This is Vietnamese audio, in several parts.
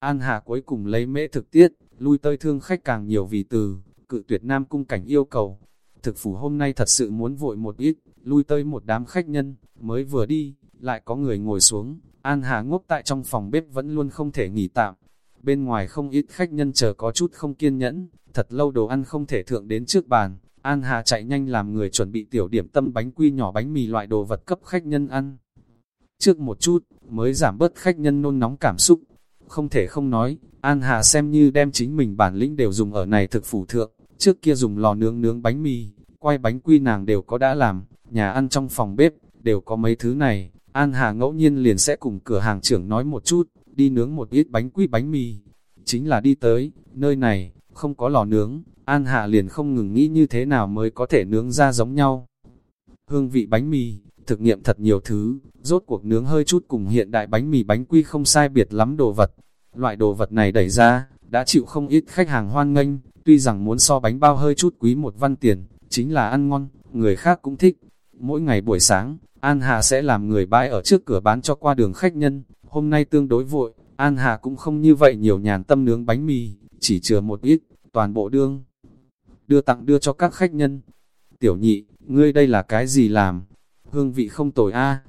An Hà cuối cùng lấy mễ thực tiết, lui tơi thương khách càng nhiều vì từ, cự tuyệt nam cung cảnh yêu cầu. Thực phủ hôm nay thật sự muốn vội một ít, lui tơi một đám khách nhân, mới vừa đi, lại có người ngồi xuống, An Hà ngốc tại trong phòng bếp vẫn luôn không thể nghỉ tạm. Bên ngoài không ít khách nhân chờ có chút không kiên nhẫn, thật lâu đồ ăn không thể thượng đến trước bàn. An Hà chạy nhanh làm người chuẩn bị tiểu điểm tâm bánh quy nhỏ bánh mì loại đồ vật cấp khách nhân ăn. Trước một chút, mới giảm bớt khách nhân nôn nóng cảm xúc. Không thể không nói, An Hà xem như đem chính mình bản lĩnh đều dùng ở này thực phủ thượng. Trước kia dùng lò nướng nướng bánh mì, quay bánh quy nàng đều có đã làm, nhà ăn trong phòng bếp, đều có mấy thứ này. An Hà ngẫu nhiên liền sẽ cùng cửa hàng trưởng nói một chút, đi nướng một ít bánh quy bánh mì. Chính là đi tới, nơi này, không có lò nướng, An Hà liền không ngừng nghĩ như thế nào mới có thể nướng ra giống nhau. Hương vị bánh mì, thực nghiệm thật nhiều thứ, rốt cuộc nướng hơi chút cùng hiện đại bánh mì bánh quy không sai biệt lắm đồ vật. Loại đồ vật này đẩy ra, đã chịu không ít khách hàng hoan nghênh, tuy rằng muốn so bánh bao hơi chút quý một văn tiền, chính là ăn ngon, người khác cũng thích. Mỗi ngày buổi sáng, An Hà sẽ làm người bãi ở trước cửa bán cho qua đường khách nhân, hôm nay tương đối vội, An Hà cũng không như vậy nhiều nhàn tâm nướng bánh mì, chỉ chừa một ít, toàn bộ đương. Đưa tặng đưa cho các khách nhân. Tiểu nhị, ngươi đây là cái gì làm? Hương vị không tồi a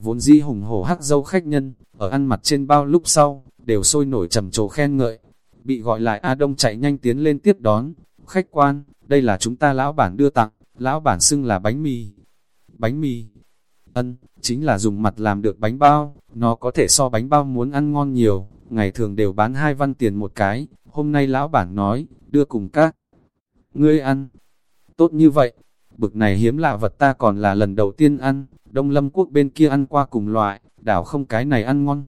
Vốn di hùng hổ hắc dâu khách nhân, ở ăn mặt trên bao lúc sau, đều sôi nổi trầm trồ khen ngợi. Bị gọi lại A Đông chạy nhanh tiến lên tiếp đón. Khách quan, đây là chúng ta lão bản đưa tặng, lão bản xưng là bánh mì. Bánh mì, ân, chính là dùng mặt làm được bánh bao, nó có thể so bánh bao muốn ăn ngon nhiều, ngày thường đều bán hai văn tiền một cái, hôm nay lão bản nói, đưa cùng các. Ngươi ăn, tốt như vậy, bực này hiếm lạ vật ta còn là lần đầu tiên ăn, Đông Lâm Quốc bên kia ăn qua cùng loại, đảo không cái này ăn ngon.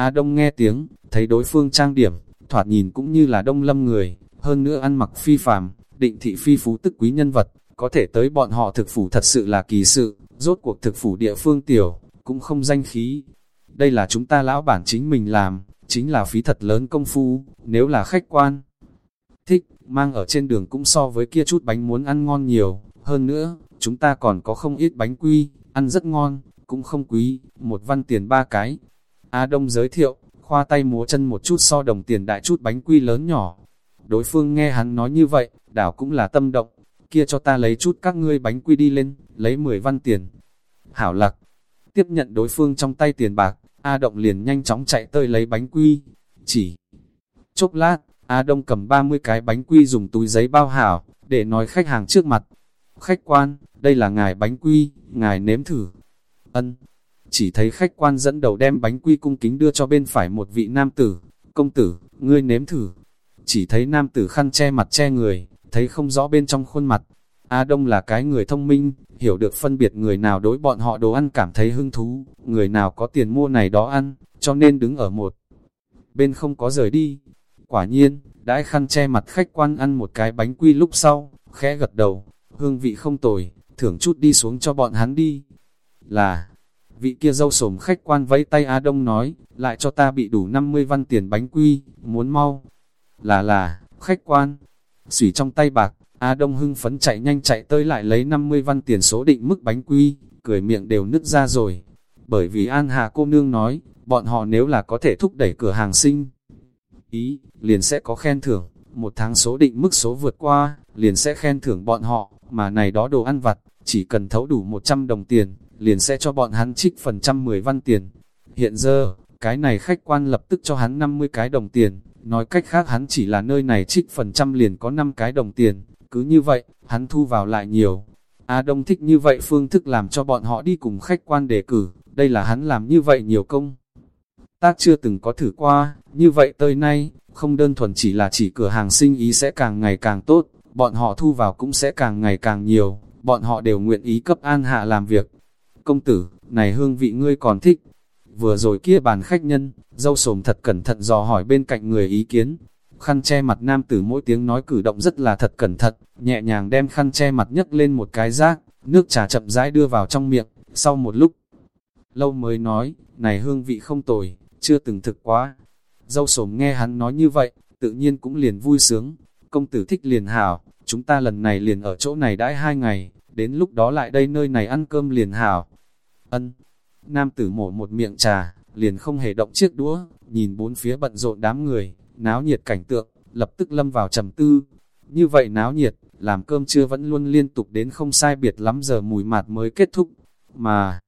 A Đông nghe tiếng, thấy đối phương trang điểm, thoạt nhìn cũng như là Đông Lâm người, hơn nữa ăn mặc phi phàm, định thị phi phú tức quý nhân vật, có thể tới bọn họ thực phủ thật sự là kỳ sự, rốt cuộc thực phủ địa phương tiểu, cũng không danh khí. Đây là chúng ta lão bản chính mình làm, chính là phí thật lớn công phu, nếu là khách quan. Thích, mang ở trên đường cũng so với kia chút bánh muốn ăn ngon nhiều, hơn nữa, chúng ta còn có không ít bánh quy, ăn rất ngon, cũng không quý, một văn tiền ba cái. A Đông giới thiệu, khoa tay múa chân một chút so đồng tiền đại chút bánh quy lớn nhỏ. Đối phương nghe hắn nói như vậy, đảo cũng là tâm động, kia cho ta lấy chút các ngươi bánh quy đi lên, lấy 10 văn tiền. Hảo lạc, tiếp nhận đối phương trong tay tiền bạc, A Động liền nhanh chóng chạy tới lấy bánh quy. Chỉ chốc lát, A Đông cầm 30 cái bánh quy dùng túi giấy bao hảo, để nói khách hàng trước mặt. Khách quan, đây là ngài bánh quy, ngài nếm thử. Ân, chỉ thấy khách quan dẫn đầu đem bánh quy cung kính đưa cho bên phải một vị nam tử. Công tử, ngươi nếm thử. Chỉ thấy nam tử khăn che mặt che người, thấy không rõ bên trong khuôn mặt. A Đông là cái người thông minh, hiểu được phân biệt người nào đối bọn họ đồ ăn cảm thấy hứng thú, người nào có tiền mua này đó ăn, cho nên đứng ở một bên không có rời đi. Quả nhiên, đãi khăn che mặt khách quan ăn một cái bánh quy lúc sau, khẽ gật đầu, hương vị không tồi, thưởng chút đi xuống cho bọn hắn đi. Là, vị kia dâu sổm khách quan vẫy tay A Đông nói, lại cho ta bị đủ 50 văn tiền bánh quy, muốn mau. Là là, khách quan, xủy trong tay bạc, A Đông hưng phấn chạy nhanh chạy tới lại lấy 50 văn tiền số định mức bánh quy, cười miệng đều nứt ra rồi. Bởi vì An Hà cô nương nói, bọn họ nếu là có thể thúc đẩy cửa hàng sinh, ý, liền sẽ có khen thưởng, một tháng số định mức số vượt qua, liền sẽ khen thưởng bọn họ, mà này đó đồ ăn vặt, chỉ cần thấu đủ 100 đồng tiền, liền sẽ cho bọn hắn trích phần trăm 10 văn tiền. Hiện giờ, cái này khách quan lập tức cho hắn 50 cái đồng tiền, nói cách khác hắn chỉ là nơi này trích phần trăm liền có 5 cái đồng tiền, cứ như vậy, hắn thu vào lại nhiều. A Đông thích như vậy phương thức làm cho bọn họ đi cùng khách quan đề cử, đây là hắn làm như vậy nhiều công. Tác chưa từng có thử qua, như vậy tới nay, không đơn thuần chỉ là chỉ cửa hàng sinh ý sẽ càng ngày càng tốt, bọn họ thu vào cũng sẽ càng ngày càng nhiều, bọn họ đều nguyện ý cấp an hạ làm việc. Công tử, này hương vị ngươi còn thích. Vừa rồi kia bàn khách nhân, dâu sồm thật cẩn thận dò hỏi bên cạnh người ý kiến. Khăn che mặt nam tử mỗi tiếng nói cử động rất là thật cẩn thận, nhẹ nhàng đem khăn che mặt nhấc lên một cái rác, nước trà chậm rãi đưa vào trong miệng, sau một lúc. Lâu mới nói, này hương vị không tồi, chưa từng thực quá. Dâu sồm nghe hắn nói như vậy, tự nhiên cũng liền vui sướng. Công tử thích liền hảo, chúng ta lần này liền ở chỗ này đãi hai ngày, đến lúc đó lại đây nơi này ăn cơm liền hảo. Ân, nam tử mổ một miệng trà, liền không hề động chiếc đũa, nhìn bốn phía bận rộn đám người, náo nhiệt cảnh tượng, lập tức lâm vào trầm tư. Như vậy náo nhiệt, làm cơm trưa vẫn luôn liên tục đến không sai biệt lắm giờ mùi mạt mới kết thúc, mà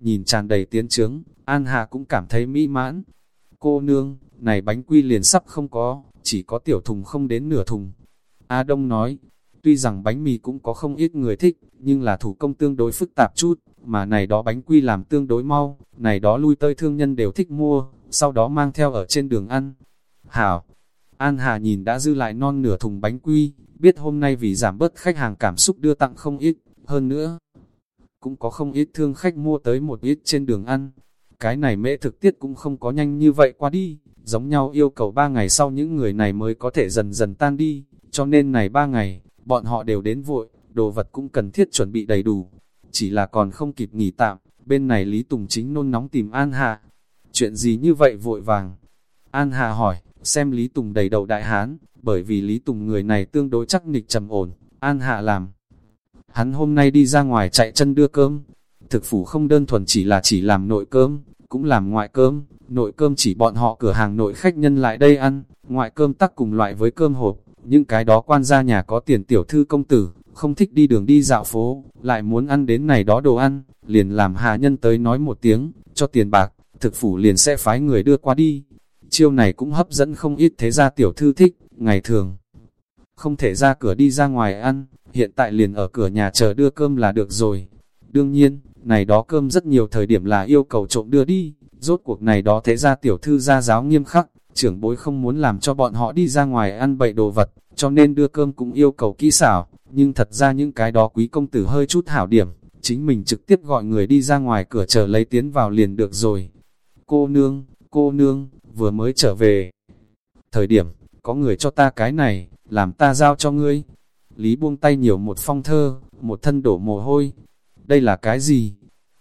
nhìn tràn đầy tiến trướng, An Hà cũng cảm thấy mỹ mãn. Cô nương, này bánh quy liền sắp không có, chỉ có tiểu thùng không đến nửa thùng. A Đông nói, tuy rằng bánh mì cũng có không ít người thích, nhưng là thủ công tương đối phức tạp chút, mà này đó bánh quy làm tương đối mau, này đó lui tới thương nhân đều thích mua, sau đó mang theo ở trên đường ăn. Hảo, An Hà nhìn đã dư lại non nửa thùng bánh quy, biết hôm nay vì giảm bớt khách hàng cảm xúc đưa tặng không ít, hơn nữa. Cũng có không ít thương khách mua tới một ít trên đường ăn. Cái này mễ thực tiết cũng không có nhanh như vậy qua đi, giống nhau yêu cầu 3 ngày sau những người này mới có thể dần dần tan đi, cho nên này 3 ngày, bọn họ đều đến vội, đồ vật cũng cần thiết chuẩn bị đầy đủ. Chỉ là còn không kịp nghỉ tạm, bên này Lý Tùng chính nôn nóng tìm An Hà. Chuyện gì như vậy vội vàng? An Hà hỏi, xem Lý Tùng đầy đầu đại hán, bởi vì Lý Tùng người này tương đối chắc nịch trầm ổn, An Hạ làm. Hắn hôm nay đi ra ngoài chạy chân đưa cơm, thực phủ không đơn thuần chỉ là chỉ làm nội cơm, cũng làm ngoại cơm, nội cơm chỉ bọn họ cửa hàng nội khách nhân lại đây ăn, ngoại cơm tắc cùng loại với cơm hộp, những cái đó quan gia nhà có tiền tiểu thư công tử, không thích đi đường đi dạo phố, lại muốn ăn đến này đó đồ ăn, liền làm hạ nhân tới nói một tiếng, cho tiền bạc, thực phủ liền sẽ phái người đưa qua đi, Chiêu này cũng hấp dẫn không ít thế gia tiểu thư thích, ngày thường. Không thể ra cửa đi ra ngoài ăn, hiện tại liền ở cửa nhà chờ đưa cơm là được rồi. Đương nhiên, này đó cơm rất nhiều thời điểm là yêu cầu trộm đưa đi, rốt cuộc này đó thế gia tiểu thư gia giáo nghiêm khắc, trưởng bối không muốn làm cho bọn họ đi ra ngoài ăn bậy đồ vật, cho nên đưa cơm cũng yêu cầu kỹ xảo, nhưng thật ra những cái đó quý công tử hơi chút hảo điểm, chính mình trực tiếp gọi người đi ra ngoài cửa chờ lấy tiến vào liền được rồi. Cô nương, cô nương, vừa mới trở về. Thời điểm, có người cho ta cái này, làm ta giao cho ngươi. Lý buông tay nhiều một phong thơ, một thân đổ mồ hôi. Đây là cái gì?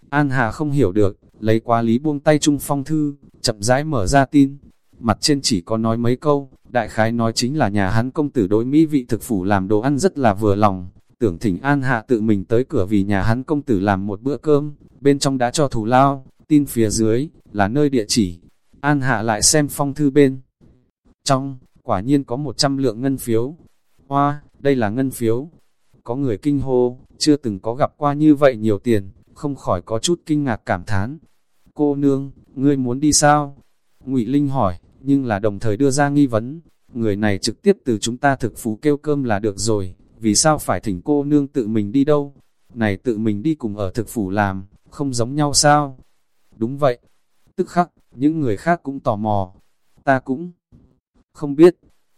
An Hà không hiểu được, lấy qua Lý buông tay chung phong thư, chậm rãi mở ra tin. Mặt trên chỉ có nói mấy câu, đại khái nói chính là nhà hắn công tử đối mỹ vị thực phủ làm đồ ăn rất là vừa lòng. Tưởng thỉnh An Hạ tự mình tới cửa vì nhà hắn công tử làm một bữa cơm, bên trong đã cho thù lao, tin phía dưới, là nơi địa chỉ, An hạ lại xem phong thư bên. Trong, quả nhiên có 100 lượng ngân phiếu. Hoa, đây là ngân phiếu. Có người kinh hô, chưa từng có gặp qua như vậy nhiều tiền, không khỏi có chút kinh ngạc cảm thán. Cô nương, ngươi muốn đi sao? Ngụy Linh hỏi, nhưng là đồng thời đưa ra nghi vấn. Người này trực tiếp từ chúng ta thực phú kêu cơm là được rồi, vì sao phải thỉnh cô nương tự mình đi đâu? Này tự mình đi cùng ở thực phủ làm, không giống nhau sao? Đúng vậy. Tức khắc, những người khác cũng tò mò. Ta cũng không biết.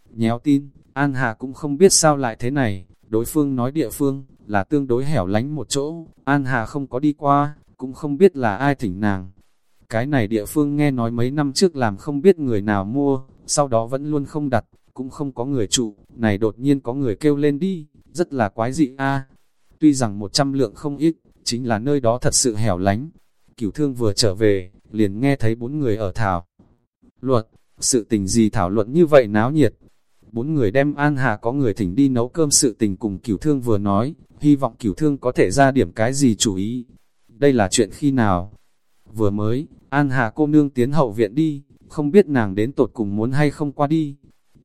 Nhéo tin, An Hà cũng không biết sao lại thế này. Đối phương nói địa phương, là tương đối hẻo lánh một chỗ. An Hà không có đi qua, cũng không biết là ai thỉnh nàng. Cái này địa phương nghe nói mấy năm trước làm không biết người nào mua, sau đó vẫn luôn không đặt, cũng không có người trụ. Này đột nhiên có người kêu lên đi, rất là quái dị a. Tuy rằng 100 lượng không ít, chính là nơi đó thật sự hẻo lánh. Cửu thương vừa trở về, liền nghe thấy bốn người ở thảo. Luật, sự tình gì thảo luận như vậy náo nhiệt? Bốn người đem An Hà có người thỉnh đi nấu cơm sự tình cùng cửu thương vừa nói, hy vọng cửu thương có thể ra điểm cái gì chủ ý. Đây là chuyện khi nào? Vừa mới, An Hà cô nương tiến hậu viện đi, không biết nàng đến tột cùng muốn hay không qua đi.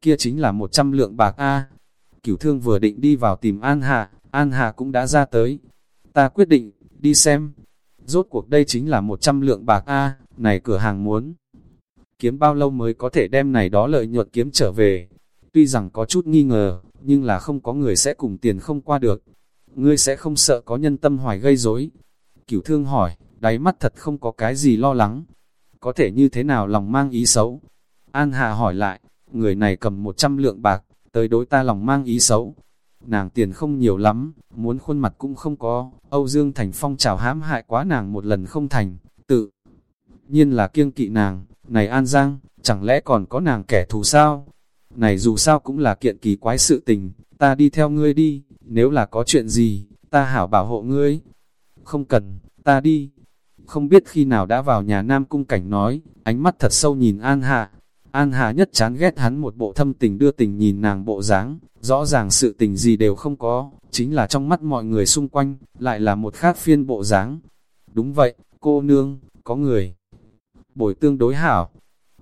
Kia chính là một trăm lượng bạc A. Cửu thương vừa định đi vào tìm An Hà, An Hà cũng đã ra tới. Ta quyết định, đi xem, Rốt cuộc đây chính là 100 lượng bạc A, này cửa hàng muốn. Kiếm bao lâu mới có thể đem này đó lợi nhuận kiếm trở về. Tuy rằng có chút nghi ngờ, nhưng là không có người sẽ cùng tiền không qua được. Ngươi sẽ không sợ có nhân tâm hoài gây rối. Cửu thương hỏi, đáy mắt thật không có cái gì lo lắng. Có thể như thế nào lòng mang ý xấu? An Hà hỏi lại, người này cầm 100 lượng bạc, tới đối ta lòng mang ý xấu. Nàng tiền không nhiều lắm, muốn khuôn mặt cũng không có, Âu Dương Thành Phong chào hãm hại quá nàng một lần không thành, tự nhiên là kiêng kỵ nàng, này An Giang, chẳng lẽ còn có nàng kẻ thù sao? Này dù sao cũng là kiện kỳ quái sự tình, ta đi theo ngươi đi, nếu là có chuyện gì, ta hảo bảo hộ ngươi. Không cần, ta đi. Không biết khi nào đã vào nhà Nam Cung Cảnh nói, ánh mắt thật sâu nhìn An Hạ, An Hà nhất chán ghét hắn một bộ thâm tình đưa tình nhìn nàng bộ dáng, rõ ràng sự tình gì đều không có, chính là trong mắt mọi người xung quanh, lại là một khác phiên bộ dáng. Đúng vậy, cô nương, có người. Bồi tương đối hảo.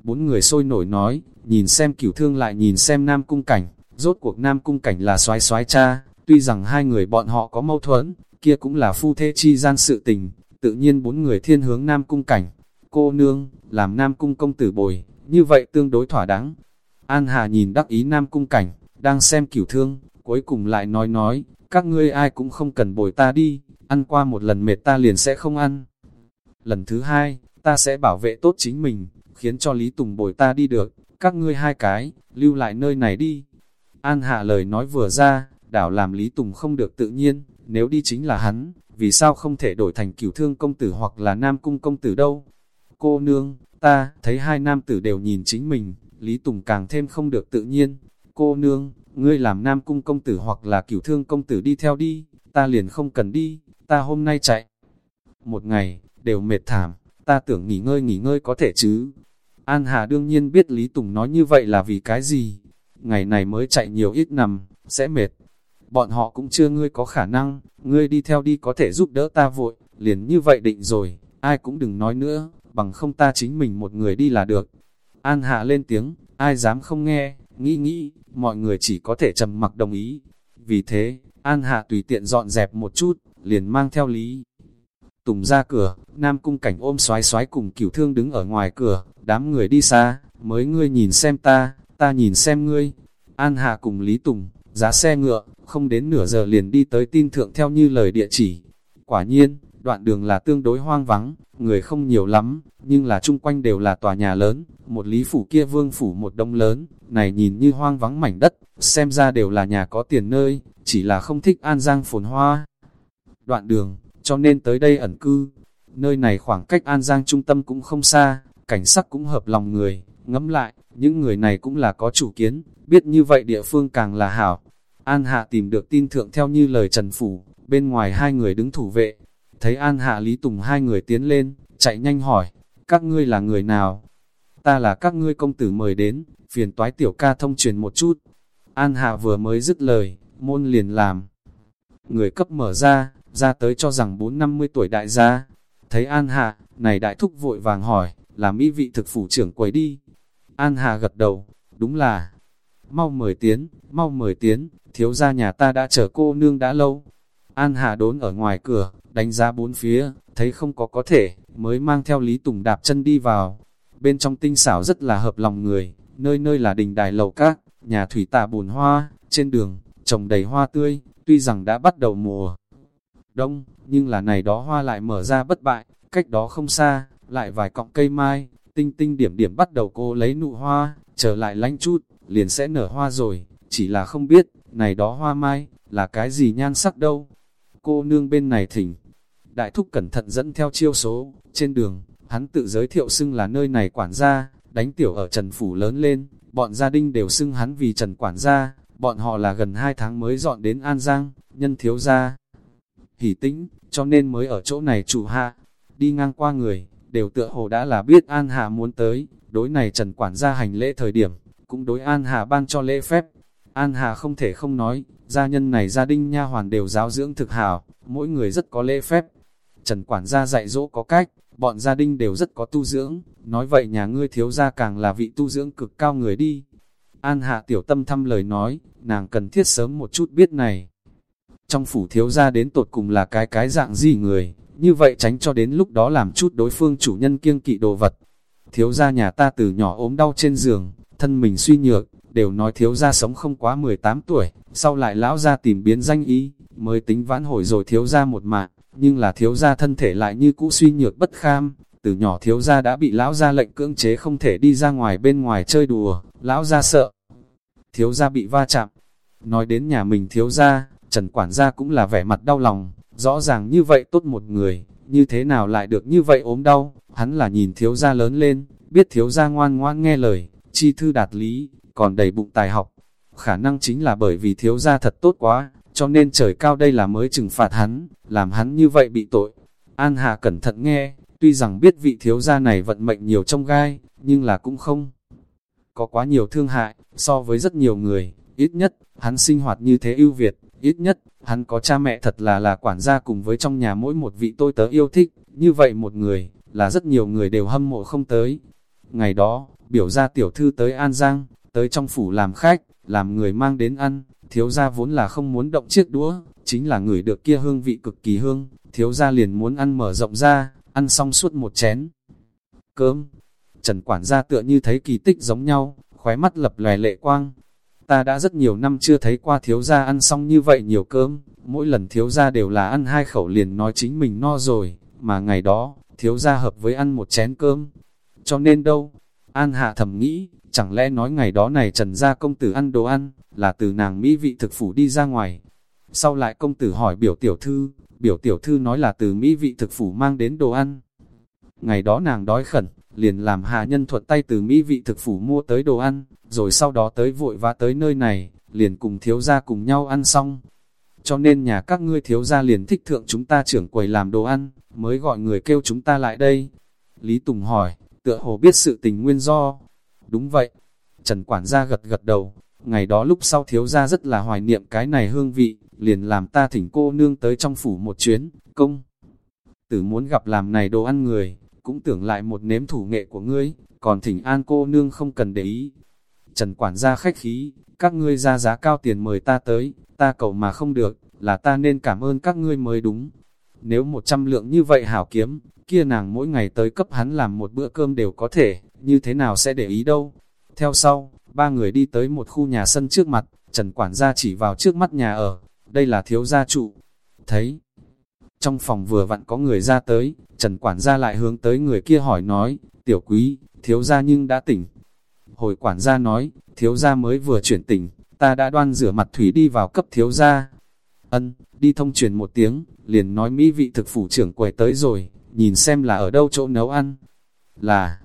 Bốn người sôi nổi nói, nhìn xem cửu thương lại nhìn xem nam cung cảnh, rốt cuộc nam cung cảnh là soái soái cha, tuy rằng hai người bọn họ có mâu thuẫn, kia cũng là phu thế chi gian sự tình, tự nhiên bốn người thiên hướng nam cung cảnh. Cô nương, làm nam cung công tử bồi, như vậy tương đối thỏa đáng. An Hà nhìn đắc ý nam cung cảnh, đang xem cửu thương, cuối cùng lại nói nói, các ngươi ai cũng không cần bồi ta đi, ăn qua một lần mệt ta liền sẽ không ăn. Lần thứ hai, ta sẽ bảo vệ tốt chính mình, khiến cho Lý Tùng bồi ta đi được, các ngươi hai cái, lưu lại nơi này đi. An Hạ lời nói vừa ra, đảo làm Lý Tùng không được tự nhiên, nếu đi chính là hắn, vì sao không thể đổi thành cửu thương công tử hoặc là nam cung công tử đâu. Cô nương, ta, thấy hai nam tử đều nhìn chính mình, Lý Tùng càng thêm không được tự nhiên. Cô nương, ngươi làm nam cung công tử hoặc là cửu thương công tử đi theo đi, ta liền không cần đi, ta hôm nay chạy. Một ngày, đều mệt thảm, ta tưởng nghỉ ngơi nghỉ ngơi có thể chứ. An Hà đương nhiên biết Lý Tùng nói như vậy là vì cái gì. Ngày này mới chạy nhiều ít nằm, sẽ mệt. Bọn họ cũng chưa ngươi có khả năng, ngươi đi theo đi có thể giúp đỡ ta vội, liền như vậy định rồi, ai cũng đừng nói nữa, bằng không ta chính mình một người đi là được. An Hạ lên tiếng, ai dám không nghe, nghĩ nghĩ, mọi người chỉ có thể trầm mặc đồng ý. Vì thế, An Hạ tùy tiện dọn dẹp một chút, liền mang theo Lý. Tùng ra cửa, Nam Cung Cảnh ôm xoái xoái cùng cửu thương đứng ở ngoài cửa, đám người đi xa, mới ngươi nhìn xem ta, ta nhìn xem ngươi. An Hạ cùng Lý Tùng, giá xe ngựa, không đến nửa giờ liền đi tới tin thượng theo như lời địa chỉ. Quả nhiên, đoạn đường là tương đối hoang vắng, người không nhiều lắm, nhưng là chung quanh đều là tòa nhà lớn, một lý phủ kia vương phủ một đông lớn, này nhìn như hoang vắng mảnh đất, xem ra đều là nhà có tiền nơi, chỉ là không thích an giang phồn hoa. Đoạn đường, cho nên tới đây ẩn cư, nơi này khoảng cách an giang trung tâm cũng không xa, cảnh sắc cũng hợp lòng người, ngẫm lại, những người này cũng là có chủ kiến, biết như vậy địa phương càng là hảo. An Hạ tìm được tin thượng theo như lời Trần Phủ, bên ngoài hai người đứng thủ vệ, thấy An Hạ Lý Tùng hai người tiến lên, chạy nhanh hỏi, các ngươi là người nào? Ta là các ngươi công tử mời đến, phiền toái tiểu ca thông truyền một chút. An Hạ vừa mới dứt lời, môn liền làm. Người cấp mở ra, ra tới cho rằng bốn năm mươi tuổi đại gia. Thấy An Hạ, này đại thúc vội vàng hỏi, là mỹ vị thực phủ trưởng quấy đi. An Hà gật đầu, đúng là, mau mời tiến, mau mời tiến, thiếu gia nhà ta đã chờ cô nương đã lâu. An Hà đốn ở ngoài cửa, đánh giá bốn phía, thấy không có có thể, mới mang theo Lý Tùng đạp chân đi vào. Bên trong tinh xảo rất là hợp lòng người, nơi nơi là đình đài lầu các, nhà thủy tạ bùn hoa, trên đường, trồng đầy hoa tươi, tuy rằng đã bắt đầu mùa đông, nhưng là này đó hoa lại mở ra bất bại, cách đó không xa, lại vài cọng cây mai, tinh tinh điểm điểm bắt đầu cô lấy nụ hoa, trở lại lánh chút, liền sẽ nở hoa rồi, chỉ là không biết, này đó hoa mai, là cái gì nhan sắc đâu. Cô nương bên này thỉnh, đại thúc cẩn thận dẫn theo chiêu số, trên đường, hắn tự giới thiệu xưng là nơi này quản gia, đánh tiểu ở Trần Phủ lớn lên, bọn gia đình đều xưng hắn vì Trần Quản gia, bọn họ là gần 2 tháng mới dọn đến An Giang, nhân thiếu gia. Hỉ tĩnh, cho nên mới ở chỗ này chủ hạ, đi ngang qua người, đều tựa hồ đã là biết An Hà muốn tới, đối này Trần Quản gia hành lễ thời điểm, cũng đối An Hà ban cho lễ phép. An Hà không thể không nói, gia nhân này gia đình nha hoàn đều giáo dưỡng thực hảo, mỗi người rất có lễ phép. Trần Quản gia dạy dỗ có cách, bọn gia đình đều rất có tu dưỡng, nói vậy nhà ngươi thiếu gia càng là vị tu dưỡng cực cao người đi. An Hạ tiểu tâm thăm lời nói, nàng cần thiết sớm một chút biết này. Trong phủ thiếu gia đến tột cùng là cái cái dạng gì người, như vậy tránh cho đến lúc đó làm chút đối phương chủ nhân kiêng kỵ đồ vật. Thiếu gia nhà ta từ nhỏ ốm đau trên giường, thân mình suy nhược, đều nói thiếu gia sống không quá 18 tuổi, sau lại lão gia tìm biến danh ý, mới tính vãn hồi rồi thiếu gia một mạng, nhưng là thiếu gia thân thể lại như cũ suy nhược bất kham, từ nhỏ thiếu gia đã bị lão gia lệnh cưỡng chế không thể đi ra ngoài bên ngoài chơi đùa, lão gia sợ. Thiếu gia bị va chạm, nói đến nhà mình thiếu gia, Trần quản gia cũng là vẻ mặt đau lòng, Rõ ràng như vậy tốt một người, như thế nào lại được như vậy ốm đau, hắn là nhìn thiếu gia lớn lên, biết thiếu gia ngoan ngoan nghe lời, chi thư đạt lý, còn đầy bụng tài học. Khả năng chính là bởi vì thiếu gia thật tốt quá, cho nên trời cao đây là mới trừng phạt hắn, làm hắn như vậy bị tội. An Hà cẩn thận nghe, tuy rằng biết vị thiếu gia này vận mệnh nhiều trong gai, nhưng là cũng không có quá nhiều thương hại, so với rất nhiều người, ít nhất, hắn sinh hoạt như thế ưu việt, ít nhất, hắn có cha mẹ thật là là quản gia cùng với trong nhà mỗi một vị tôi tớ yêu thích, như vậy một người, là rất nhiều người đều hâm mộ không tới. Ngày đó, biểu ra tiểu thư tới An Giang, tới trong phủ làm khách, làm người mang đến ăn, thiếu gia vốn là không muốn động chiếc đũa, chính là người được kia hương vị cực kỳ hương, thiếu gia liền muốn ăn mở rộng ra, ăn xong suốt một chén. Cơm, Trần quản gia tựa như thấy kỳ tích giống nhau, khóe mắt lập lòe lệ quang. Ta đã rất nhiều năm chưa thấy qua thiếu gia ăn xong như vậy nhiều cơm, mỗi lần thiếu gia đều là ăn hai khẩu liền nói chính mình no rồi, mà ngày đó, thiếu gia hợp với ăn một chén cơm. Cho nên đâu, An Hạ thầm nghĩ, chẳng lẽ nói ngày đó này Trần gia công tử ăn đồ ăn, là từ nàng mỹ vị thực phủ đi ra ngoài. Sau lại công tử hỏi biểu tiểu thư, biểu tiểu thư nói là từ mỹ vị thực phủ mang đến đồ ăn. Ngày đó nàng đói khẩn, liền làm hạ nhân thuận tay từ mỹ vị thực phủ mua tới đồ ăn, rồi sau đó tới vội và tới nơi này, liền cùng thiếu gia cùng nhau ăn xong. Cho nên nhà các ngươi thiếu gia liền thích thượng chúng ta trưởng quầy làm đồ ăn, mới gọi người kêu chúng ta lại đây. Lý Tùng hỏi, tựa hồ biết sự tình nguyên do. Đúng vậy. Trần quản gia gật gật đầu, ngày đó lúc sau thiếu gia rất là hoài niệm cái này hương vị, liền làm ta thỉnh cô nương tới trong phủ một chuyến, công. Tử muốn gặp làm này đồ ăn người, cũng tưởng lại một nếm thủ nghệ của ngươi, còn thỉnh an cô nương không cần để ý. Trần quản gia khách khí, các ngươi ra giá cao tiền mời ta tới, ta cầu mà không được, là ta nên cảm ơn các ngươi mới đúng. Nếu một trăm lượng như vậy hảo kiếm, kia nàng mỗi ngày tới cấp hắn làm một bữa cơm đều có thể, như thế nào sẽ để ý đâu. Theo sau, ba người đi tới một khu nhà sân trước mặt, Trần quản gia chỉ vào trước mắt nhà ở, đây là thiếu gia trụ. Thấy, trong phòng vừa vặn có người ra tới, Trần quản gia lại hướng tới người kia hỏi nói, tiểu quý, thiếu gia nhưng đã tỉnh. Hồi quản gia nói, thiếu gia mới vừa chuyển tỉnh, ta đã đoan rửa mặt thủy đi vào cấp thiếu gia. Ân, đi thông truyền một tiếng, liền nói mỹ vị thực phủ trưởng quầy tới rồi, nhìn xem là ở đâu chỗ nấu ăn. Là,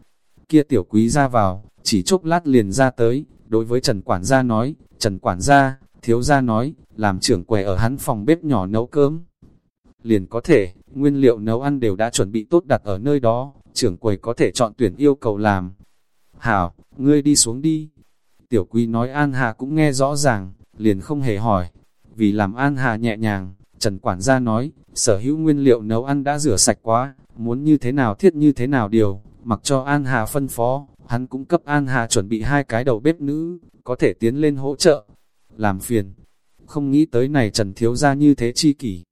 kia tiểu quý ra vào, chỉ chốc lát liền ra tới, đối với Trần quản gia nói, Trần quản gia, thiếu gia nói, làm trưởng quầy ở hắn phòng bếp nhỏ nấu cơm liền có thể, nguyên liệu nấu ăn đều đã chuẩn bị tốt đặt ở nơi đó, trưởng quầy có thể chọn tuyển yêu cầu làm. Hảo, ngươi đi xuống đi. Tiểu quý nói An Hà cũng nghe rõ ràng, liền không hề hỏi. Vì làm An Hà nhẹ nhàng, Trần Quản gia nói, sở hữu nguyên liệu nấu ăn đã rửa sạch quá, muốn như thế nào thiết như thế nào điều, mặc cho An Hà phân phó, hắn cũng cấp An Hà chuẩn bị hai cái đầu bếp nữ, có thể tiến lên hỗ trợ. Làm phiền, không nghĩ tới này Trần Thiếu ra như thế chi kỷ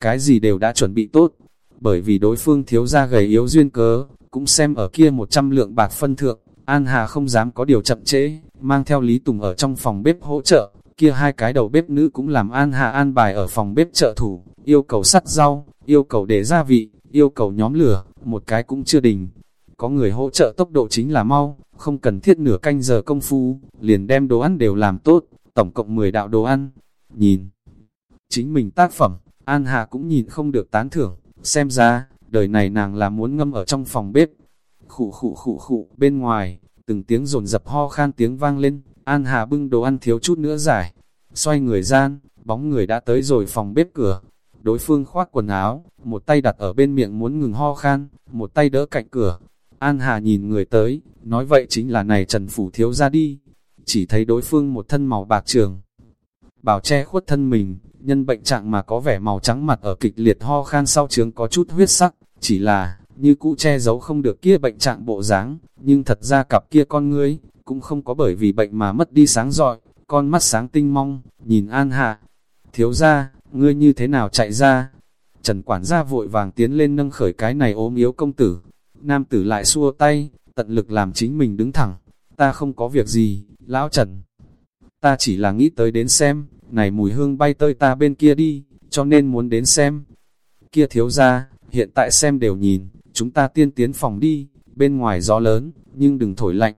cái gì đều đã chuẩn bị tốt, bởi vì đối phương thiếu ra gầy yếu duyên cớ, cũng xem ở kia một trăm lượng bạc phân thượng, An Hà không dám có điều chậm trễ, mang theo Lý Tùng ở trong phòng bếp hỗ trợ, kia hai cái đầu bếp nữ cũng làm An Hà an bài ở phòng bếp trợ thủ, yêu cầu sắt rau, yêu cầu để gia vị, yêu cầu nhóm lửa, một cái cũng chưa đình. Có người hỗ trợ tốc độ chính là mau, không cần thiết nửa canh giờ công phu, liền đem đồ ăn đều làm tốt, tổng cộng 10 đạo đồ ăn. Nhìn, chính mình tác phẩm, An Hà cũng nhìn không được tán thưởng, xem ra, đời này nàng là muốn ngâm ở trong phòng bếp. Khụ khụ khụ khụ, bên ngoài, từng tiếng rồn dập ho khan tiếng vang lên, An Hà bưng đồ ăn thiếu chút nữa giải. Xoay người gian, bóng người đã tới rồi phòng bếp cửa. Đối phương khoác quần áo, một tay đặt ở bên miệng muốn ngừng ho khan, một tay đỡ cạnh cửa. An Hà nhìn người tới, nói vậy chính là này Trần Phủ thiếu ra đi. Chỉ thấy đối phương một thân màu bạc trường. Bảo che khuất thân mình, nhân bệnh trạng mà có vẻ màu trắng mặt ở kịch liệt ho khan sau trướng có chút huyết sắc, chỉ là, như cũ che giấu không được kia bệnh trạng bộ dáng, nhưng thật ra cặp kia con ngươi, cũng không có bởi vì bệnh mà mất đi sáng rọi, con mắt sáng tinh mong, nhìn An Hạ. Thiếu ra, ngươi như thế nào chạy ra? Trần quản gia vội vàng tiến lên nâng khởi cái này ốm yếu công tử. Nam tử lại xua tay, tận lực làm chính mình đứng thẳng. Ta không có việc gì, lão Trần. Ta chỉ là nghĩ tới đến xem, này mùi hương bay tới ta bên kia đi, cho nên muốn đến xem. Kia thiếu ra, hiện tại xem đều nhìn, chúng ta tiên tiến phòng đi, bên ngoài gió lớn, nhưng đừng thổi lạnh.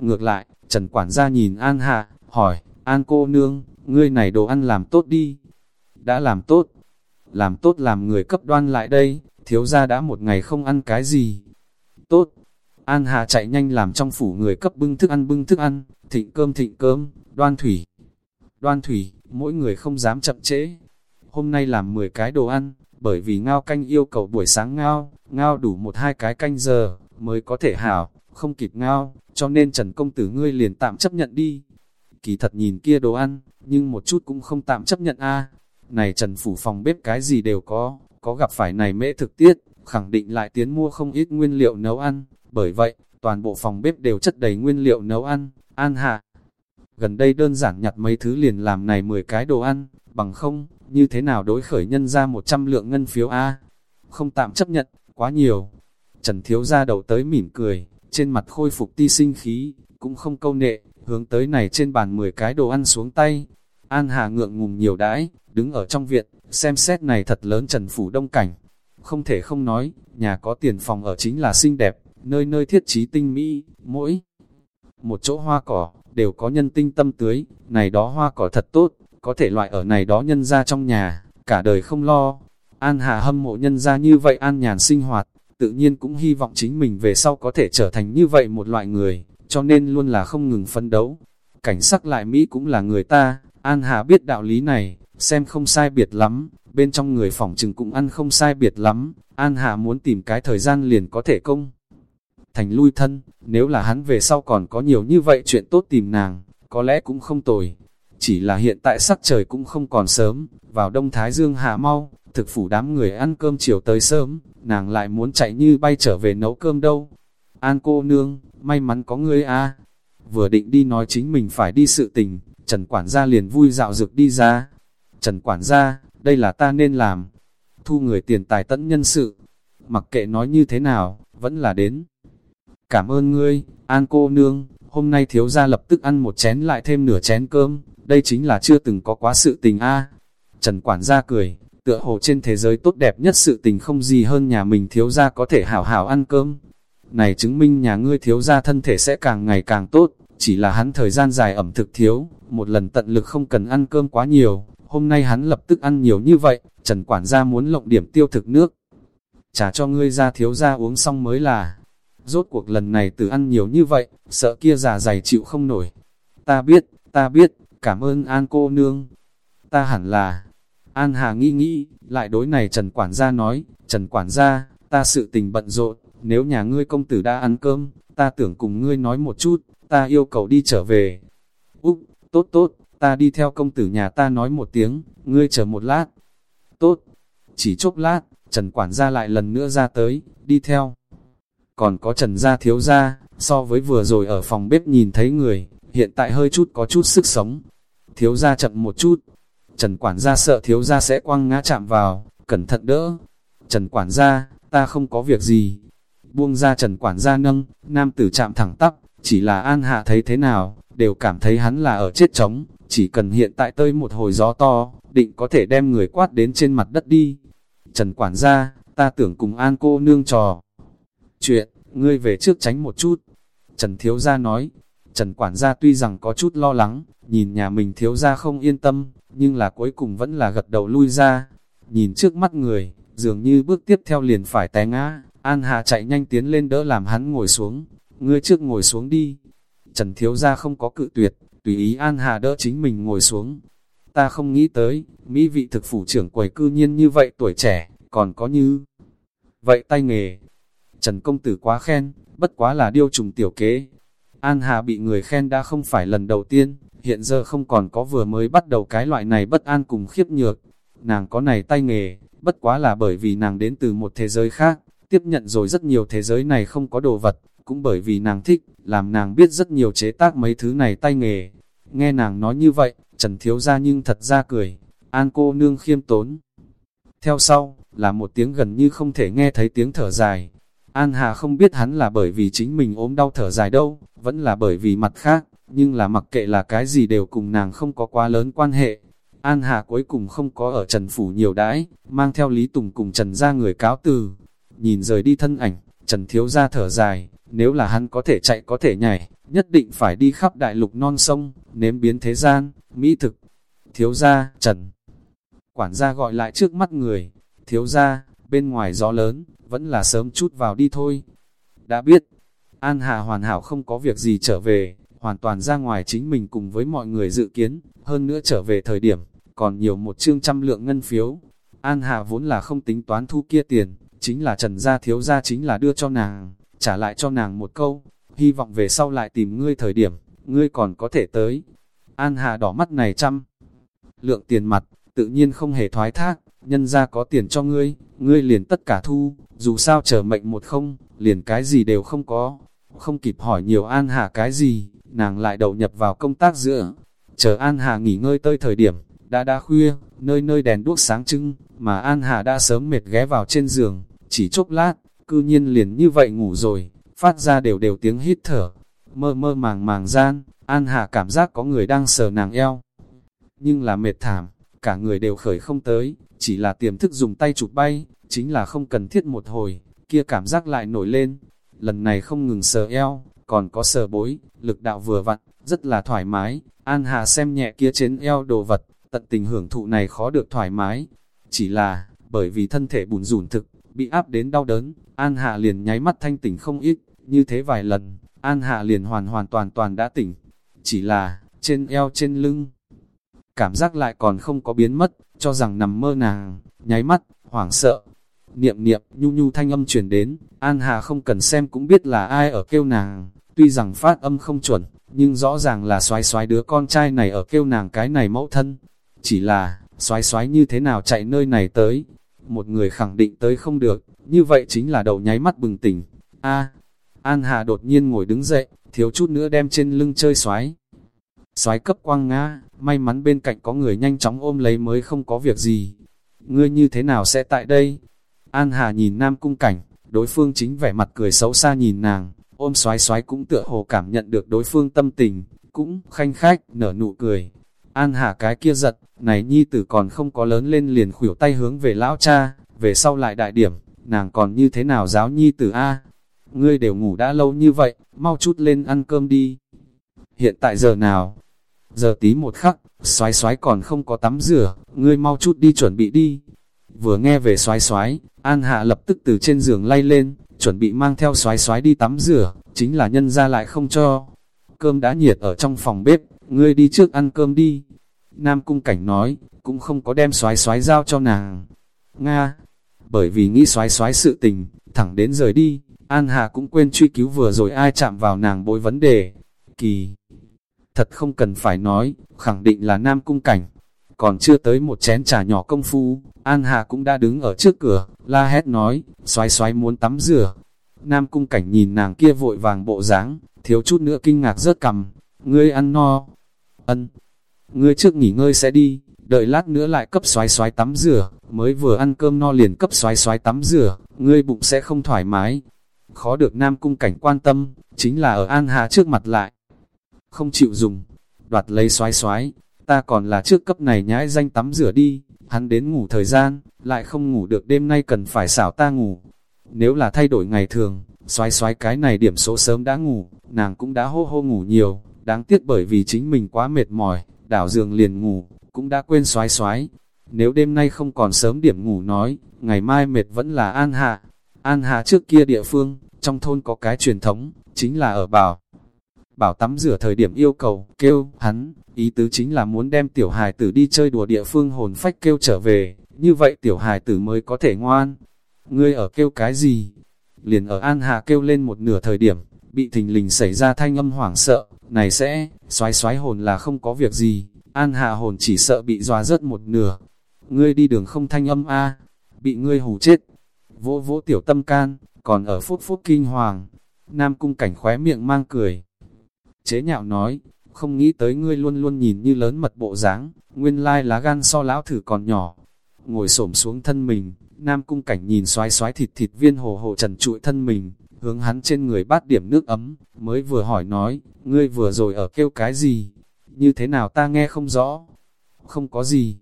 Ngược lại, Trần Quản gia nhìn An Hạ, hỏi, An cô nương, ngươi này đồ ăn làm tốt đi. Đã làm tốt, làm tốt làm người cấp đoan lại đây, thiếu ra đã một ngày không ăn cái gì. Tốt, An Hạ chạy nhanh làm trong phủ người cấp bưng thức ăn bưng thức ăn, thịnh cơm thịnh cơm, đoan thủy. Đoan thủy, mỗi người không dám chậm trễ. Hôm nay làm 10 cái đồ ăn, bởi vì ngao canh yêu cầu buổi sáng ngao, ngao đủ một hai cái canh giờ, mới có thể hảo, không kịp ngao, cho nên Trần Công Tử ngươi liền tạm chấp nhận đi. Kỳ thật nhìn kia đồ ăn, nhưng một chút cũng không tạm chấp nhận a Này Trần Phủ phòng bếp cái gì đều có, có gặp phải này mễ thực tiết, khẳng định lại tiến mua không ít nguyên liệu nấu ăn, bởi vậy, toàn bộ phòng bếp đều chất đầy nguyên liệu nấu ăn, An Hạ. Gần đây đơn giản nhặt mấy thứ liền làm này 10 cái đồ ăn, bằng không, như thế nào đối khởi nhân ra 100 lượng ngân phiếu A. Không tạm chấp nhận, quá nhiều. Trần Thiếu ra đầu tới mỉm cười, trên mặt khôi phục ti sinh khí, cũng không câu nệ, hướng tới này trên bàn 10 cái đồ ăn xuống tay. An Hà ngượng ngùng nhiều đãi, đứng ở trong viện, xem xét này thật lớn Trần Phủ Đông Cảnh. Không thể không nói, nhà có tiền phòng ở chính là xinh đẹp, nơi nơi thiết trí tinh mỹ, mỗi một chỗ hoa cỏ, đều có nhân tinh tâm tưới, này đó hoa cỏ thật tốt, có thể loại ở này đó nhân ra trong nhà, cả đời không lo. An Hà hâm mộ nhân ra như vậy an nhàn sinh hoạt, tự nhiên cũng hy vọng chính mình về sau có thể trở thành như vậy một loại người, cho nên luôn là không ngừng phấn đấu. Cảnh sắc lại Mỹ cũng là người ta, An Hà biết đạo lý này, xem không sai biệt lắm, bên trong người phòng trừng cũng ăn không sai biệt lắm, An Hà muốn tìm cái thời gian liền có thể công. Thành lui thân, nếu là hắn về sau còn có nhiều như vậy chuyện tốt tìm nàng, có lẽ cũng không tồi. Chỉ là hiện tại sắc trời cũng không còn sớm, vào đông thái dương hạ mau, thực phủ đám người ăn cơm chiều tới sớm, nàng lại muốn chạy như bay trở về nấu cơm đâu. An cô nương, may mắn có ngươi a Vừa định đi nói chính mình phải đi sự tình, Trần quản gia liền vui dạo dực đi ra. Trần quản gia, đây là ta nên làm. Thu người tiền tài tận nhân sự. Mặc kệ nói như thế nào, vẫn là đến. Cảm ơn ngươi, An cô nương, hôm nay thiếu gia lập tức ăn một chén lại thêm nửa chén cơm, đây chính là chưa từng có quá sự tình a. Trần quản gia cười, tựa hồ trên thế giới tốt đẹp nhất sự tình không gì hơn nhà mình thiếu gia có thể hảo hảo ăn cơm. Này chứng minh nhà ngươi thiếu gia thân thể sẽ càng ngày càng tốt, chỉ là hắn thời gian dài ẩm thực thiếu, một lần tận lực không cần ăn cơm quá nhiều, hôm nay hắn lập tức ăn nhiều như vậy, Trần quản gia muốn lộng điểm tiêu thực nước. Trả cho ngươi ra thiếu gia uống xong mới là, rốt cuộc lần này từ ăn nhiều như vậy, sợ kia già dày chịu không nổi. Ta biết, ta biết, cảm ơn An cô nương. Ta hẳn là, An Hà nghĩ nghĩ, lại đối này Trần Quản gia nói, Trần Quản gia, ta sự tình bận rộn, nếu nhà ngươi công tử đã ăn cơm, ta tưởng cùng ngươi nói một chút, ta yêu cầu đi trở về. Úc, tốt tốt, ta đi theo công tử nhà ta nói một tiếng, ngươi chờ một lát. Tốt, chỉ chốc lát, Trần Quản gia lại lần nữa ra tới, đi theo. Còn có Trần gia thiếu gia, so với vừa rồi ở phòng bếp nhìn thấy người, hiện tại hơi chút có chút sức sống. Thiếu gia chậm một chút, Trần quản gia sợ thiếu gia sẽ quăng ngã chạm vào, cẩn thận đỡ. Trần quản gia, ta không có việc gì. Buông ra Trần quản gia nâng, nam tử chạm thẳng tắp, chỉ là an hạ thấy thế nào, đều cảm thấy hắn là ở chết trống, chỉ cần hiện tại tơi một hồi gió to, định có thể đem người quát đến trên mặt đất đi. Trần quản gia, ta tưởng cùng an cô nương trò. Chuyện, ngươi về trước tránh một chút. Trần thiếu gia nói, Trần quản gia tuy rằng có chút lo lắng, nhìn nhà mình thiếu gia không yên tâm, nhưng là cuối cùng vẫn là gật đầu lui ra. Nhìn trước mắt người, dường như bước tiếp theo liền phải té ngã, An Hà chạy nhanh tiến lên đỡ làm hắn ngồi xuống. Ngươi trước ngồi xuống đi. Trần thiếu gia không có cự tuyệt, tùy ý An Hà đỡ chính mình ngồi xuống. Ta không nghĩ tới, Mỹ vị thực phủ trưởng quầy cư nhiên như vậy tuổi trẻ, còn có như... Vậy tay nghề, Trần công tử quá khen, bất quá là điêu trùng tiểu kế. An Hà bị người khen đã không phải lần đầu tiên, hiện giờ không còn có vừa mới bắt đầu cái loại này bất an cùng khiếp nhược. Nàng có này tay nghề, bất quá là bởi vì nàng đến từ một thế giới khác, tiếp nhận rồi rất nhiều thế giới này không có đồ vật, cũng bởi vì nàng thích, làm nàng biết rất nhiều chế tác mấy thứ này tay nghề. Nghe nàng nói như vậy, Trần Thiếu ra nhưng thật ra cười, An cô nương khiêm tốn. Theo sau, là một tiếng gần như không thể nghe thấy tiếng thở dài, An Hà không biết hắn là bởi vì chính mình ốm đau thở dài đâu, vẫn là bởi vì mặt khác, nhưng là mặc kệ là cái gì đều cùng nàng không có quá lớn quan hệ. An Hà cuối cùng không có ở Trần Phủ nhiều đãi, mang theo Lý Tùng cùng Trần ra người cáo từ. Nhìn rời đi thân ảnh, Trần Thiếu ra thở dài, nếu là hắn có thể chạy có thể nhảy, nhất định phải đi khắp đại lục non sông, nếm biến thế gian, mỹ thực. Thiếu ra, Trần. Quản gia gọi lại trước mắt người, thiếu ra, bên ngoài gió lớn, vẫn là sớm chút vào đi thôi. Đã biết, An Hà hoàn hảo không có việc gì trở về, hoàn toàn ra ngoài chính mình cùng với mọi người dự kiến, hơn nữa trở về thời điểm, còn nhiều một chương trăm lượng ngân phiếu. An Hà vốn là không tính toán thu kia tiền, chính là trần gia thiếu gia chính là đưa cho nàng, trả lại cho nàng một câu, hy vọng về sau lại tìm ngươi thời điểm, ngươi còn có thể tới. An Hà đỏ mắt này trăm lượng tiền mặt, tự nhiên không hề thoái thác, nhân ra có tiền cho ngươi, ngươi liền tất cả thu, dù sao chờ mệnh một không, liền cái gì đều không có. Không kịp hỏi nhiều An Hà cái gì, nàng lại đầu nhập vào công tác giữa. Chờ An Hà nghỉ ngơi tới thời điểm, đã đã khuya, nơi nơi đèn đuốc sáng trưng, mà An Hà đã sớm mệt ghé vào trên giường, chỉ chốc lát, cư nhiên liền như vậy ngủ rồi, phát ra đều đều tiếng hít thở. Mơ mơ màng màng gian, An Hà cảm giác có người đang sờ nàng eo. Nhưng là mệt thảm, cả người đều khởi không tới, chỉ là tiềm thức dùng tay chụp bay, chính là không cần thiết một hồi, kia cảm giác lại nổi lên. Lần này không ngừng sờ eo, còn có sờ bối, lực đạo vừa vặn, rất là thoải mái. An Hà xem nhẹ kia trên eo đồ vật, tận tình hưởng thụ này khó được thoải mái. Chỉ là, bởi vì thân thể bùn rủn thực, bị áp đến đau đớn, An Hạ liền nháy mắt thanh tỉnh không ít, như thế vài lần, An Hạ liền hoàn hoàn toàn toàn đã tỉnh. Chỉ là, trên eo trên lưng, cảm giác lại còn không có biến mất, cho rằng nằm mơ nàng, nháy mắt, hoảng sợ. Niệm niệm, nhu nhu thanh âm truyền đến, An Hà không cần xem cũng biết là ai ở kêu nàng, tuy rằng phát âm không chuẩn, nhưng rõ ràng là xoái xoái đứa con trai này ở kêu nàng cái này mẫu thân. Chỉ là, xoái xoái như thế nào chạy nơi này tới, một người khẳng định tới không được, như vậy chính là đầu nháy mắt bừng tỉnh. A, An Hà đột nhiên ngồi đứng dậy, thiếu chút nữa đem trên lưng chơi xoái. Xoái cấp quang ngã, may mắn bên cạnh có người nhanh chóng ôm lấy mới không có việc gì. Ngươi như thế nào sẽ tại đây? An Hà nhìn Nam Cung Cảnh, đối phương chính vẻ mặt cười xấu xa nhìn nàng, ôm xoái xoái cũng tựa hồ cảm nhận được đối phương tâm tình, cũng khanh khách, nở nụ cười. An Hà cái kia giật, này nhi tử còn không có lớn lên liền khuỷu tay hướng về lão cha, về sau lại đại điểm, nàng còn như thế nào giáo nhi tử A? Ngươi đều ngủ đã lâu như vậy, mau chút lên ăn cơm đi. Hiện tại giờ nào? Giờ tí một khắc, xoái xoái còn không có tắm rửa, ngươi mau chút đi chuẩn bị đi. Vừa nghe về xoái xoái, An Hạ lập tức từ trên giường lay lên, chuẩn bị mang theo xoái xoái đi tắm rửa, chính là nhân ra lại không cho. Cơm đã nhiệt ở trong phòng bếp, ngươi đi trước ăn cơm đi. Nam Cung Cảnh nói, cũng không có đem xoái xoái giao cho nàng. Nga, bởi vì nghĩ xoái xoái sự tình, thẳng đến rời đi, An Hà cũng quên truy cứu vừa rồi ai chạm vào nàng bối vấn đề. Kỳ, thật không cần phải nói, khẳng định là Nam Cung Cảnh. Còn chưa tới một chén trà nhỏ công phu, An Hà cũng đã đứng ở trước cửa, la hét nói, xoái xoái muốn tắm rửa. Nam Cung Cảnh nhìn nàng kia vội vàng bộ dáng, thiếu chút nữa kinh ngạc rớt cầm, ngươi ăn no. Ân, ngươi trước nghỉ ngơi sẽ đi, đợi lát nữa lại cấp xoái xoái tắm rửa, mới vừa ăn cơm no liền cấp xoái xoái tắm rửa, ngươi bụng sẽ không thoải mái. Khó được Nam Cung Cảnh quan tâm, chính là ở An Hà trước mặt lại. Không chịu dùng, đoạt lấy xoái xoái, ta còn là trước cấp này nhãi danh tắm rửa đi, hắn đến ngủ thời gian, lại không ngủ được đêm nay cần phải xảo ta ngủ. Nếu là thay đổi ngày thường, xoái xoái cái này điểm số sớm đã ngủ, nàng cũng đã hô hô ngủ nhiều, đáng tiếc bởi vì chính mình quá mệt mỏi, đảo giường liền ngủ, cũng đã quên xoái xoái. Nếu đêm nay không còn sớm điểm ngủ nói, ngày mai mệt vẫn là An Hạ. An Hạ trước kia địa phương, trong thôn có cái truyền thống, chính là ở bảo. Bảo tắm rửa thời điểm yêu cầu, kêu, hắn, ý tứ chính là muốn đem tiểu hài tử đi chơi đùa địa phương hồn phách kêu trở về, như vậy tiểu hài tử mới có thể ngoan. Ngươi ở kêu cái gì? Liền ở An Hạ kêu lên một nửa thời điểm, bị thình lình xảy ra thanh âm hoảng sợ, này sẽ, xoái xoái hồn là không có việc gì, An Hạ hồn chỉ sợ bị dòa rớt một nửa. Ngươi đi đường không thanh âm a bị ngươi hù chết. Vỗ vỗ tiểu tâm can, còn ở phút phút kinh hoàng. Nam cung cảnh khóe miệng mang cười. Chế nhạo nói, không nghĩ tới ngươi luôn luôn nhìn như lớn mật bộ dáng, nguyên lai lá gan so lão thử còn nhỏ. Ngồi xổm xuống thân mình, Nam cung cảnh nhìn xoái xoái thịt thịt viên hồ hồ trần trụi thân mình, hướng hắn trên người bát điểm nước ấm, mới vừa hỏi nói, ngươi vừa rồi ở kêu cái gì? như thế nào ta nghe không rõ? Không có gì.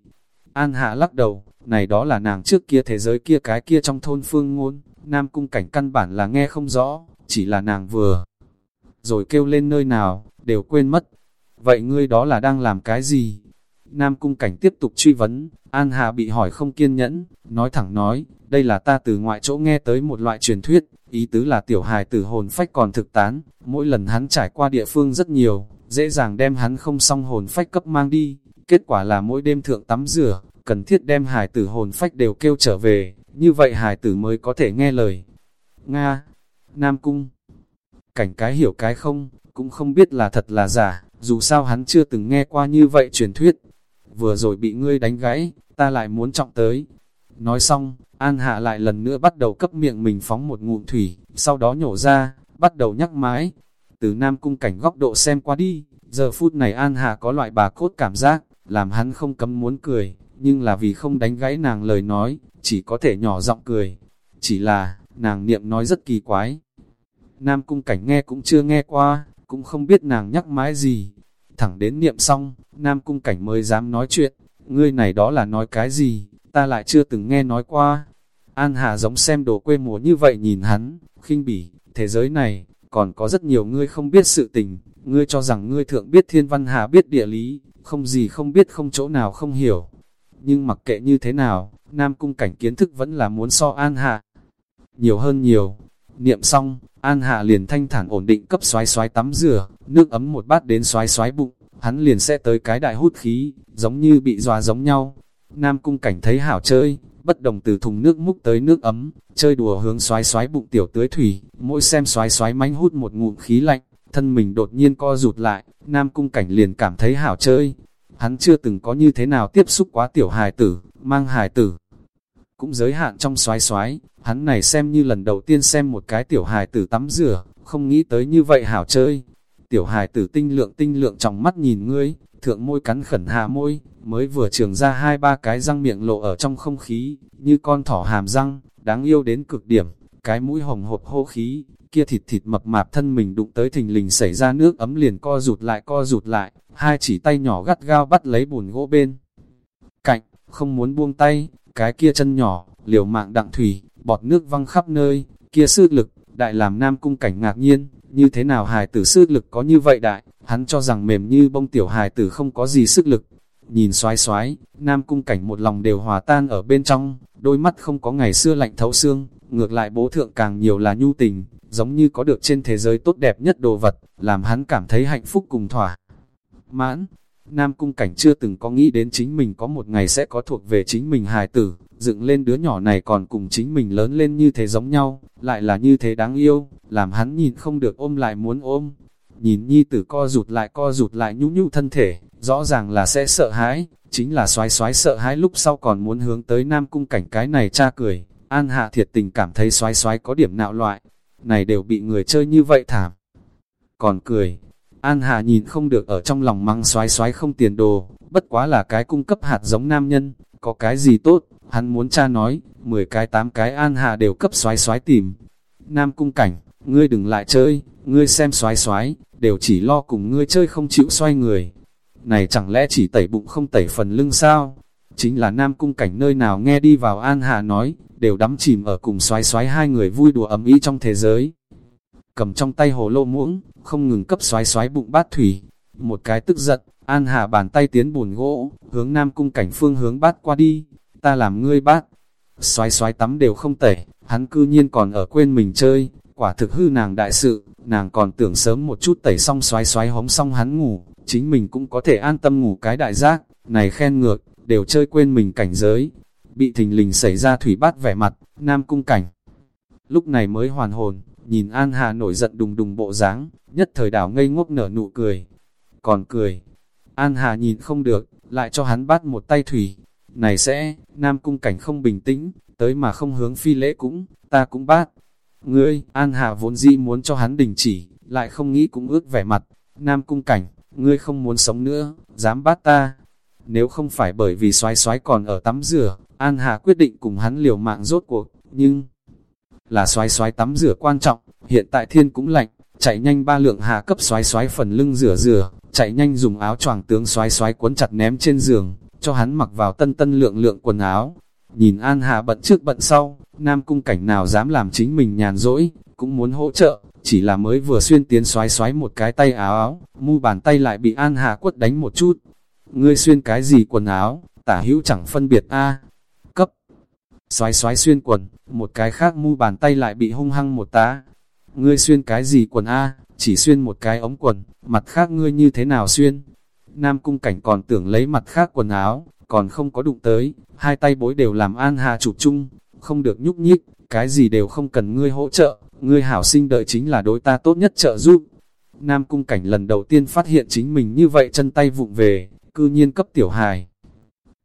An Hạ lắc đầu, này đó là nàng trước kia thế giới kia cái kia trong thôn phương ngôn, Nam Cung Cảnh căn bản là nghe không rõ, chỉ là nàng vừa. Rồi kêu lên nơi nào, đều quên mất. Vậy ngươi đó là đang làm cái gì? Nam Cung Cảnh tiếp tục truy vấn, An Hà bị hỏi không kiên nhẫn, nói thẳng nói, đây là ta từ ngoại chỗ nghe tới một loại truyền thuyết, ý tứ là tiểu hài tử hồn phách còn thực tán, mỗi lần hắn trải qua địa phương rất nhiều, dễ dàng đem hắn không xong hồn phách cấp mang đi. Kết quả là mỗi đêm thượng tắm rửa, cần thiết đem hài tử hồn phách đều kêu trở về, như vậy hài tử mới có thể nghe lời. Nga, Nam Cung, cảnh cái hiểu cái không, cũng không biết là thật là giả, dù sao hắn chưa từng nghe qua như vậy truyền thuyết. Vừa rồi bị ngươi đánh gãy, ta lại muốn trọng tới. Nói xong, An Hạ lại lần nữa bắt đầu cấp miệng mình phóng một ngụm thủy, sau đó nhổ ra, bắt đầu nhắc mái Từ Nam Cung cảnh góc độ xem qua đi, giờ phút này An hạ có loại bà cốt cảm giác, làm hắn không cấm muốn cười, nhưng là vì không đánh gãy nàng lời nói, chỉ có thể nhỏ giọng cười. Chỉ là, nàng niệm nói rất kỳ quái. Nam Cung cảnh nghe cũng chưa nghe qua, cũng không biết nàng nhắc mãi gì. Thẳng đến niệm xong, Nam Cung cảnh mới dám nói chuyện, ngươi này đó là nói cái gì, ta lại chưa từng nghe nói qua. An Hà giống xem đồ quê mùa như vậy nhìn hắn, khinh bỉ, thế giới này, còn có rất nhiều ngươi không biết sự tình, ngươi cho rằng ngươi thượng biết thiên văn hà biết địa lý, không gì không biết không chỗ nào không hiểu. Nhưng mặc kệ như thế nào, Nam Cung cảnh kiến thức vẫn là muốn so An Hà. Nhiều hơn nhiều, niệm xong, An Hạ liền thanh thản ổn định cấp xoái xoái tắm rửa, nước ấm một bát đến xoái xoái bụng, hắn liền sẽ tới cái đại hút khí, giống như bị dòa giống nhau. Nam cung cảnh thấy hảo chơi, bất đồng từ thùng nước múc tới nước ấm, chơi đùa hướng xoái xoái bụng tiểu tưới thủy, mỗi xem xoái xoái mánh hút một ngụm khí lạnh, thân mình đột nhiên co rụt lại, Nam cung cảnh liền cảm thấy hảo chơi. Hắn chưa từng có như thế nào tiếp xúc quá tiểu hài tử, mang hài tử. Cũng giới hạn trong xoái xoái, hắn này xem như lần đầu tiên xem một cái tiểu hài tử tắm rửa, không nghĩ tới như vậy hảo chơi. Tiểu hài tử tinh lượng tinh lượng trong mắt nhìn ngươi, thượng môi cắn khẩn hạ môi, mới vừa trường ra hai ba cái răng miệng lộ ở trong không khí, như con thỏ hàm răng, đáng yêu đến cực điểm, cái mũi hồng hộp hô khí, kia thịt thịt mập mạp thân mình đụng tới thình lình xảy ra nước ấm liền co rụt lại co rụt lại, hai chỉ tay nhỏ gắt gao bắt lấy bùn gỗ bên. Cạnh, không muốn buông tay, cái kia chân nhỏ, liều mạng đặng thủy, bọt nước văng khắp nơi, kia sức lực, đại làm nam cung cảnh ngạc nhiên, như thế nào hài tử sức lực có như vậy đại, hắn cho rằng mềm như bông tiểu hài tử không có gì sức lực. Nhìn xoái xoái, nam cung cảnh một lòng đều hòa tan ở bên trong, đôi mắt không có ngày xưa lạnh thấu xương, ngược lại bố thượng càng nhiều là nhu tình, giống như có được trên thế giới tốt đẹp nhất đồ vật, làm hắn cảm thấy hạnh phúc cùng thỏa. Mãn, Nam Cung Cảnh chưa từng có nghĩ đến chính mình có một ngày sẽ có thuộc về chính mình hài tử, dựng lên đứa nhỏ này còn cùng chính mình lớn lên như thế giống nhau, lại là như thế đáng yêu, làm hắn nhìn không được ôm lại muốn ôm. Nhìn nhi tử co rụt lại co rụt lại nhũ nhũ thân thể, rõ ràng là sẽ sợ hãi, chính là xoái xoái sợ hãi lúc sau còn muốn hướng tới Nam Cung Cảnh cái này cha cười. An Hạ thiệt tình cảm thấy xoái xoái có điểm nạo loại, này đều bị người chơi như vậy thảm. Còn cười, An Hà nhìn không được ở trong lòng mắng xoái xoái không tiền đồ, bất quá là cái cung cấp hạt giống nam nhân, có cái gì tốt, hắn muốn cha nói, 10 cái 8 cái An Hà đều cấp xoái xoái tìm. Nam cung cảnh, ngươi đừng lại chơi, ngươi xem xoái xoái, đều chỉ lo cùng ngươi chơi không chịu xoay người. Này chẳng lẽ chỉ tẩy bụng không tẩy phần lưng sao? Chính là Nam cung cảnh nơi nào nghe đi vào An Hà nói, đều đắm chìm ở cùng xoái xoái hai người vui đùa ấm ý trong thế giới. Cầm trong tay hồ lô muỗng, không ngừng cấp xoái xoái bụng bát thủy. Một cái tức giận, An Hà bàn tay tiến bùn gỗ, hướng Nam Cung cảnh phương hướng bát qua đi, ta làm ngươi bát. Xoái xoái tắm đều không tẩy, hắn cư nhiên còn ở quên mình chơi, quả thực hư nàng đại sự, nàng còn tưởng sớm một chút tẩy xong xoái xoái hống xong hắn ngủ, chính mình cũng có thể an tâm ngủ cái đại giác, này khen ngược, đều chơi quên mình cảnh giới. Bị thình lình xảy ra thủy bát vẻ mặt, Nam Cung cảnh. Lúc này mới hoàn hồn, nhìn An Hà nổi giận đùng đùng bộ dáng, nhất thời đảo ngây ngốc nở nụ cười. Còn cười, An Hà nhìn không được, lại cho hắn bắt một tay thủy. Này sẽ, Nam Cung Cảnh không bình tĩnh, tới mà không hướng phi lễ cũng, ta cũng bát. Ngươi, An Hà vốn dĩ muốn cho hắn đình chỉ, lại không nghĩ cũng ước vẻ mặt. Nam Cung Cảnh, ngươi không muốn sống nữa, dám bắt ta. Nếu không phải bởi vì xoái xoái còn ở tắm rửa, An Hà quyết định cùng hắn liều mạng rốt cuộc, nhưng là xoái xoái tắm rửa quan trọng, hiện tại thiên cũng lạnh, chạy nhanh ba lượng hạ cấp xoái xoái phần lưng rửa rửa, chạy nhanh dùng áo choàng tướng xoái xoái cuốn chặt ném trên giường, cho hắn mặc vào tân tân lượng lượng quần áo. Nhìn An Hà bận trước bận sau, Nam Cung cảnh nào dám làm chính mình nhàn rỗi, cũng muốn hỗ trợ, chỉ là mới vừa xuyên tiến xoái xoái một cái tay áo áo, mu bàn tay lại bị An Hà quất đánh một chút. Ngươi xuyên cái gì quần áo, tả hữu chẳng phân biệt a Cấp. Xoái xoái xuyên quần, một cái khác mu bàn tay lại bị hung hăng một tá. Ngươi xuyên cái gì quần a chỉ xuyên một cái ống quần, mặt khác ngươi như thế nào xuyên? Nam cung cảnh còn tưởng lấy mặt khác quần áo, còn không có đụng tới, hai tay bối đều làm an hà chụp chung, không được nhúc nhích, cái gì đều không cần ngươi hỗ trợ, ngươi hảo sinh đợi chính là đối ta tốt nhất trợ giúp. Nam cung cảnh lần đầu tiên phát hiện chính mình như vậy chân tay vụng về, cư nhiên cấp tiểu hài.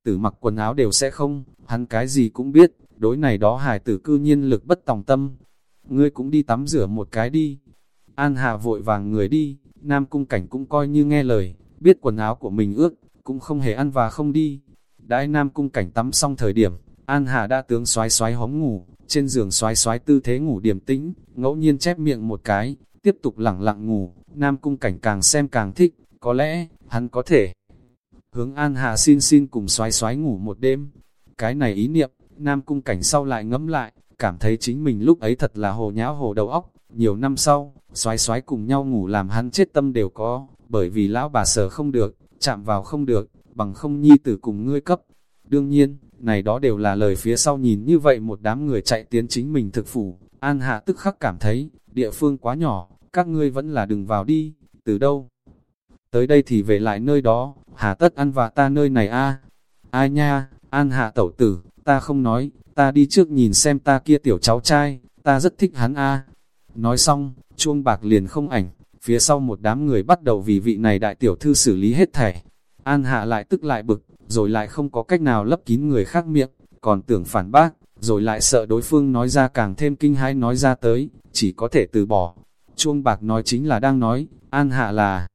Tử mặc quần áo đều sẽ không, hắn cái gì cũng biết, đối này đó hài tử cư nhiên lực bất tòng tâm. Ngươi cũng đi tắm rửa một cái đi. An hà vội vàng người đi, Nam Cung Cảnh cũng coi như nghe lời, biết quần áo của mình ướt, cũng không hề ăn và không đi. Đãi Nam Cung Cảnh tắm xong thời điểm, An hà đã tướng xoái xoái hóng ngủ, trên giường xoái xoái tư thế ngủ điềm tĩnh, ngẫu nhiên chép miệng một cái, tiếp tục lẳng lặng ngủ, Nam Cung Cảnh càng xem càng thích, có lẽ, hắn có thể hướng An hà xin xin cùng xoái xoái ngủ một đêm. Cái này ý niệm, Nam Cung Cảnh sau lại ngẫm lại, cảm thấy chính mình lúc ấy thật là hồ nháo hồ đầu óc, nhiều năm sau, xoái xoái cùng nhau ngủ làm hắn chết tâm đều có, bởi vì lão bà sờ không được, chạm vào không được, bằng không nhi tử cùng ngươi cấp. Đương nhiên, này đó đều là lời phía sau nhìn như vậy một đám người chạy tiến chính mình thực phủ, An Hạ tức khắc cảm thấy, địa phương quá nhỏ, các ngươi vẫn là đừng vào đi, từ đâu? Tới đây thì về lại nơi đó, hà tất ăn và ta nơi này a Ai nha, An Hạ tẩu tử, ta không nói, ta đi trước nhìn xem ta kia tiểu cháu trai, ta rất thích hắn a Nói xong, chuông bạc liền không ảnh, phía sau một đám người bắt đầu vì vị này đại tiểu thư xử lý hết thảy. An Hạ lại tức lại bực, rồi lại không có cách nào lấp kín người khác miệng, còn tưởng phản bác, rồi lại sợ đối phương nói ra càng thêm kinh hãi nói ra tới, chỉ có thể từ bỏ. Chuông bạc nói chính là đang nói, An Hạ là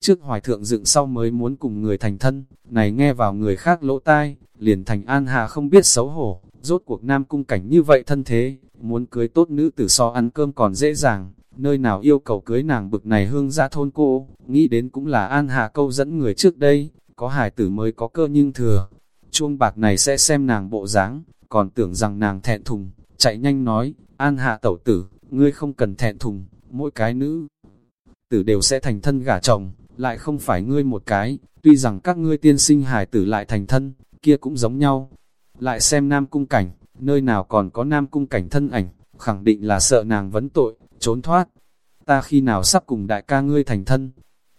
trước hoài thượng dựng sau mới muốn cùng người thành thân, này nghe vào người khác lỗ tai, liền thành An hà không biết xấu hổ, rốt cuộc nam cung cảnh như vậy thân thế, muốn cưới tốt nữ tử so ăn cơm còn dễ dàng, nơi nào yêu cầu cưới nàng bực này hương ra thôn cô, nghĩ đến cũng là An hà câu dẫn người trước đây, có hài tử mới có cơ nhưng thừa. Chuông bạc này sẽ xem nàng bộ dáng, còn tưởng rằng nàng thẹn thùng, chạy nhanh nói, An hà tẩu tử, ngươi không cần thẹn thùng, mỗi cái nữ tử đều sẽ thành thân gả chồng, lại không phải ngươi một cái, tuy rằng các ngươi tiên sinh hài tử lại thành thân, kia cũng giống nhau. Lại xem nam cung cảnh, nơi nào còn có nam cung cảnh thân ảnh, khẳng định là sợ nàng vấn tội, trốn thoát. Ta khi nào sắp cùng đại ca ngươi thành thân?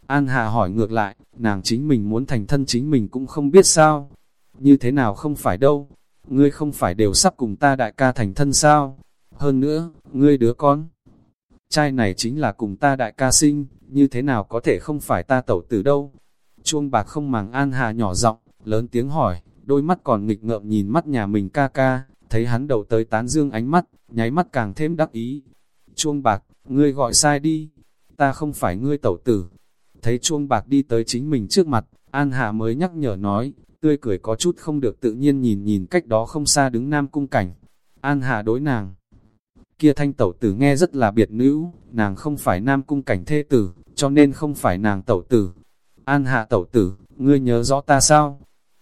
An Hà hỏi ngược lại, nàng chính mình muốn thành thân chính mình cũng không biết sao. Như thế nào không phải đâu, ngươi không phải đều sắp cùng ta đại ca thành thân sao? Hơn nữa, ngươi đứa con. Trai này chính là cùng ta đại ca sinh, như thế nào có thể không phải ta tẩu tử đâu? Chuông bạc không màng An Hà nhỏ giọng lớn tiếng hỏi, đôi mắt còn nghịch ngợm nhìn mắt nhà mình ca ca, thấy hắn đầu tới tán dương ánh mắt, nháy mắt càng thêm đắc ý. Chuông bạc, ngươi gọi sai đi, ta không phải ngươi tẩu tử. Thấy chuông bạc đi tới chính mình trước mặt, An Hạ mới nhắc nhở nói, tươi cười có chút không được tự nhiên nhìn nhìn cách đó không xa đứng nam cung cảnh. An Hạ đối nàng. Kia thanh tẩu tử nghe rất là biệt nữ, nàng không phải nam cung cảnh thê tử, cho nên không phải nàng tẩu tử. An Hạ tẩu tử, ngươi nhớ rõ ta sao?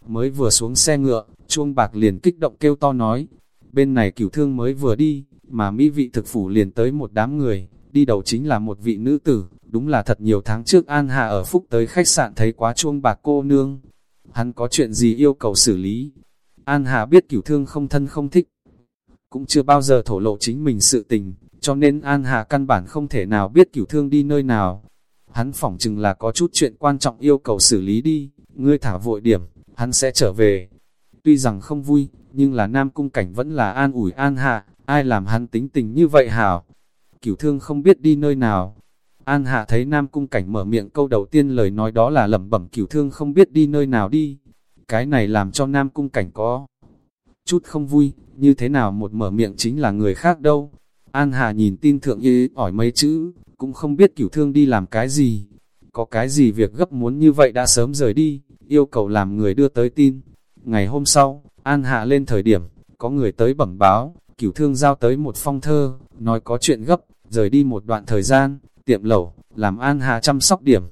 Mới vừa xuống xe ngựa, chuông bạc liền kích động kêu to nói, bên này cửu thương mới vừa đi, mà mỹ vị thực phủ liền tới một đám người, đi đầu chính là một vị nữ tử, đúng là thật nhiều tháng trước An Hà ở Phúc tới khách sạn thấy quá chuông bạc cô nương. Hắn có chuyện gì yêu cầu xử lý? An Hà biết cửu thương không thân không thích, cũng chưa bao giờ thổ lộ chính mình sự tình, cho nên An Hà căn bản không thể nào biết cửu thương đi nơi nào. Hắn phỏng chừng là có chút chuyện quan trọng yêu cầu xử lý đi, ngươi thả vội điểm, hắn sẽ trở về. Tuy rằng không vui, nhưng là nam cung cảnh vẫn là an ủi an hạ, ai làm hắn tính tình như vậy hảo. Cửu thương không biết đi nơi nào. An hạ thấy nam cung cảnh mở miệng câu đầu tiên lời nói đó là lẩm bẩm cửu thương không biết đi nơi nào đi. Cái này làm cho nam cung cảnh có chút không vui, như thế nào một mở miệng chính là người khác đâu. An Hà nhìn tin thượng y ỏi mấy chữ, cũng không biết cửu thương đi làm cái gì. Có cái gì việc gấp muốn như vậy đã sớm rời đi, yêu cầu làm người đưa tới tin. Ngày hôm sau, An Hạ lên thời điểm, có người tới bẩm báo, cửu thương giao tới một phong thơ, nói có chuyện gấp, rời đi một đoạn thời gian, tiệm lẩu, làm An Hạ chăm sóc điểm.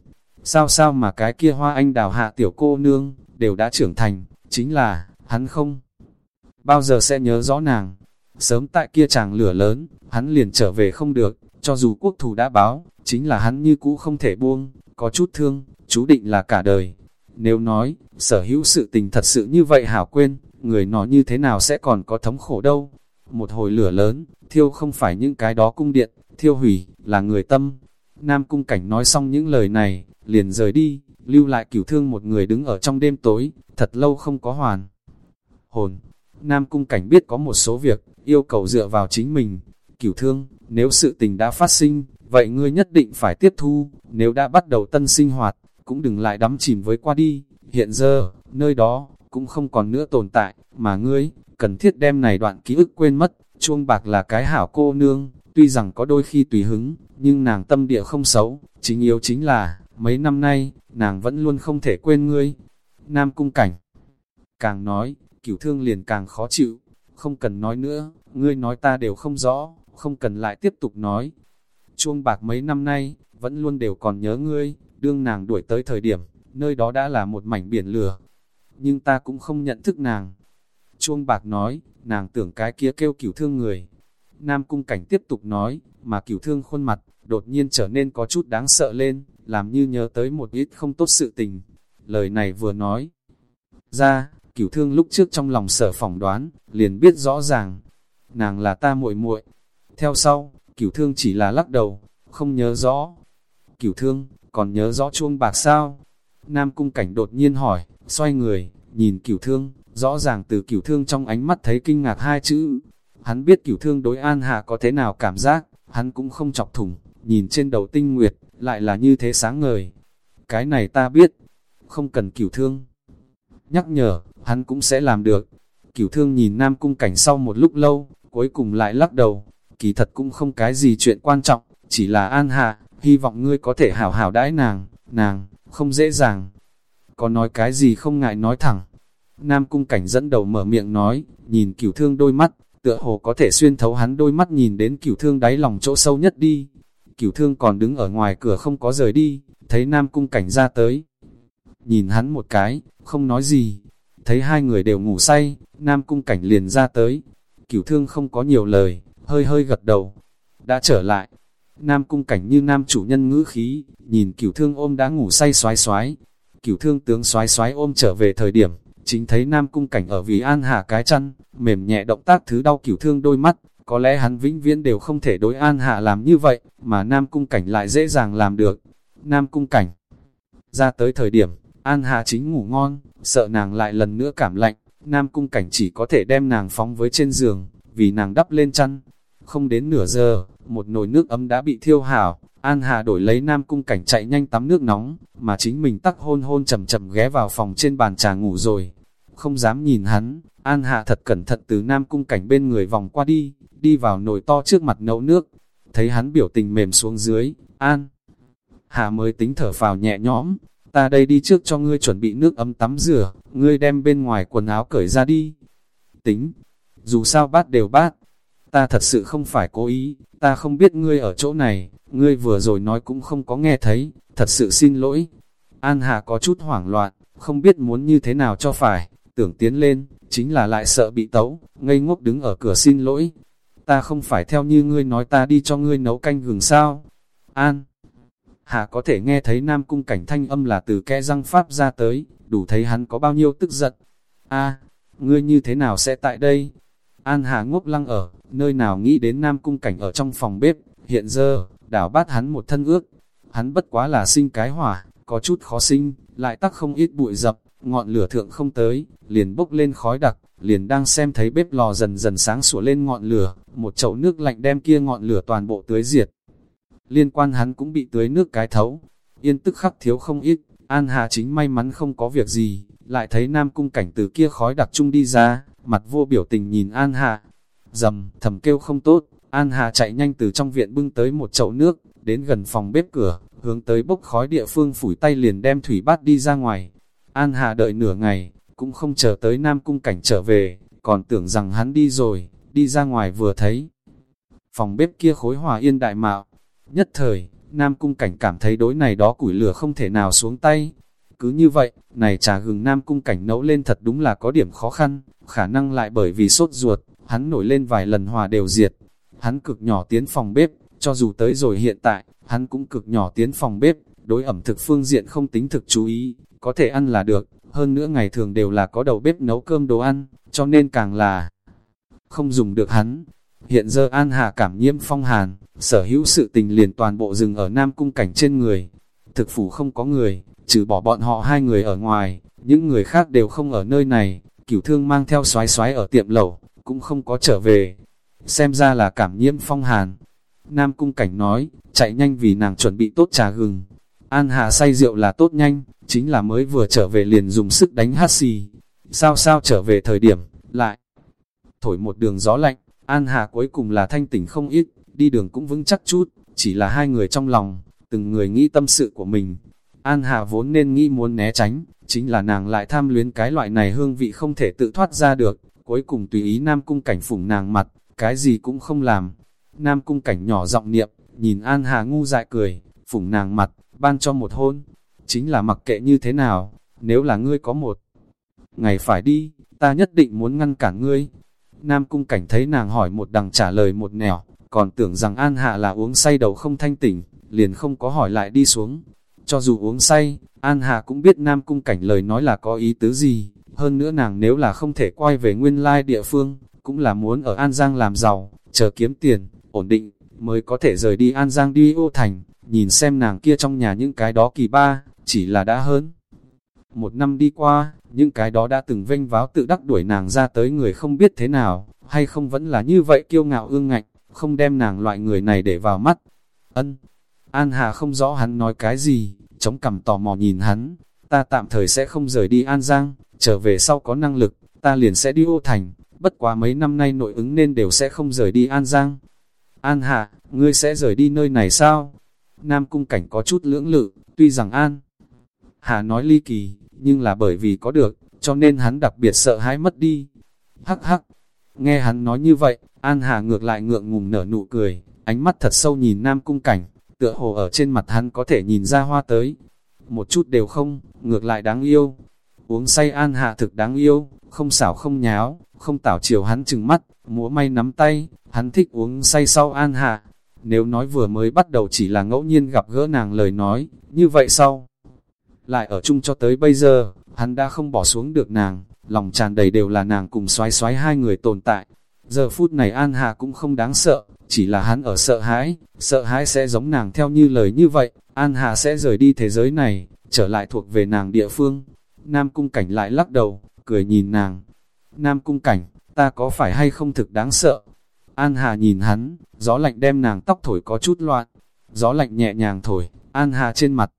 Sao sao mà cái kia hoa anh đào hạ tiểu cô nương, đều đã trưởng thành, chính là, hắn không bao giờ sẽ nhớ rõ nàng. Sớm tại kia chàng lửa lớn, hắn liền trở về không được, cho dù quốc thủ đã báo, chính là hắn như cũ không thể buông, có chút thương, chú định là cả đời. Nếu nói, sở hữu sự tình thật sự như vậy hảo quên, người nó như thế nào sẽ còn có thống khổ đâu. Một hồi lửa lớn, thiêu không phải những cái đó cung điện, thiêu hủy, là người tâm. Nam cung cảnh nói xong những lời này, liền rời đi, lưu lại cửu thương một người đứng ở trong đêm tối, thật lâu không có hoàn. Hồn, Nam cung cảnh biết có một số việc, yêu cầu dựa vào chính mình. Cửu thương, nếu sự tình đã phát sinh, vậy ngươi nhất định phải tiếp thu, nếu đã bắt đầu tân sinh hoạt, cũng đừng lại đắm chìm với qua đi. Hiện giờ, nơi đó, cũng không còn nữa tồn tại, mà ngươi, cần thiết đem này đoạn ký ức quên mất, chuông bạc là cái hảo cô nương, tuy rằng có đôi khi tùy hứng, nhưng nàng tâm địa không xấu, chính yếu chính là, mấy năm nay, nàng vẫn luôn không thể quên ngươi. Nam cung cảnh, càng nói, cửu thương liền càng khó chịu, không cần nói nữa, ngươi nói ta đều không rõ, không cần lại tiếp tục nói. Chuông bạc mấy năm nay, vẫn luôn đều còn nhớ ngươi, đương nàng đuổi tới thời điểm, nơi đó đã là một mảnh biển lửa. Nhưng ta cũng không nhận thức nàng. Chuông bạc nói, nàng tưởng cái kia kêu cửu thương người. Nam cung cảnh tiếp tục nói, mà cửu thương khuôn mặt, đột nhiên trở nên có chút đáng sợ lên, làm như nhớ tới một ít không tốt sự tình. Lời này vừa nói ra, cửu thương lúc trước trong lòng sở phỏng đoán, liền biết rõ ràng, nàng là ta muội muội. Theo sau, cửu thương chỉ là lắc đầu, không nhớ rõ. Cửu thương, còn nhớ rõ chuông bạc sao? Nam cung cảnh đột nhiên hỏi, xoay người, nhìn cửu thương, rõ ràng từ cửu thương trong ánh mắt thấy kinh ngạc hai chữ. Hắn biết cửu thương đối an hạ có thế nào cảm giác, hắn cũng không chọc thủng, nhìn trên đầu tinh nguyệt, lại là như thế sáng ngời. Cái này ta biết, không cần cửu thương. Nhắc nhở, hắn cũng sẽ làm được. Cửu thương nhìn Nam Cung Cảnh sau một lúc lâu, cuối cùng lại lắc đầu. Kỳ thật cũng không cái gì chuyện quan trọng, chỉ là an hạ, hy vọng ngươi có thể hảo hảo đãi nàng, nàng, không dễ dàng. Có nói cái gì không ngại nói thẳng. Nam Cung Cảnh dẫn đầu mở miệng nói, nhìn cửu thương đôi mắt, tựa hồ có thể xuyên thấu hắn đôi mắt nhìn đến cửu thương đáy lòng chỗ sâu nhất đi. Cửu thương còn đứng ở ngoài cửa không có rời đi, thấy Nam Cung Cảnh ra tới. Nhìn hắn một cái, không nói gì, thấy hai người đều ngủ say, Nam Cung Cảnh liền ra tới. Cửu thương không có nhiều lời, hơi hơi gật đầu. Đã trở lại, Nam Cung Cảnh như Nam chủ nhân ngữ khí, nhìn cửu thương ôm đã ngủ say xoái xoái. Cửu thương tướng xoái xoái ôm trở về thời điểm, chính thấy Nam Cung Cảnh ở vì an hạ cái chăn, mềm nhẹ động tác thứ đau cửu thương đôi mắt, có lẽ hắn vĩnh viễn đều không thể đối an hạ làm như vậy, mà Nam Cung Cảnh lại dễ dàng làm được. Nam Cung Cảnh ra tới thời điểm, An Hạ chính ngủ ngon, sợ nàng lại lần nữa cảm lạnh, Nam Cung Cảnh chỉ có thể đem nàng phóng với trên giường, vì nàng đắp lên chăn. Không đến nửa giờ, một nồi nước ấm đã bị thiêu hảo, An Hà đổi lấy Nam Cung Cảnh chạy nhanh tắm nước nóng, mà chính mình tắc hôn hôn chầm chầm ghé vào phòng trên bàn trà ngủ rồi. Không dám nhìn hắn, An Hạ thật cẩn thận từ Nam Cung Cảnh bên người vòng qua đi, đi vào nồi to trước mặt nấu nước. Thấy hắn biểu tình mềm xuống dưới, An Hạ mới tính thở phào nhẹ nhõm, ta đây đi trước cho ngươi chuẩn bị nước ấm tắm rửa, ngươi đem bên ngoài quần áo cởi ra đi. Tính, dù sao bát đều bát, ta thật sự không phải cố ý, ta không biết ngươi ở chỗ này, ngươi vừa rồi nói cũng không có nghe thấy, thật sự xin lỗi. An Hà có chút hoảng loạn, không biết muốn như thế nào cho phải, tưởng tiến lên, chính là lại sợ bị tấu, ngây ngốc đứng ở cửa xin lỗi. Ta không phải theo như ngươi nói ta đi cho ngươi nấu canh gừng sao. An Hà có thể nghe thấy Nam Cung cảnh thanh âm là từ kẽ răng pháp ra tới, đủ thấy hắn có bao nhiêu tức giận. a ngươi như thế nào sẽ tại đây? An Hà ngốc lăng ở, nơi nào nghĩ đến Nam Cung cảnh ở trong phòng bếp, hiện giờ, đảo bát hắn một thân ước. Hắn bất quá là sinh cái hỏa, có chút khó sinh, lại tắc không ít bụi dập, ngọn lửa thượng không tới, liền bốc lên khói đặc, liền đang xem thấy bếp lò dần dần sáng sủa lên ngọn lửa, một chậu nước lạnh đem kia ngọn lửa toàn bộ tưới diệt liên quan hắn cũng bị tưới nước cái thấu. Yên tức khắc thiếu không ít, An Hà chính may mắn không có việc gì, lại thấy Nam Cung cảnh từ kia khói đặc trung đi ra, mặt vô biểu tình nhìn An Hà. Dầm, thầm kêu không tốt, An Hà chạy nhanh từ trong viện bưng tới một chậu nước, đến gần phòng bếp cửa, hướng tới bốc khói địa phương phủi tay liền đem thủy bát đi ra ngoài. An Hà đợi nửa ngày, cũng không chờ tới Nam Cung cảnh trở về, còn tưởng rằng hắn đi rồi, đi ra ngoài vừa thấy. Phòng bếp kia khối hòa yên đại mạo, Nhất thời, Nam Cung Cảnh cảm thấy đối này đó củi lửa không thể nào xuống tay. Cứ như vậy, này trà gừng Nam Cung Cảnh nấu lên thật đúng là có điểm khó khăn, khả năng lại bởi vì sốt ruột, hắn nổi lên vài lần hòa đều diệt. Hắn cực nhỏ tiến phòng bếp, cho dù tới rồi hiện tại, hắn cũng cực nhỏ tiến phòng bếp, đối ẩm thực phương diện không tính thực chú ý, có thể ăn là được, hơn nữa ngày thường đều là có đầu bếp nấu cơm đồ ăn, cho nên càng là không dùng được hắn. Hiện giờ An Hà cảm nhiễm phong hàn, sở hữu sự tình liền toàn bộ rừng ở Nam Cung Cảnh trên người. Thực phủ không có người, trừ bỏ bọn họ hai người ở ngoài, những người khác đều không ở nơi này, cửu thương mang theo xoái xoái ở tiệm lẩu, cũng không có trở về. Xem ra là cảm nhiễm phong hàn. Nam Cung Cảnh nói, chạy nhanh vì nàng chuẩn bị tốt trà gừng. An Hà say rượu là tốt nhanh, chính là mới vừa trở về liền dùng sức đánh hát xì. Sao sao trở về thời điểm, lại thổi một đường gió lạnh, An Hà cuối cùng là thanh tỉnh không ít, đi đường cũng vững chắc chút, chỉ là hai người trong lòng, từng người nghĩ tâm sự của mình. An Hà vốn nên nghĩ muốn né tránh, chính là nàng lại tham luyến cái loại này hương vị không thể tự thoát ra được, cuối cùng tùy ý Nam Cung Cảnh phủng nàng mặt, cái gì cũng không làm. Nam Cung Cảnh nhỏ giọng niệm, nhìn An Hà ngu dại cười, phủng nàng mặt, ban cho một hôn. Chính là mặc kệ như thế nào, nếu là ngươi có một ngày phải đi, ta nhất định muốn ngăn cản ngươi. Nam Cung Cảnh thấy nàng hỏi một đằng trả lời một nẻo, còn tưởng rằng An Hạ là uống say đầu không thanh tỉnh, liền không có hỏi lại đi xuống. Cho dù uống say, An Hạ cũng biết Nam Cung Cảnh lời nói là có ý tứ gì, hơn nữa nàng nếu là không thể quay về nguyên lai địa phương, cũng là muốn ở An Giang làm giàu, chờ kiếm tiền, ổn định, mới có thể rời đi An Giang đi ô thành, nhìn xem nàng kia trong nhà những cái đó kỳ ba, chỉ là đã hơn. Một năm đi qua, những cái đó đã từng vênh váo tự đắc đuổi nàng ra tới người không biết thế nào, hay không vẫn là như vậy kiêu ngạo ương ngạnh, không đem nàng loại người này để vào mắt. Ân, An Hà không rõ hắn nói cái gì, chống cằm tò mò nhìn hắn, ta tạm thời sẽ không rời đi An Giang, trở về sau có năng lực, ta liền sẽ đi ô thành, bất quá mấy năm nay nội ứng nên đều sẽ không rời đi An Giang. An Hà, ngươi sẽ rời đi nơi này sao? Nam Cung Cảnh có chút lưỡng lự, tuy rằng An Hà nói ly kỳ, nhưng là bởi vì có được, cho nên hắn đặc biệt sợ hãi mất đi. Hắc hắc, nghe hắn nói như vậy, An Hà ngược lại ngượng ngùng nở nụ cười, ánh mắt thật sâu nhìn Nam Cung Cảnh, tựa hồ ở trên mặt hắn có thể nhìn ra hoa tới. Một chút đều không, ngược lại đáng yêu. Uống say An Hạ thực đáng yêu, không xảo không nháo, không tảo chiều hắn chừng mắt, múa may nắm tay, hắn thích uống say sau An Hạ. Nếu nói vừa mới bắt đầu chỉ là ngẫu nhiên gặp gỡ nàng lời nói, như vậy sau. Lại ở chung cho tới bây giờ, hắn đã không bỏ xuống được nàng, lòng tràn đầy đều là nàng cùng xoái xoái hai người tồn tại. Giờ phút này An Hà cũng không đáng sợ, chỉ là hắn ở sợ hãi, sợ hãi sẽ giống nàng theo như lời như vậy, An Hà sẽ rời đi thế giới này, trở lại thuộc về nàng địa phương. Nam Cung Cảnh lại lắc đầu, cười nhìn nàng. Nam Cung Cảnh, ta có phải hay không thực đáng sợ? An Hà nhìn hắn, gió lạnh đem nàng tóc thổi có chút loạn. Gió lạnh nhẹ nhàng thổi, An Hà trên mặt.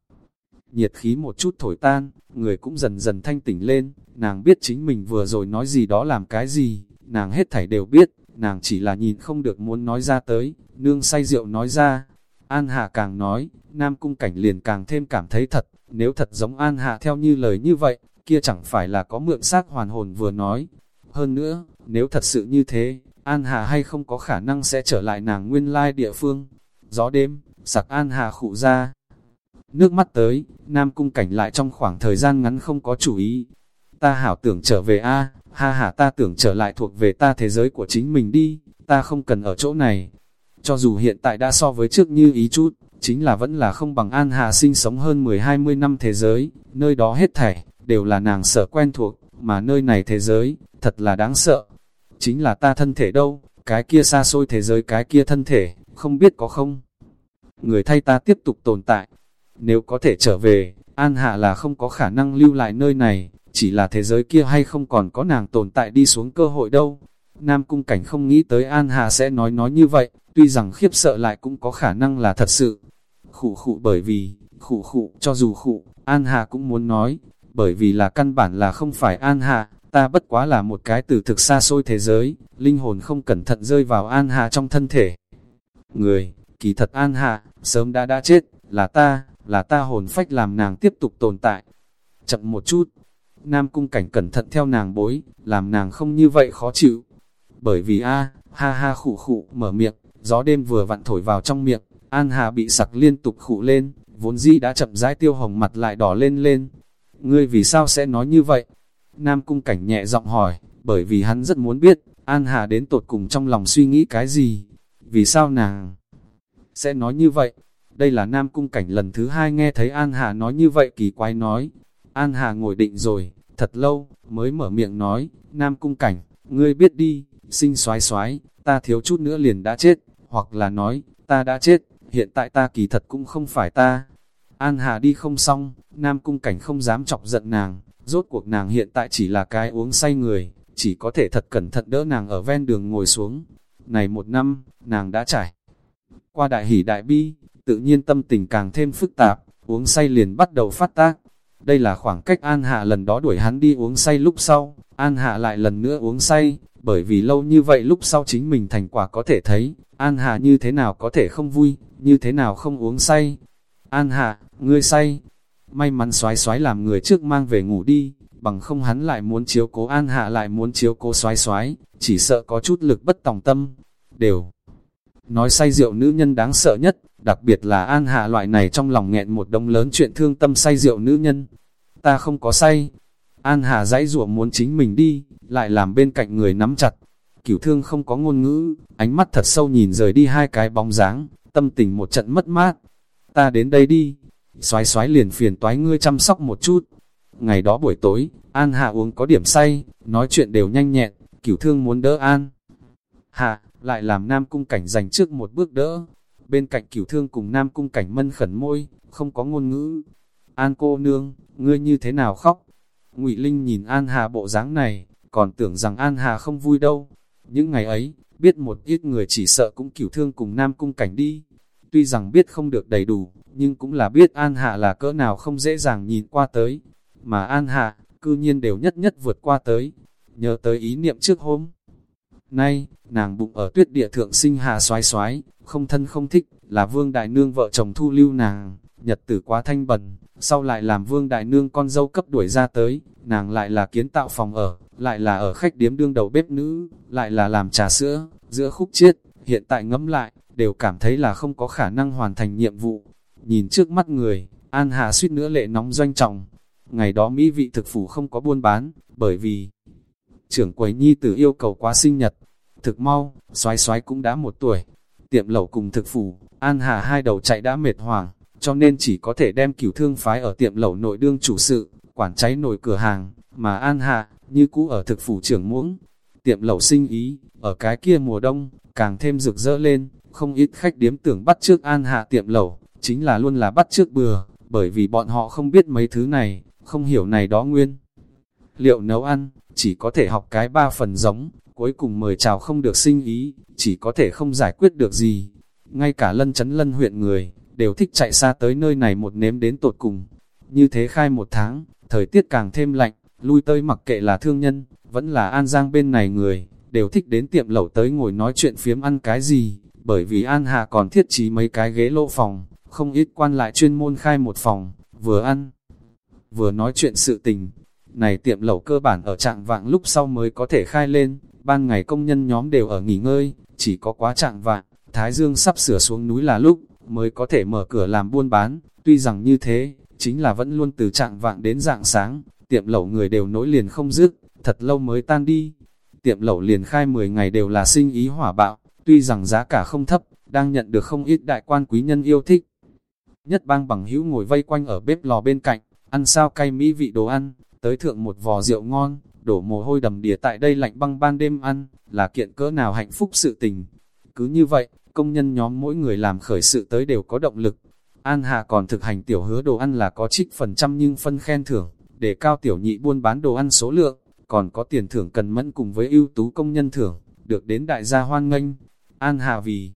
Nhiệt khí một chút thổi tan, người cũng dần dần thanh tỉnh lên, nàng biết chính mình vừa rồi nói gì đó làm cái gì, nàng hết thảy đều biết, nàng chỉ là nhìn không được muốn nói ra tới, nương say rượu nói ra. An Hạ càng nói, Nam Cung Cảnh liền càng thêm cảm thấy thật, nếu thật giống An Hạ theo như lời như vậy, kia chẳng phải là có mượn xác hoàn hồn vừa nói. Hơn nữa, nếu thật sự như thế, An Hạ hay không có khả năng sẽ trở lại nàng nguyên lai địa phương. Gió đêm, sặc An Hạ khụ ra. Nước mắt tới, Nam Cung Cảnh lại trong khoảng thời gian ngắn không có chủ ý. Ta hảo tưởng trở về A, ha ha ta tưởng trở lại thuộc về ta thế giới của chính mình đi, ta không cần ở chỗ này. Cho dù hiện tại đã so với trước như ý chút, chính là vẫn là không bằng An Hà sinh sống hơn 10-20 năm thế giới, nơi đó hết thảy, đều là nàng sợ quen thuộc, mà nơi này thế giới, thật là đáng sợ. Chính là ta thân thể đâu, cái kia xa xôi thế giới cái kia thân thể, không biết có không. Người thay ta tiếp tục tồn tại, nếu có thể trở về, An Hạ là không có khả năng lưu lại nơi này, chỉ là thế giới kia hay không còn có nàng tồn tại đi xuống cơ hội đâu. Nam Cung Cảnh không nghĩ tới An Hà sẽ nói nói như vậy, tuy rằng khiếp sợ lại cũng có khả năng là thật sự. Khủ khụ bởi vì, khủ khụ cho dù khụ, An Hà cũng muốn nói, bởi vì là căn bản là không phải An Hà, ta bất quá là một cái từ thực xa xôi thế giới, linh hồn không cẩn thận rơi vào An Hà trong thân thể. Người, kỳ thật An Hà, sớm đã đã chết, là ta, là ta hồn phách làm nàng tiếp tục tồn tại. Chậm một chút, Nam cung cảnh cẩn thận theo nàng bối, làm nàng không như vậy khó chịu. Bởi vì a ha ha khụ khụ, mở miệng, gió đêm vừa vặn thổi vào trong miệng, An Hà bị sặc liên tục khụ lên, vốn dĩ đã chậm rãi tiêu hồng mặt lại đỏ lên lên. Ngươi vì sao sẽ nói như vậy? Nam cung cảnh nhẹ giọng hỏi, bởi vì hắn rất muốn biết, An Hà đến tột cùng trong lòng suy nghĩ cái gì? Vì sao nàng sẽ nói như vậy? Đây là Nam cung cảnh lần thứ hai nghe thấy An Hà nói như vậy kỳ quái nói, An Hà ngồi định rồi, thật lâu, mới mở miệng nói, Nam Cung Cảnh, ngươi biết đi, sinh xoái xoái, ta thiếu chút nữa liền đã chết, hoặc là nói, ta đã chết, hiện tại ta kỳ thật cũng không phải ta. An Hà đi không xong, Nam Cung Cảnh không dám chọc giận nàng, rốt cuộc nàng hiện tại chỉ là cái uống say người, chỉ có thể thật cẩn thận đỡ nàng ở ven đường ngồi xuống. Này một năm, nàng đã trải qua đại hỷ đại bi, tự nhiên tâm tình càng thêm phức tạp, uống say liền bắt đầu phát tác, đây là khoảng cách An Hạ lần đó đuổi hắn đi uống say lúc sau, An Hạ lại lần nữa uống say, bởi vì lâu như vậy lúc sau chính mình thành quả có thể thấy, An Hạ như thế nào có thể không vui, như thế nào không uống say. An Hạ ngươi say. May mắn xoái xoái làm người trước mang về ngủ đi, bằng không hắn lại muốn chiếu cố An Hạ lại muốn chiếu cố xoái xoái, chỉ sợ có chút lực bất tòng tâm. Đều nói say rượu nữ nhân đáng sợ nhất, đặc biệt là An Hạ loại này trong lòng nghẹn một đông lớn chuyện thương tâm say rượu nữ nhân. Ta không có say. An hà dãy rủa muốn chính mình đi, lại làm bên cạnh người nắm chặt. Cửu thương không có ngôn ngữ, ánh mắt thật sâu nhìn rời đi hai cái bóng dáng, tâm tình một trận mất mát. Ta đến đây đi. Xoái xoái liền phiền toái ngươi chăm sóc một chút. Ngày đó buổi tối, An hà uống có điểm say, nói chuyện đều nhanh nhẹn, cửu thương muốn đỡ An. hà, lại làm Nam Cung Cảnh dành trước một bước đỡ. Bên cạnh cửu thương cùng Nam Cung Cảnh mân khẩn môi, không có ngôn ngữ. An cô nương, ngươi như thế nào khóc? ngụy Linh nhìn An Hà bộ dáng này, còn tưởng rằng An Hà không vui đâu. Những ngày ấy, biết một ít người chỉ sợ cũng cửu thương cùng Nam Cung Cảnh đi. Tuy rằng biết không được đầy đủ, nhưng cũng là biết An Hạ là cỡ nào không dễ dàng nhìn qua tới. Mà An Hạ, cư nhiên đều nhất nhất vượt qua tới. Nhớ tới ý niệm trước hôm. Nay, nàng bụng ở tuyết địa thượng sinh hạ xoái xoái, không thân không thích, là vương đại nương vợ chồng thu lưu nàng, nhật tử quá thanh bẩn, sau lại làm vương đại nương con dâu cấp đuổi ra tới, nàng lại là kiến tạo phòng ở, lại là ở khách điếm đương đầu bếp nữ, lại là làm trà sữa, giữa khúc chiết, hiện tại ngẫm lại, đều cảm thấy là không có khả năng hoàn thành nhiệm vụ. Nhìn trước mắt người, An Hà suýt nữa lệ nóng doanh trọng. Ngày đó Mỹ vị thực phủ không có buôn bán, bởi vì trưởng quầy nhi tử yêu cầu quá sinh nhật. Thực mau, xoái xoái cũng đã một tuổi. Tiệm lẩu cùng thực phủ, An Hà hai đầu chạy đã mệt hoàng, cho nên chỉ có thể đem cửu thương phái ở tiệm lẩu nội đương chủ sự, quản cháy nổi cửa hàng, mà An hạ như cũ ở thực phủ trưởng muỗng. Tiệm lẩu sinh ý, ở cái kia mùa đông, càng thêm rực rỡ lên, không ít khách điếm tưởng bắt trước An Hạ tiệm lẩu, chính là luôn là bắt trước bừa, bởi vì bọn họ không biết mấy thứ này, không hiểu này đó nguyên. Liệu nấu ăn, chỉ có thể học cái ba phần giống, cuối cùng mời chào không được sinh ý, chỉ có thể không giải quyết được gì. Ngay cả lân chấn lân huyện người, đều thích chạy xa tới nơi này một nếm đến tột cùng. Như thế khai một tháng, thời tiết càng thêm lạnh, lui tới mặc kệ là thương nhân, vẫn là an giang bên này người, đều thích đến tiệm lẩu tới ngồi nói chuyện phiếm ăn cái gì, bởi vì An Hà còn thiết trí mấy cái ghế lộ phòng, không ít quan lại chuyên môn khai một phòng, vừa ăn, vừa nói chuyện sự tình. Này tiệm lẩu cơ bản ở trạng vạng lúc sau mới có thể khai lên, ban ngày công nhân nhóm đều ở nghỉ ngơi, chỉ có quá trạng vạng, Thái Dương sắp sửa xuống núi là lúc, mới có thể mở cửa làm buôn bán, tuy rằng như thế, chính là vẫn luôn từ trạng vạng đến dạng sáng, tiệm lẩu người đều nối liền không dứt, thật lâu mới tan đi. Tiệm lẩu liền khai 10 ngày đều là sinh ý hỏa bạo, tuy rằng giá cả không thấp, đang nhận được không ít đại quan quý nhân yêu thích. Nhất bang bằng hữu ngồi vây quanh ở bếp lò bên cạnh, ăn sao cay mỹ vị đồ ăn, tới thượng một vò rượu ngon, đổ mồ hôi đầm đìa tại đây lạnh băng ban đêm ăn, là kiện cỡ nào hạnh phúc sự tình. Cứ như vậy, công nhân nhóm mỗi người làm khởi sự tới đều có động lực. An Hà còn thực hành tiểu hứa đồ ăn là có trích phần trăm nhưng phân khen thưởng, để cao tiểu nhị buôn bán đồ ăn số lượng, còn có tiền thưởng cần mẫn cùng với ưu tú công nhân thưởng, được đến đại gia hoan nghênh. An Hà vì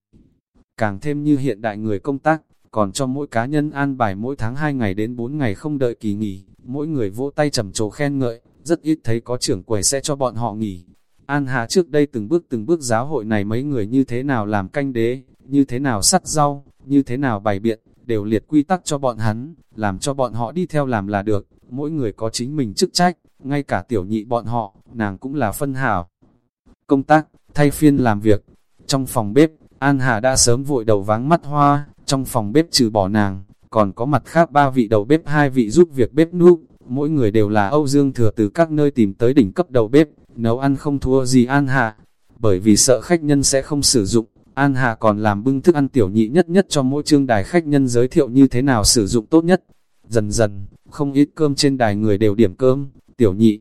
càng thêm như hiện đại người công tác, còn cho mỗi cá nhân an bài mỗi tháng 2 ngày đến 4 ngày không đợi kỳ nghỉ, mỗi người vỗ tay trầm trồ khen ngợi, rất ít thấy có trưởng quầy sẽ cho bọn họ nghỉ. An Hà trước đây từng bước từng bước giáo hội này mấy người như thế nào làm canh đế, như thế nào sắt rau, như thế nào bày biện, đều liệt quy tắc cho bọn hắn, làm cho bọn họ đi theo làm là được, mỗi người có chính mình chức trách, ngay cả tiểu nhị bọn họ, nàng cũng là phân hảo. Công tác, thay phiên làm việc, trong phòng bếp, An Hà đã sớm vội đầu váng mắt hoa, trong phòng bếp trừ bỏ nàng, còn có mặt khác ba vị đầu bếp hai vị giúp việc bếp núp, mỗi người đều là Âu Dương Thừa từ các nơi tìm tới đỉnh cấp đầu bếp, nấu ăn không thua gì An Hà, bởi vì sợ khách nhân sẽ không sử dụng, An Hà còn làm bưng thức ăn tiểu nhị nhất nhất cho mỗi chương đài khách nhân giới thiệu như thế nào sử dụng tốt nhất. Dần dần, không ít cơm trên đài người đều điểm cơm, tiểu nhị.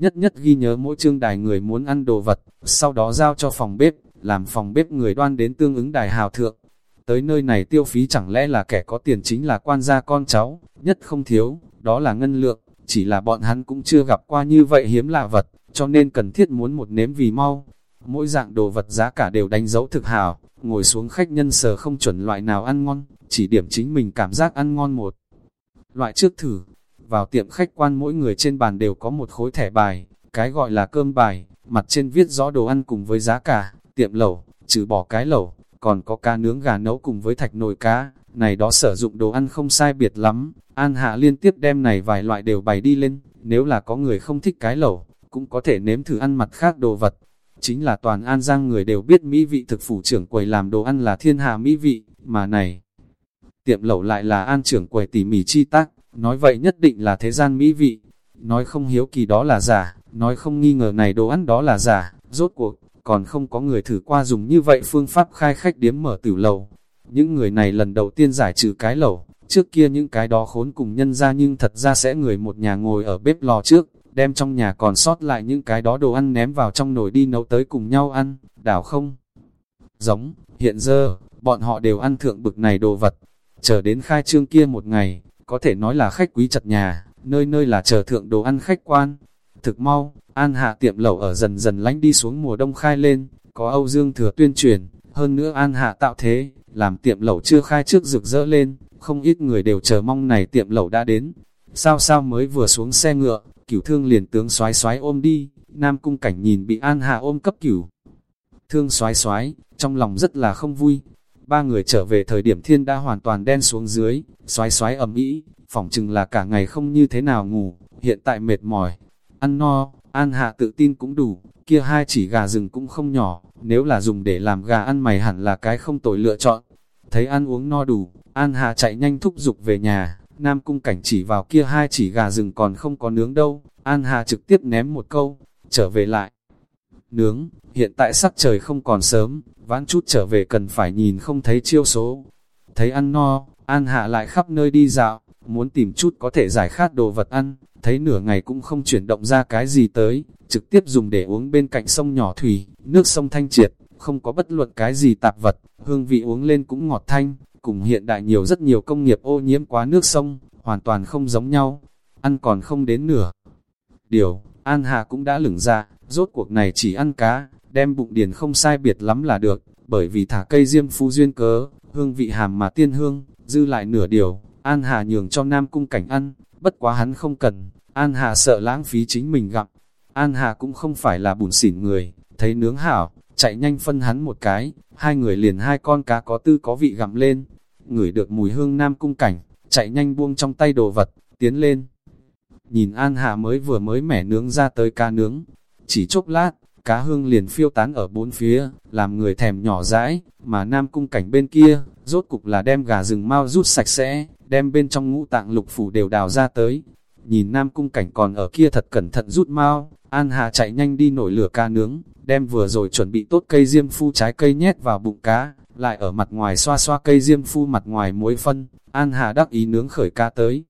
Nhất nhất ghi nhớ mỗi chương đài người muốn ăn đồ vật, sau đó giao cho phòng bếp, làm phòng bếp người đoan đến tương ứng đài hào thượng. Tới nơi này tiêu phí chẳng lẽ là kẻ có tiền chính là quan gia con cháu, nhất không thiếu, đó là ngân lượng, chỉ là bọn hắn cũng chưa gặp qua như vậy hiếm lạ vật, cho nên cần thiết muốn một nếm vì mau. Mỗi dạng đồ vật giá cả đều đánh dấu thực hảo, ngồi xuống khách nhân sờ không chuẩn loại nào ăn ngon, chỉ điểm chính mình cảm giác ăn ngon một. Loại trước thử, vào tiệm khách quan mỗi người trên bàn đều có một khối thẻ bài, cái gọi là cơm bài, mặt trên viết rõ đồ ăn cùng với giá cả, tiệm lẩu, trừ bỏ cái lẩu, còn có cá nướng gà nấu cùng với thạch nồi cá, này đó sử dụng đồ ăn không sai biệt lắm, An Hạ liên tiếp đem này vài loại đều bày đi lên, nếu là có người không thích cái lẩu, cũng có thể nếm thử ăn mặt khác đồ vật. Chính là toàn An Giang người đều biết mỹ vị thực phủ trưởng quầy làm đồ ăn là thiên hạ mỹ vị, mà này, tiệm lẩu lại là An trưởng quầy tỉ mỉ chi tác, nói vậy nhất định là thế gian mỹ vị, nói không hiếu kỳ đó là giả, nói không nghi ngờ này đồ ăn đó là giả, rốt cuộc, còn không có người thử qua dùng như vậy phương pháp khai khách điếm mở tử lầu. Những người này lần đầu tiên giải trừ cái lẩu, trước kia những cái đó khốn cùng nhân ra nhưng thật ra sẽ người một nhà ngồi ở bếp lò trước, đem trong nhà còn sót lại những cái đó đồ ăn ném vào trong nồi đi nấu tới cùng nhau ăn, đảo không? Giống, hiện giờ, bọn họ đều ăn thượng bực này đồ vật, chờ đến khai trương kia một ngày, có thể nói là khách quý chặt nhà, nơi nơi là chờ thượng đồ ăn khách quan. Thực mau, An Hạ tiệm lẩu ở dần dần lánh đi xuống mùa đông khai lên, có Âu Dương Thừa tuyên truyền, hơn nữa An Hạ tạo thế, làm tiệm lẩu chưa khai trước rực rỡ lên, không ít người đều chờ mong này tiệm lẩu đã đến. Sao sao mới vừa xuống xe ngựa, cửu thương liền tướng xoái xoái ôm đi, Nam Cung Cảnh nhìn bị An Hạ ôm cấp cửu. Thương xoái xoái, trong lòng rất là không vui. Ba người trở về thời điểm thiên đã hoàn toàn đen xuống dưới, xoái xoái ẩm ý phỏng chừng là cả ngày không như thế nào ngủ, hiện tại mệt mỏi. Ăn no, An Hạ tự tin cũng đủ, kia hai chỉ gà rừng cũng không nhỏ, nếu là dùng để làm gà ăn mày hẳn là cái không tồi lựa chọn. Thấy ăn uống no đủ, An Hạ chạy nhanh thúc giục về nhà, Nam Cung Cảnh chỉ vào kia hai chỉ gà rừng còn không có nướng đâu, An Hà trực tiếp ném một câu, trở về lại. Nướng, hiện tại sắc trời không còn sớm, vãn chút trở về cần phải nhìn không thấy chiêu số. Thấy ăn no, An Hạ lại khắp nơi đi dạo, muốn tìm chút có thể giải khát đồ vật ăn, thấy nửa ngày cũng không chuyển động ra cái gì tới, trực tiếp dùng để uống bên cạnh sông nhỏ thủy, nước sông thanh triệt, không có bất luận cái gì tạp vật, hương vị uống lên cũng ngọt thanh, cùng hiện đại nhiều rất nhiều công nghiệp ô nhiễm quá nước sông, hoàn toàn không giống nhau, ăn còn không đến nửa. Điều, An Hà cũng đã lửng ra, rốt cuộc này chỉ ăn cá, đem bụng điền không sai biệt lắm là được, bởi vì thả cây diêm phú duyên cớ, hương vị hàm mà tiên hương, dư lại nửa điều, An Hà nhường cho Nam Cung Cảnh ăn, bất quá hắn không cần, An Hà sợ lãng phí chính mình gặm. An Hà cũng không phải là bùn xỉn người, thấy nướng hảo, chạy nhanh phân hắn một cái, hai người liền hai con cá có tư có vị gặm lên, ngửi được mùi hương Nam Cung Cảnh, chạy nhanh buông trong tay đồ vật, tiến lên. Nhìn An Hà mới vừa mới mẻ nướng ra tới cá nướng, chỉ chốc lát, cá hương liền phiêu tán ở bốn phía, làm người thèm nhỏ dãi, mà Nam Cung Cảnh bên kia, rốt cục là đem gà rừng mau rút sạch sẽ, đem bên trong ngũ tạng lục phủ đều đào ra tới. Nhìn Nam Cung Cảnh còn ở kia thật cẩn thận rút mau, An Hà chạy nhanh đi nổi lửa cá nướng, đem vừa rồi chuẩn bị tốt cây diêm phu trái cây nhét vào bụng cá, lại ở mặt ngoài xoa xoa cây diêm phu mặt ngoài muối phân, An Hà đắc ý nướng khởi ca tới.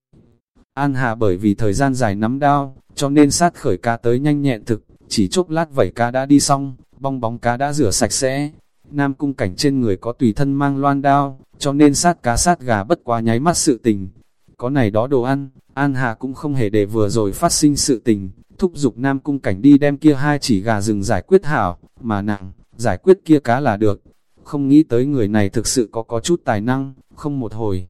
An Hà bởi vì thời gian dài nắm đao, cho nên sát khởi ca tới nhanh nhẹn thực, chỉ chốc lát vẩy cá đã đi xong, bong bóng cá đã rửa sạch sẽ. Nam cung cảnh trên người có tùy thân mang loan đao, cho nên sát cá sát gà bất quá nháy mắt sự tình. Có này đó đồ ăn, An Hà cũng không hề để vừa rồi phát sinh sự tình, thúc giục Nam cung cảnh đi đem kia hai chỉ gà rừng giải quyết hảo, mà nặng, giải quyết kia cá là được. Không nghĩ tới người này thực sự có có chút tài năng, không một hồi.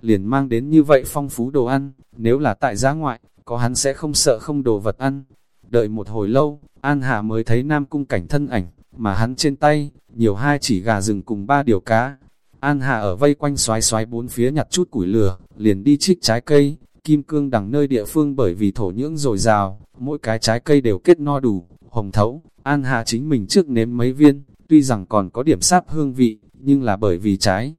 Liền mang đến như vậy phong phú đồ ăn, nếu là tại giá ngoại, có hắn sẽ không sợ không đồ vật ăn, Đợi một hồi lâu, An Hà mới thấy Nam Cung cảnh thân ảnh, mà hắn trên tay, nhiều hai chỉ gà rừng cùng ba điều cá. An Hà ở vây quanh xoái xoái bốn phía nhặt chút củi lửa, liền đi trích trái cây, kim cương đằng nơi địa phương bởi vì thổ nhưỡng dồi dào, mỗi cái trái cây đều kết no đủ, hồng thấu. An Hà chính mình trước nếm mấy viên, tuy rằng còn có điểm sáp hương vị, nhưng là bởi vì trái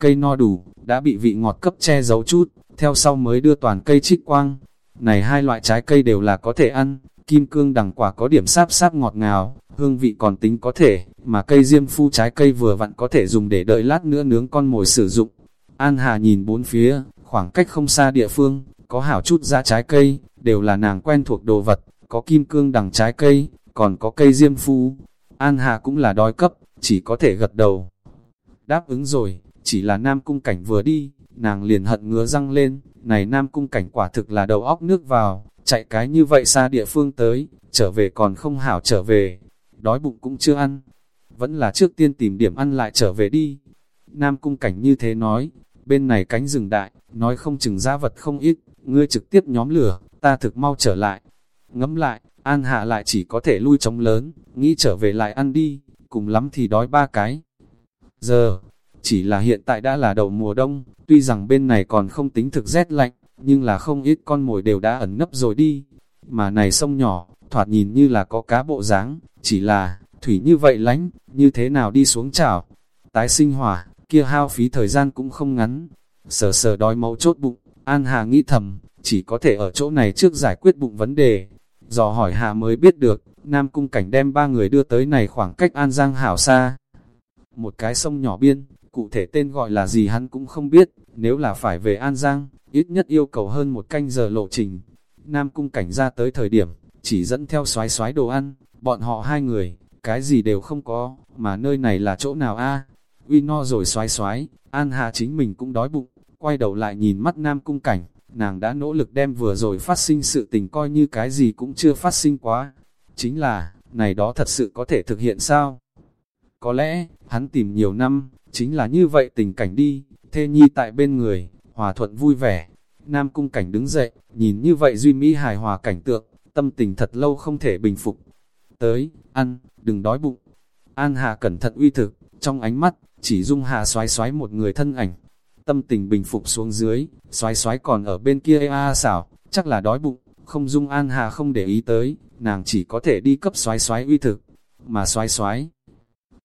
cây no đủ, đã bị vị ngọt cấp che giấu chút, theo sau mới đưa toàn cây trích quang, này hai loại trái cây đều là có thể ăn, kim cương đằng quả có điểm sáp sáp ngọt ngào, hương vị còn tính có thể, mà cây diêm phu trái cây vừa vặn có thể dùng để đợi lát nữa nướng con mồi sử dụng. An Hà nhìn bốn phía, khoảng cách không xa địa phương, có hảo chút ra trái cây, đều là nàng quen thuộc đồ vật, có kim cương đằng trái cây, còn có cây diêm phu. An Hà cũng là đói cấp, chỉ có thể gật đầu. Đáp ứng rồi, chỉ là nam cung cảnh vừa đi, nàng liền hận ngứa răng lên, này nam cung cảnh quả thực là đầu óc nước vào, chạy cái như vậy xa địa phương tới, trở về còn không hảo trở về, đói bụng cũng chưa ăn, vẫn là trước tiên tìm điểm ăn lại trở về đi. Nam cung cảnh như thế nói, bên này cánh rừng đại, nói không chừng giá vật không ít, ngươi trực tiếp nhóm lửa, ta thực mau trở lại. Ngẫm lại, An Hạ lại chỉ có thể lui trống lớn, nghĩ trở về lại ăn đi, cùng lắm thì đói ba cái. Giờ, chỉ là hiện tại đã là đầu mùa đông, tuy rằng bên này còn không tính thực rét lạnh, nhưng là không ít con mồi đều đã ẩn nấp rồi đi. Mà này sông nhỏ, thoạt nhìn như là có cá bộ dáng, chỉ là, thủy như vậy lánh, như thế nào đi xuống chảo. Tái sinh hỏa, kia hao phí thời gian cũng không ngắn. Sờ sờ đói máu chốt bụng, An Hà nghĩ thầm, chỉ có thể ở chỗ này trước giải quyết bụng vấn đề. Dò hỏi Hạ mới biết được, Nam Cung Cảnh đem ba người đưa tới này khoảng cách An Giang hảo xa. Một cái sông nhỏ biên, cụ thể tên gọi là gì hắn cũng không biết, nếu là phải về An Giang, ít nhất yêu cầu hơn một canh giờ lộ trình. Nam Cung Cảnh ra tới thời điểm, chỉ dẫn theo xoái xoái đồ ăn, bọn họ hai người, cái gì đều không có, mà nơi này là chỗ nào a? Uy no rồi xoái xoái, An Hà chính mình cũng đói bụng, quay đầu lại nhìn mắt Nam Cung Cảnh, nàng đã nỗ lực đem vừa rồi phát sinh sự tình coi như cái gì cũng chưa phát sinh quá. Chính là, này đó thật sự có thể thực hiện sao? Có lẽ, hắn tìm nhiều năm, chính là như vậy tình cảnh đi, thê nhi tại bên người, hòa thuận vui vẻ. Nam cung cảnh đứng dậy, nhìn như vậy duy mỹ hài hòa cảnh tượng, tâm tình thật lâu không thể bình phục. Tới, ăn, đừng đói bụng. An Hà cẩn thận uy thực, trong ánh mắt, chỉ dung Hà xoái xoái một người thân ảnh. Tâm tình bình phục xuống dưới, xoái xoái còn ở bên kia a xảo, chắc là đói bụng, không dung An Hà không để ý tới, nàng chỉ có thể đi cấp xoái xoái uy thực, mà xoái xoái.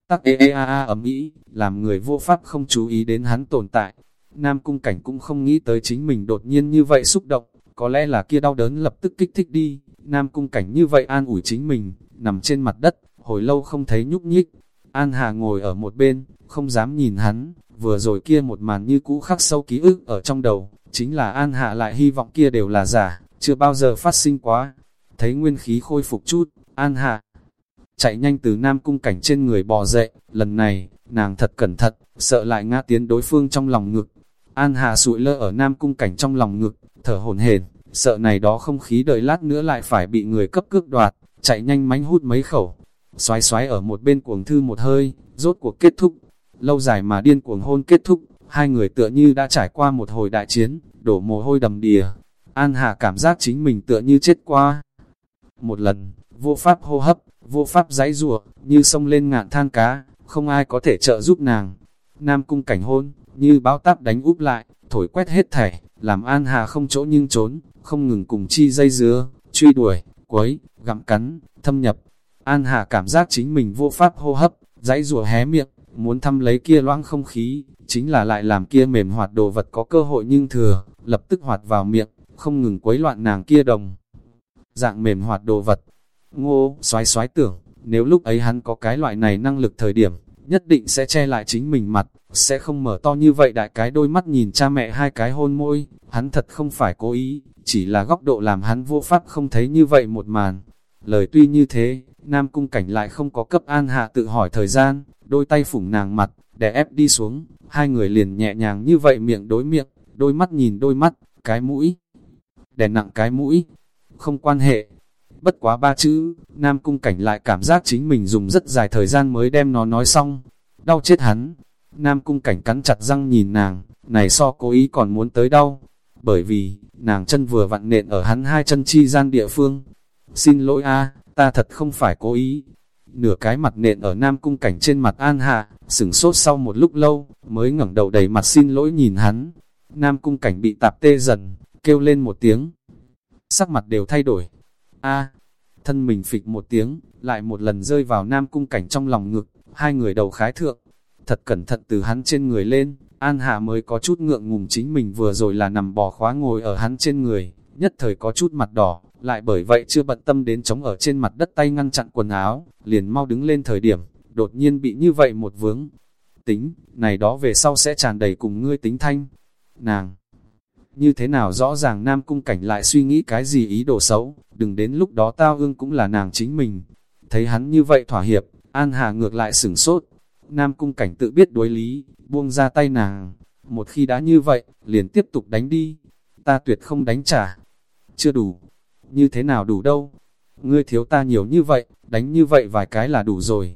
Tắc ê ê a a ấm ý, làm người vô pháp không chú ý đến hắn tồn tại. Nam cung cảnh cũng không nghĩ tới chính mình đột nhiên như vậy xúc động, có lẽ là kia đau đớn lập tức kích thích đi. Nam cung cảnh như vậy an ủi chính mình, nằm trên mặt đất, hồi lâu không thấy nhúc nhích. An Hà ngồi ở một bên, không dám nhìn hắn, vừa rồi kia một màn như cũ khắc sâu ký ức ở trong đầu, chính là An Hạ lại hy vọng kia đều là giả, chưa bao giờ phát sinh quá. Thấy nguyên khí khôi phục chút, An Hạ chạy nhanh từ Nam Cung Cảnh trên người bò dậy, lần này, nàng thật cẩn thận, sợ lại ngã tiến đối phương trong lòng ngực. An hạ sụi lơ ở Nam Cung Cảnh trong lòng ngực, thở hổn hển, sợ này đó không khí đợi lát nữa lại phải bị người cấp cước đoạt, chạy nhanh mánh hút mấy khẩu. Xoái xoái ở một bên cuồng thư một hơi, rốt cuộc kết thúc. Lâu dài mà điên cuồng hôn kết thúc, hai người tựa như đã trải qua một hồi đại chiến, đổ mồ hôi đầm đìa. An Hà cảm giác chính mình tựa như chết qua. Một lần, vô pháp hô hấp, vô pháp giãy rủa, như sông lên ngạn than cá, không ai có thể trợ giúp nàng. Nam cung cảnh hôn, như báo táp đánh úp lại, thổi quét hết thảy, làm An Hà không chỗ nhưng trốn, không ngừng cùng chi dây dứa, truy đuổi, quấy, gặm cắn, thâm nhập. An Hà cảm giác chính mình vô pháp hô hấp, giãy rủa hé miệng, muốn thăm lấy kia loãng không khí, chính là lại làm kia mềm hoạt đồ vật có cơ hội nhưng thừa, lập tức hoạt vào miệng, không ngừng quấy loạn nàng kia đồng. Dạng mềm hoạt đồ vật, Ngô, xoái xoái tưởng, nếu lúc ấy hắn có cái loại này năng lực thời điểm, nhất định sẽ che lại chính mình mặt, sẽ không mở to như vậy đại cái đôi mắt nhìn cha mẹ hai cái hôn môi, hắn thật không phải cố ý, chỉ là góc độ làm hắn vô pháp không thấy như vậy một màn. Lời tuy như thế, Nam Cung Cảnh lại không có cấp an hạ tự hỏi thời gian, đôi tay phủng nàng mặt, để ép đi xuống, hai người liền nhẹ nhàng như vậy miệng đối miệng, đôi mắt nhìn đôi mắt, cái mũi, đè nặng cái mũi, không quan hệ, Bất quá ba chữ, Nam Cung Cảnh lại cảm giác chính mình dùng rất dài thời gian mới đem nó nói xong. Đau chết hắn. Nam Cung Cảnh cắn chặt răng nhìn nàng, này so cố ý còn muốn tới đau. Bởi vì, nàng chân vừa vặn nện ở hắn hai chân chi gian địa phương. Xin lỗi a ta thật không phải cố ý. Nửa cái mặt nện ở Nam Cung Cảnh trên mặt An Hạ, sửng sốt sau một lúc lâu, mới ngẩng đầu đầy mặt xin lỗi nhìn hắn. Nam Cung Cảnh bị tạp tê dần, kêu lên một tiếng. Sắc mặt đều thay đổi, A, thân mình phịch một tiếng, lại một lần rơi vào nam cung cảnh trong lòng ngực, hai người đầu khái thượng. Thật cẩn thận từ hắn trên người lên, An Hạ mới có chút ngượng ngùng chính mình vừa rồi là nằm bò khóa ngồi ở hắn trên người, nhất thời có chút mặt đỏ, lại bởi vậy chưa bận tâm đến chống ở trên mặt đất tay ngăn chặn quần áo, liền mau đứng lên thời điểm, đột nhiên bị như vậy một vướng. Tính, này đó về sau sẽ tràn đầy cùng ngươi tính thanh. Nàng, như thế nào rõ ràng Nam Cung Cảnh lại suy nghĩ cái gì ý đồ xấu, đừng đến lúc đó tao ương cũng là nàng chính mình. Thấy hắn như vậy thỏa hiệp, An Hà ngược lại sửng sốt. Nam Cung Cảnh tự biết đối lý, buông ra tay nàng. Một khi đã như vậy, liền tiếp tục đánh đi. Ta tuyệt không đánh trả. Chưa đủ. Như thế nào đủ đâu. Ngươi thiếu ta nhiều như vậy, đánh như vậy vài cái là đủ rồi.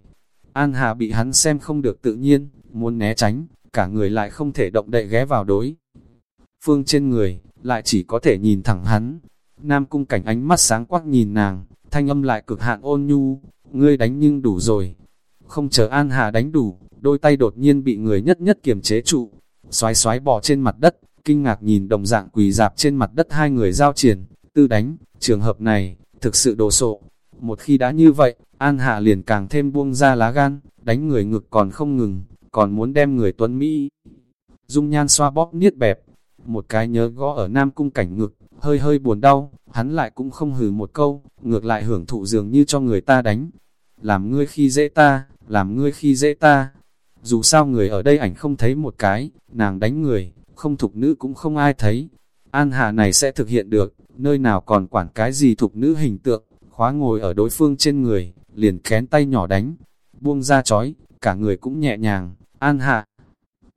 An Hà bị hắn xem không được tự nhiên, muốn né tránh, cả người lại không thể động đậy ghé vào đối phương trên người, lại chỉ có thể nhìn thẳng hắn. Nam cung cảnh ánh mắt sáng quắc nhìn nàng, thanh âm lại cực hạn ôn nhu, ngươi đánh nhưng đủ rồi. không chờ An Hà đánh đủ, đôi tay đột nhiên bị người nhất nhất kiềm chế trụ, xoái xoái bò trên mặt đất, kinh ngạc nhìn đồng dạng quỳ dạp trên mặt đất hai người giao triển, tư đánh, trường hợp này, thực sự đồ sộ. Một khi đã như vậy, An Hạ liền càng thêm buông ra lá gan, đánh người ngực còn không ngừng, còn muốn đem người tuấn Mỹ. Dung nhan xoa bóp niết bẹp, một cái nhớ gõ ở nam cung cảnh ngực, hơi hơi buồn đau, hắn lại cũng không hừ một câu, ngược lại hưởng thụ dường như cho người ta đánh. Làm ngươi khi dễ ta, làm ngươi khi dễ ta. Dù sao người ở đây ảnh không thấy một cái, nàng đánh người, không thục nữ cũng không ai thấy. An hạ này sẽ thực hiện được, nơi nào còn quản cái gì thục nữ hình tượng, khóa ngồi ở đối phương trên người, liền kén tay nhỏ đánh, buông ra chói, cả người cũng nhẹ nhàng, an hạ.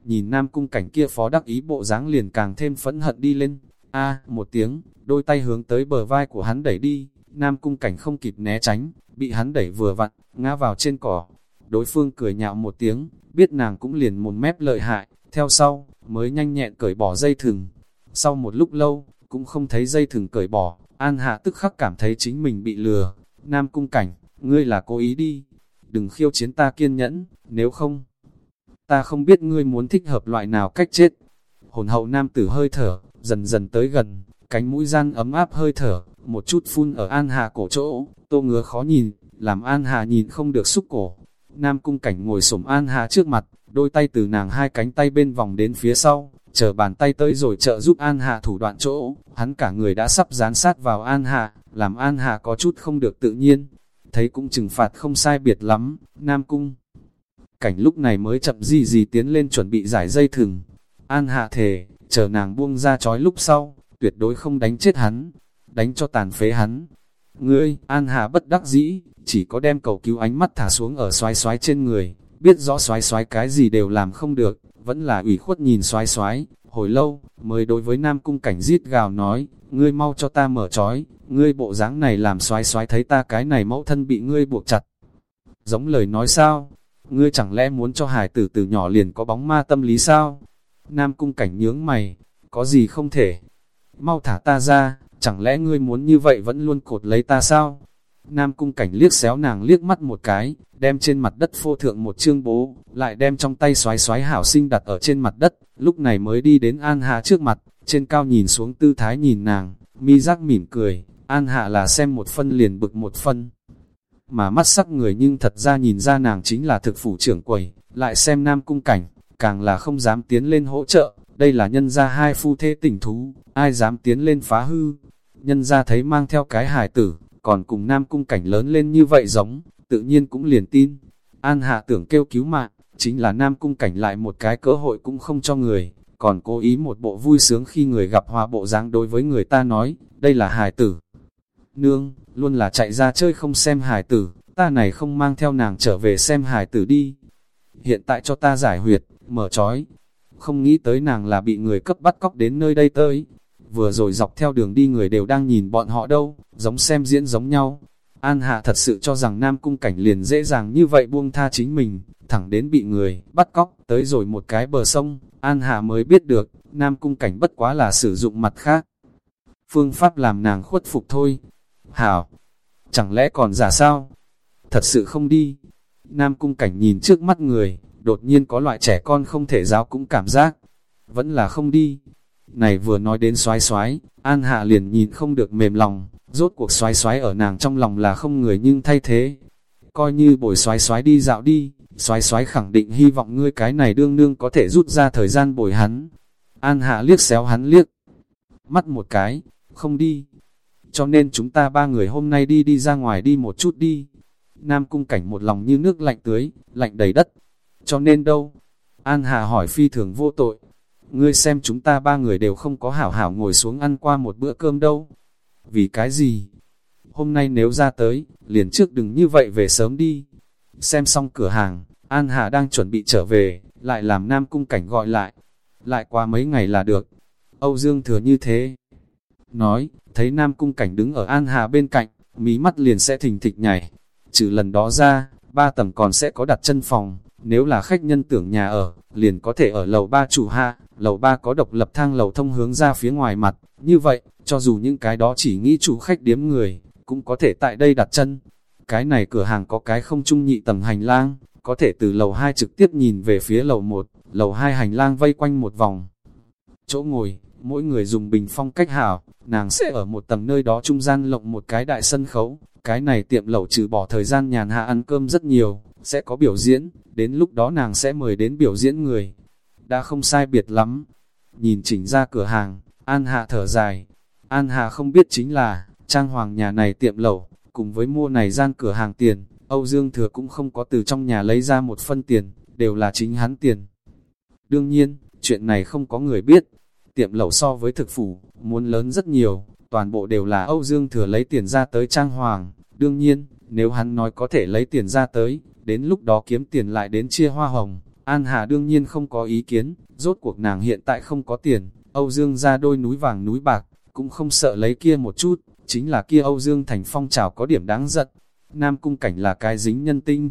Nhìn nam cung cảnh kia phó đắc ý bộ dáng liền càng thêm phẫn hận đi lên, a một tiếng, đôi tay hướng tới bờ vai của hắn đẩy đi, nam cung cảnh không kịp né tránh, bị hắn đẩy vừa vặn, ngã vào trên cỏ. Đối phương cười nhạo một tiếng, biết nàng cũng liền một mép lợi hại, theo sau, mới nhanh nhẹn cởi bỏ dây thừng. Sau một lúc lâu, cũng không thấy dây thừng cởi bỏ, An Hạ tức khắc cảm thấy chính mình bị lừa. Nam cung cảnh, ngươi là cố ý đi, đừng khiêu chiến ta kiên nhẫn, nếu không, ta không biết ngươi muốn thích hợp loại nào cách chết. Hồn hậu nam tử hơi thở, dần dần tới gần, cánh mũi gian ấm áp hơi thở, một chút phun ở An Hà cổ chỗ, tô ngứa khó nhìn, làm An Hà nhìn không được xúc cổ. Nam cung cảnh ngồi sổm An Hà trước mặt, đôi tay từ nàng hai cánh tay bên vòng đến phía sau, chờ bàn tay tới rồi trợ giúp An Hạ thủ đoạn chỗ, hắn cả người đã sắp dán sát vào An Hạ làm An Hạ có chút không được tự nhiên, thấy cũng trừng phạt không sai biệt lắm, Nam Cung. Cảnh lúc này mới chậm gì gì tiến lên chuẩn bị giải dây thừng. An hạ thề, chờ nàng buông ra chói lúc sau, tuyệt đối không đánh chết hắn, đánh cho tàn phế hắn. Ngươi, An hạ bất đắc dĩ, chỉ có đem cầu cứu ánh mắt thả xuống ở xoái xoái trên người, biết rõ xoái xoái cái gì đều làm không được, vẫn là ủy khuất nhìn xoái xoái, hồi lâu, mới đối với Nam Cung cảnh giết gào nói, ngươi mau cho ta mở trói, ngươi bộ dáng này làm xoái xoái thấy ta cái này mẫu thân bị ngươi buộc chặt. Giống lời nói sao, ngươi chẳng lẽ muốn cho hải tử từ nhỏ liền có bóng ma tâm lý sao? Nam cung cảnh nhướng mày, có gì không thể? Mau thả ta ra, chẳng lẽ ngươi muốn như vậy vẫn luôn cột lấy ta sao? Nam cung cảnh liếc xéo nàng liếc mắt một cái, đem trên mặt đất phô thượng một chương bố, lại đem trong tay xoái xoái hảo sinh đặt ở trên mặt đất, lúc này mới đi đến An Hạ trước mặt, trên cao nhìn xuống tư thái nhìn nàng, mi giác mỉm cười, An Hạ là xem một phân liền bực một phân. Mà mắt sắc người nhưng thật ra nhìn ra nàng chính là thực phủ trưởng quầy, lại xem nam cung cảnh, càng là không dám tiến lên hỗ trợ, đây là nhân gia hai phu thê tỉnh thú, ai dám tiến lên phá hư. Nhân gia thấy mang theo cái hài tử, còn cùng nam cung cảnh lớn lên như vậy giống, tự nhiên cũng liền tin. An hạ tưởng kêu cứu mạng, chính là nam cung cảnh lại một cái cơ hội cũng không cho người, còn cố ý một bộ vui sướng khi người gặp hòa bộ dáng đối với người ta nói, đây là hài tử. Nương, luôn là chạy ra chơi không xem hài tử, ta này không mang theo nàng trở về xem hài tử đi. Hiện tại cho ta giải huyệt, mở trói. Không nghĩ tới nàng là bị người cấp bắt cóc đến nơi đây tới. Vừa rồi dọc theo đường đi người đều đang nhìn bọn họ đâu, giống xem diễn giống nhau. An Hạ thật sự cho rằng Nam Cung Cảnh liền dễ dàng như vậy buông tha chính mình, thẳng đến bị người bắt cóc, tới rồi một cái bờ sông, An Hạ mới biết được, Nam Cung Cảnh bất quá là sử dụng mặt khác. Phương pháp làm nàng khuất phục thôi. Hảo, chẳng lẽ còn giả sao? Thật sự không đi. Nam Cung Cảnh nhìn trước mắt người, đột nhiên có loại trẻ con không thể giáo cũng cảm giác. Vẫn là không đi. Này vừa nói đến xoái xoái, An Hạ liền nhìn không được mềm lòng, rốt cuộc xoái xoái ở nàng trong lòng là không người nhưng thay thế. Coi như bồi xoái xoái đi dạo đi, xoái xoái khẳng định hy vọng ngươi cái này đương nương có thể rút ra thời gian bồi hắn. An Hạ liếc xéo hắn liếc, mắt một cái, không đi. Cho nên chúng ta ba người hôm nay đi đi ra ngoài đi một chút đi. Nam cung cảnh một lòng như nước lạnh tưới, lạnh đầy đất. Cho nên đâu? An Hạ hỏi phi thường vô tội. Ngươi xem chúng ta ba người đều không có hảo hảo ngồi xuống ăn qua một bữa cơm đâu. Vì cái gì? Hôm nay nếu ra tới, liền trước đừng như vậy về sớm đi. Xem xong cửa hàng, An Hà đang chuẩn bị trở về, lại làm Nam Cung Cảnh gọi lại. Lại qua mấy ngày là được. Âu Dương thừa như thế. Nói, thấy Nam Cung Cảnh đứng ở An Hà bên cạnh, mí mắt liền sẽ thình thịch nhảy. Trừ lần đó ra, ba tầng còn sẽ có đặt chân phòng, nếu là khách nhân tưởng nhà ở, liền có thể ở lầu ba chủ hạ, lầu ba có độc lập thang lầu thông hướng ra phía ngoài mặt, như vậy, cho dù những cái đó chỉ nghĩ chủ khách điếm người, cũng có thể tại đây đặt chân. Cái này cửa hàng có cái không trung nhị tầng hành lang, có thể từ lầu 2 trực tiếp nhìn về phía lầu 1, lầu 2 hành lang vây quanh một vòng. Chỗ ngồi, mỗi người dùng bình phong cách hảo, nàng sẽ ở một tầng nơi đó trung gian lộng một cái đại sân khấu, cái này tiệm lẩu trừ bỏ thời gian nhàn hạ ăn cơm rất nhiều, sẽ có biểu diễn, đến lúc đó nàng sẽ mời đến biểu diễn người. Đã không sai biệt lắm. Nhìn chỉnh ra cửa hàng, An Hạ thở dài. An Hạ không biết chính là, trang hoàng nhà này tiệm lẩu, cùng với mua này gian cửa hàng tiền, Âu Dương Thừa cũng không có từ trong nhà lấy ra một phân tiền, đều là chính hắn tiền. Đương nhiên, chuyện này không có người biết. Tiệm lẩu so với thực phủ, muốn lớn rất nhiều, toàn bộ đều là Âu Dương Thừa lấy tiền ra tới trang hoàng. Đương nhiên, nếu hắn nói có thể lấy tiền ra tới, đến lúc đó kiếm tiền lại đến chia hoa hồng. An Hà đương nhiên không có ý kiến, rốt cuộc nàng hiện tại không có tiền, Âu Dương ra đôi núi vàng núi bạc, cũng không sợ lấy kia một chút, chính là kia Âu Dương thành phong trào có điểm đáng giận. Nam cung cảnh là cái dính nhân tinh.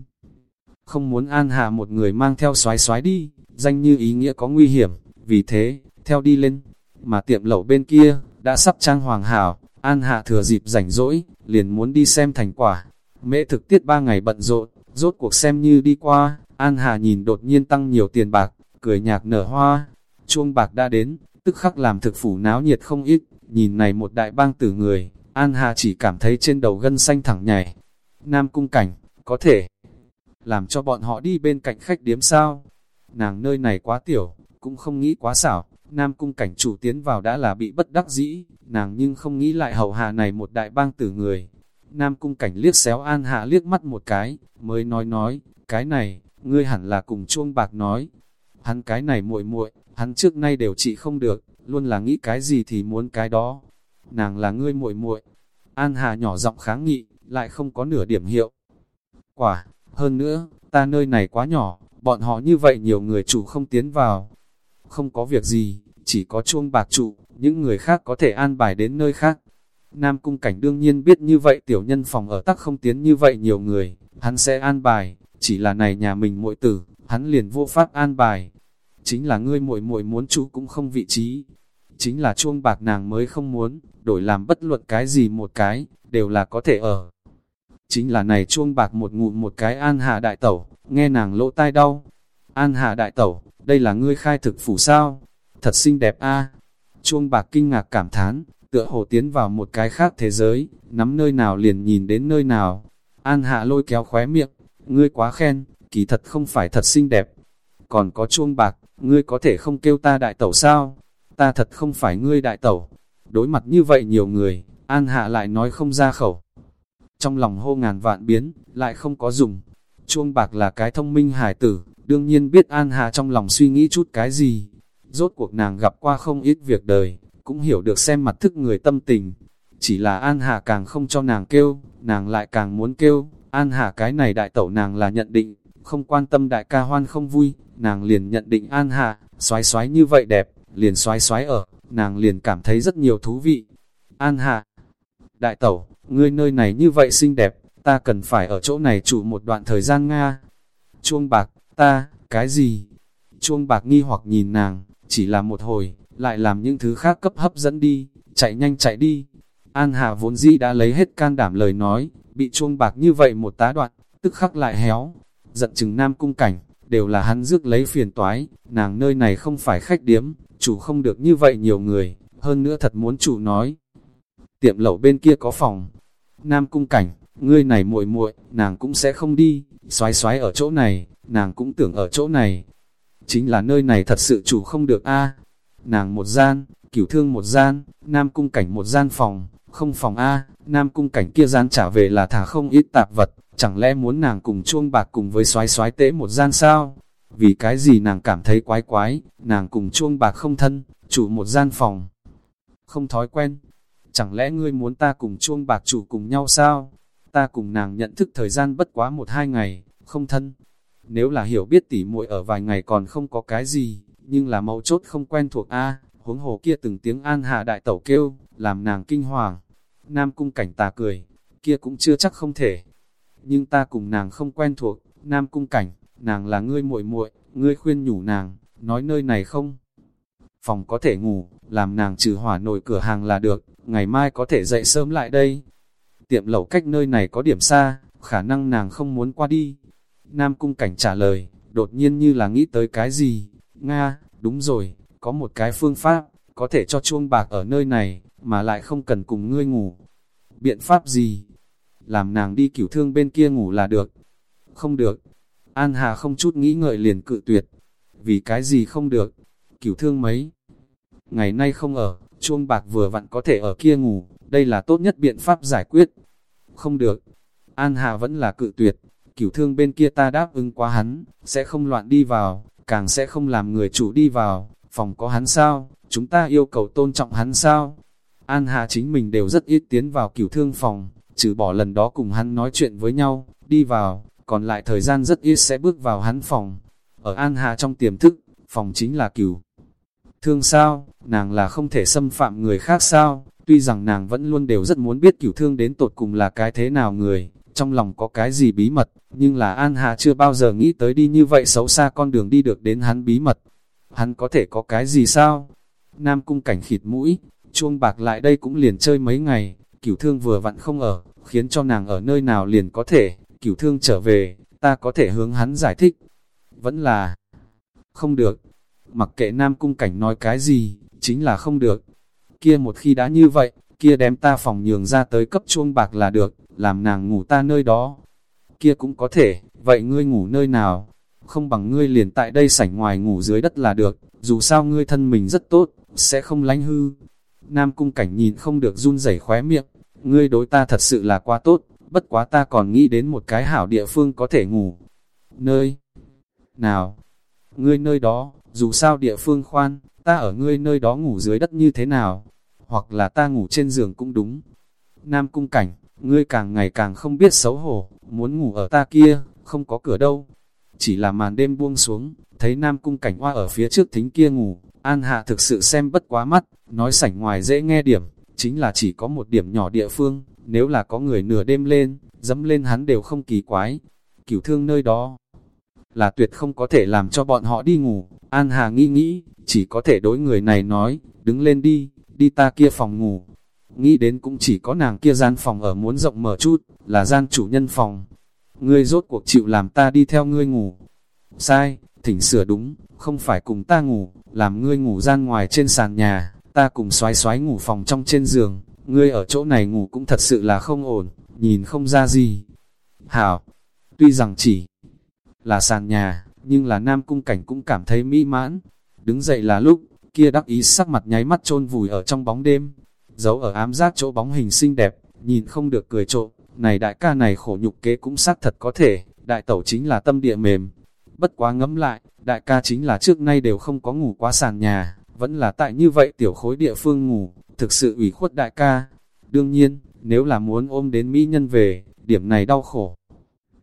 Không muốn An Hà một người mang theo xoái xoái đi, danh như ý nghĩa có nguy hiểm, vì thế, theo đi lên. Mà tiệm lẩu bên kia, đã sắp trang hoàng hảo, An Hạ thừa dịp rảnh rỗi, liền muốn đi xem thành quả. Mễ thực tiết ba ngày bận rộn, rốt cuộc xem như đi qua, An Hà nhìn đột nhiên tăng nhiều tiền bạc, cười nhạc nở hoa. Chuông bạc đã đến, tức khắc làm thực phủ náo nhiệt không ít, nhìn này một đại bang tử người, An Hà chỉ cảm thấy trên đầu gân xanh thẳng nhảy. Nam cung cảnh, có thể làm cho bọn họ đi bên cạnh khách điếm sao? Nàng nơi này quá tiểu, cũng không nghĩ quá xảo, Nam cung cảnh chủ tiến vào đã là bị bất đắc dĩ, nàng nhưng không nghĩ lại hậu hạ này một đại bang tử người. Nam cung cảnh liếc xéo An Hạ liếc mắt một cái, mới nói nói, cái này, ngươi hẳn là cùng chuông bạc nói. Hắn cái này muội muội, hắn trước nay đều trị không được, luôn là nghĩ cái gì thì muốn cái đó. Nàng là ngươi muội muội. An Hà nhỏ giọng kháng nghị, lại không có nửa điểm hiệu. Quả, hơn nữa, ta nơi này quá nhỏ, bọn họ như vậy nhiều người chủ không tiến vào. Không có việc gì, chỉ có chuông bạc trụ, những người khác có thể an bài đến nơi khác. Nam cung cảnh đương nhiên biết như vậy tiểu nhân phòng ở tắc không tiến như vậy nhiều người, hắn sẽ an bài, chỉ là này nhà mình muội tử, hắn liền vô pháp an bài. Chính là ngươi muội muội muốn chú cũng không vị trí. Chính là chuông bạc nàng mới không muốn, đổi làm bất luận cái gì một cái, đều là có thể ở. Chính là này chuông bạc một ngụm một cái an hạ đại tẩu, nghe nàng lỗ tai đau. An hạ đại tẩu, đây là ngươi khai thực phủ sao? Thật xinh đẹp a Chuông bạc kinh ngạc cảm thán, tựa hồ tiến vào một cái khác thế giới, nắm nơi nào liền nhìn đến nơi nào. An hạ lôi kéo khóe miệng, ngươi quá khen, kỳ thật không phải thật xinh đẹp. Còn có chuông bạc, ngươi có thể không kêu ta đại tẩu sao? Ta thật không phải ngươi đại tẩu. Đối mặt như vậy nhiều người, An hạ lại nói không ra khẩu. Trong lòng hô ngàn vạn biến, lại không có dùng. Chuông bạc là cái thông minh hài tử, đương nhiên biết An hạ trong lòng suy nghĩ chút cái gì. Rốt cuộc nàng gặp qua không ít việc đời, cũng hiểu được xem mặt thức người tâm tình. Chỉ là An hạ càng không cho nàng kêu, nàng lại càng muốn kêu, An Hà cái này đại tẩu nàng là nhận định, không quan tâm đại ca hoan không vui, nàng liền nhận định An Hà, xoái xoái như vậy đẹp, liền xoái xoái ở, nàng liền cảm thấy rất nhiều thú vị. An Hà, đại tẩu, ngươi nơi này như vậy xinh đẹp, ta cần phải ở chỗ này trụ một đoạn thời gian Nga. Chuông bạc, ta, cái gì? Chuông bạc nghi hoặc nhìn nàng, chỉ là một hồi, lại làm những thứ khác cấp hấp dẫn đi, chạy nhanh chạy đi. An Hà vốn dĩ đã lấy hết can đảm lời nói, bị chuông bạc như vậy một tá đoạn, tức khắc lại héo. Giận chừng nam cung cảnh, đều là hắn rước lấy phiền toái, nàng nơi này không phải khách điếm, chủ không được như vậy nhiều người, hơn nữa thật muốn chủ nói. Tiệm lẩu bên kia có phòng. Nam cung cảnh, ngươi này muội muội, nàng cũng sẽ không đi, xoái xoái ở chỗ này, nàng cũng tưởng ở chỗ này. Chính là nơi này thật sự chủ không được a nàng một gian, cửu thương một gian, nam cung cảnh một gian phòng, không phòng A, nam cung cảnh kia gian trả về là thả không ít tạp vật, chẳng lẽ muốn nàng cùng chuông bạc cùng với xoái xoái tễ một gian sao? Vì cái gì nàng cảm thấy quái quái, nàng cùng chuông bạc không thân, chủ một gian phòng. Không thói quen, chẳng lẽ ngươi muốn ta cùng chuông bạc chủ cùng nhau sao? Ta cùng nàng nhận thức thời gian bất quá một hai ngày, không thân. Nếu là hiểu biết tỉ muội ở vài ngày còn không có cái gì, nhưng là mấu chốt không quen thuộc A, huống hồ kia từng tiếng an hà đại tẩu kêu, làm nàng kinh hoàng. Nam cung cảnh tà cười, kia cũng chưa chắc không thể. Nhưng ta cùng nàng không quen thuộc, Nam cung cảnh, nàng là ngươi muội muội, ngươi khuyên nhủ nàng, nói nơi này không. Phòng có thể ngủ, làm nàng trừ hỏa nồi cửa hàng là được, ngày mai có thể dậy sớm lại đây. Tiệm lẩu cách nơi này có điểm xa, khả năng nàng không muốn qua đi. Nam Cung Cảnh trả lời, đột nhiên như là nghĩ tới cái gì. Nga, đúng rồi, có một cái phương pháp, có thể cho chuông bạc ở nơi này, mà lại không cần cùng ngươi ngủ. Biện pháp gì? Làm nàng đi cửu thương bên kia ngủ là được. Không được. An Hà không chút nghĩ ngợi liền cự tuyệt. Vì cái gì không được? Cửu thương mấy? Ngày nay không ở, chuông bạc vừa vặn có thể ở kia ngủ, đây là tốt nhất biện pháp giải quyết. Không được. An Hà vẫn là cự tuyệt. Cửu thương bên kia ta đáp ứng quá hắn, sẽ không loạn đi vào, càng sẽ không làm người chủ đi vào, phòng có hắn sao, chúng ta yêu cầu tôn trọng hắn sao. An Hà chính mình đều rất ít tiến vào cửu thương phòng, trừ bỏ lần đó cùng hắn nói chuyện với nhau, đi vào, còn lại thời gian rất ít sẽ bước vào hắn phòng. Ở An Hà trong tiềm thức, phòng chính là cửu. Thương sao, nàng là không thể xâm phạm người khác sao, tuy rằng nàng vẫn luôn đều rất muốn biết cửu thương đến tột cùng là cái thế nào người, trong lòng có cái gì bí mật, nhưng là An Hà chưa bao giờ nghĩ tới đi như vậy xấu xa con đường đi được đến hắn bí mật. Hắn có thể có cái gì sao? Nam cung cảnh khịt mũi, chuông bạc lại đây cũng liền chơi mấy ngày, cửu thương vừa vặn không ở, khiến cho nàng ở nơi nào liền có thể, cửu thương trở về, ta có thể hướng hắn giải thích. Vẫn là không được, mặc kệ Nam cung cảnh nói cái gì, chính là không được. Kia một khi đã như vậy, kia đem ta phòng nhường ra tới cấp chuông bạc là được, làm nàng ngủ ta nơi đó. Kia cũng có thể, vậy ngươi ngủ nơi nào? Không bằng ngươi liền tại đây sảnh ngoài ngủ dưới đất là được, dù sao ngươi thân mình rất tốt, sẽ không lánh hư. Nam cung cảnh nhìn không được run rẩy khóe miệng, ngươi đối ta thật sự là quá tốt, bất quá ta còn nghĩ đến một cái hảo địa phương có thể ngủ. Nơi? Nào? Ngươi nơi đó, dù sao địa phương khoan, ta ở ngươi nơi đó ngủ dưới đất như thế nào? Hoặc là ta ngủ trên giường cũng đúng. Nam cung cảnh, ngươi càng ngày càng không biết xấu hổ, muốn ngủ ở ta kia, không có cửa đâu. Chỉ là màn đêm buông xuống, thấy Nam cung cảnh hoa ở phía trước thính kia ngủ, An Hạ thực sự xem bất quá mắt, nói sảnh ngoài dễ nghe điểm, chính là chỉ có một điểm nhỏ địa phương, nếu là có người nửa đêm lên, dẫm lên hắn đều không kỳ quái. Cửu thương nơi đó là tuyệt không có thể làm cho bọn họ đi ngủ. An Hà nghĩ nghĩ, chỉ có thể đối người này nói, đứng lên đi, đi ta kia phòng ngủ. Nghĩ đến cũng chỉ có nàng kia gian phòng ở muốn rộng mở chút, là gian chủ nhân phòng. Ngươi rốt cuộc chịu làm ta đi theo ngươi ngủ. Sai, thỉnh sửa đúng, không phải cùng ta ngủ, làm ngươi ngủ gian ngoài trên sàn nhà, ta cùng xoái xoái ngủ phòng trong trên giường, ngươi ở chỗ này ngủ cũng thật sự là không ổn, nhìn không ra gì. Hảo, tuy rằng chỉ là sàn nhà, nhưng là nam cung cảnh cũng cảm thấy mỹ mãn. Đứng dậy là lúc, kia đắc ý sắc mặt nháy mắt chôn vùi ở trong bóng đêm, giấu ở ám giác chỗ bóng hình xinh đẹp, nhìn không được cười trộm, này đại ca này khổ nhục kế cũng xác thật có thể, đại tẩu chính là tâm địa mềm. Bất quá ngẫm lại, đại ca chính là trước nay đều không có ngủ quá sàn nhà, vẫn là tại như vậy tiểu khối địa phương ngủ, thực sự ủy khuất đại ca. Đương nhiên, nếu là muốn ôm đến mỹ nhân về, điểm này đau khổ.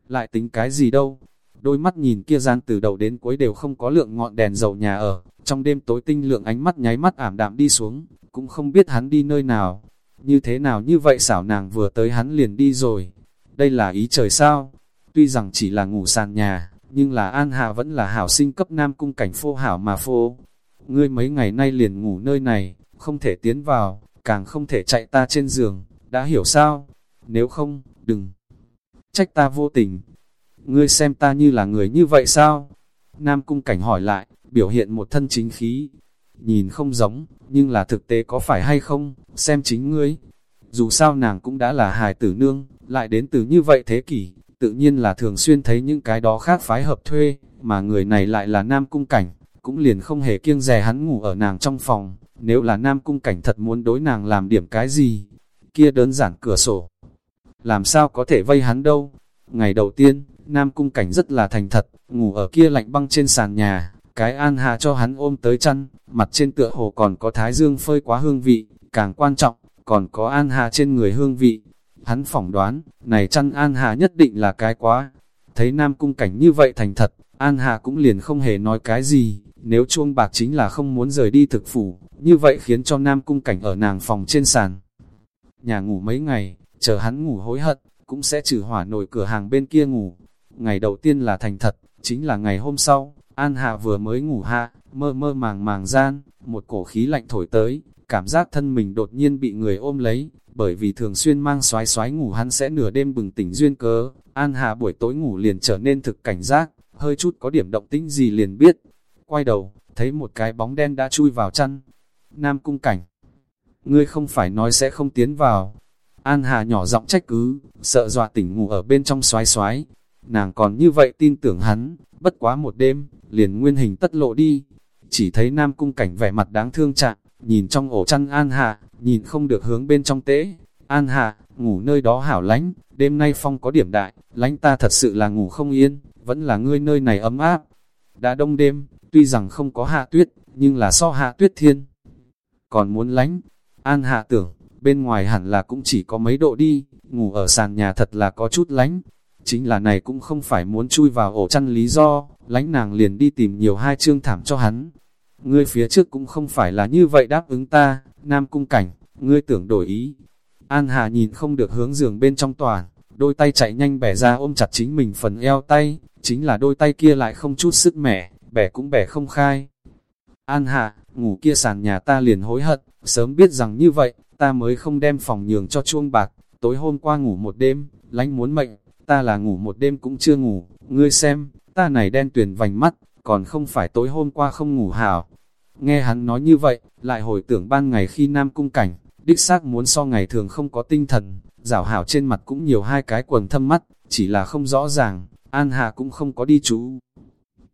Lại tính cái gì đâu, đôi mắt nhìn kia gian từ đầu đến cuối đều không có lượng ngọn đèn dầu nhà ở, trong đêm tối tinh lượng ánh mắt nháy mắt ảm đạm đi xuống, cũng không biết hắn đi nơi nào. Như thế nào như vậy xảo nàng vừa tới hắn liền đi rồi. Đây là ý trời sao? Tuy rằng chỉ là ngủ sàn nhà, nhưng là An Hà vẫn là hảo sinh cấp nam cung cảnh phô hảo mà phô. Ngươi mấy ngày nay liền ngủ nơi này, không thể tiến vào, càng không thể chạy ta trên giường, đã hiểu sao? Nếu không, đừng trách ta vô tình. Ngươi xem ta như là người như vậy sao? Nam cung cảnh hỏi lại, biểu hiện một thân chính khí. Nhìn không giống, nhưng là thực tế có phải hay không, xem chính ngươi. Dù sao nàng cũng đã là hài tử nương, lại đến từ như vậy thế kỷ, tự nhiên là thường xuyên thấy những cái đó khác phái hợp thuê, mà người này lại là nam cung cảnh, cũng liền không hề kiêng rè hắn ngủ ở nàng trong phòng, nếu là nam cung cảnh thật muốn đối nàng làm điểm cái gì, kia đơn giản cửa sổ. Làm sao có thể vây hắn đâu? Ngày đầu tiên, nam cung cảnh rất là thành thật, ngủ ở kia lạnh băng trên sàn nhà, cái an hà cho hắn ôm tới chăn, mặt trên tựa hồ còn có thái dương phơi quá hương vị, càng quan trọng, còn có an hà trên người hương vị. Hắn phỏng đoán, này chăn an hà nhất định là cái quá. Thấy nam cung cảnh như vậy thành thật, an hà cũng liền không hề nói cái gì, nếu chuông bạc chính là không muốn rời đi thực phủ, như vậy khiến cho nam cung cảnh ở nàng phòng trên sàn. Nhà ngủ mấy ngày, chờ hắn ngủ hối hận, cũng sẽ trừ hỏa nổi cửa hàng bên kia ngủ. Ngày đầu tiên là thành thật, chính là ngày hôm sau, An Hạ vừa mới ngủ hạ, mơ mơ màng màng gian, một cổ khí lạnh thổi tới, cảm giác thân mình đột nhiên bị người ôm lấy, bởi vì thường xuyên mang xoái xoái ngủ hắn sẽ nửa đêm bừng tỉnh duyên cớ, An Hà buổi tối ngủ liền trở nên thực cảnh giác, hơi chút có điểm động tĩnh gì liền biết. Quay đầu, thấy một cái bóng đen đã chui vào chăn. Nam cung cảnh. Ngươi không phải nói sẽ không tiến vào. An Hà nhỏ giọng trách cứ, sợ dọa tỉnh ngủ ở bên trong xoái xoái. Nàng còn như vậy tin tưởng hắn, bất quá một đêm, liền nguyên hình tất lộ đi. Chỉ thấy Nam cung cảnh vẻ mặt đáng thương chạm, nhìn trong ổ chăn An hạ nhìn không được hướng bên trong tế. An hạ ngủ nơi đó hảo lánh, đêm nay phong có điểm đại, lánh ta thật sự là ngủ không yên, vẫn là ngươi nơi này ấm áp. Đã đông đêm, tuy rằng không có hạ tuyết, nhưng là so hạ tuyết thiên. Còn muốn lánh, An Hạ tưởng, bên ngoài hẳn là cũng chỉ có mấy độ đi, ngủ ở sàn nhà thật là có chút lánh. Chính là này cũng không phải muốn chui vào ổ chăn lý do, lánh nàng liền đi tìm nhiều hai chương thảm cho hắn. Ngươi phía trước cũng không phải là như vậy đáp ứng ta, nam cung cảnh, ngươi tưởng đổi ý. An Hà nhìn không được hướng giường bên trong toàn, đôi tay chạy nhanh bẻ ra ôm chặt chính mình phần eo tay, chính là đôi tay kia lại không chút sức mẻ, bẻ cũng bẻ không khai. An Hà, ngủ kia sàn nhà ta liền hối hận, sớm biết rằng như vậy, ta mới không đem phòng nhường cho chuông bạc, tối hôm qua ngủ một đêm, lánh muốn mệnh, ta là ngủ một đêm cũng chưa ngủ, ngươi xem, ta này đen tuyền vành mắt, còn không phải tối hôm qua không ngủ hảo. Nghe hắn nói như vậy, lại hồi tưởng ban ngày khi Nam Cung Cảnh, đích xác muốn so ngày thường không có tinh thần, rảo hảo trên mặt cũng nhiều hai cái quần thâm mắt, chỉ là không rõ ràng, An Hà cũng không có đi chú.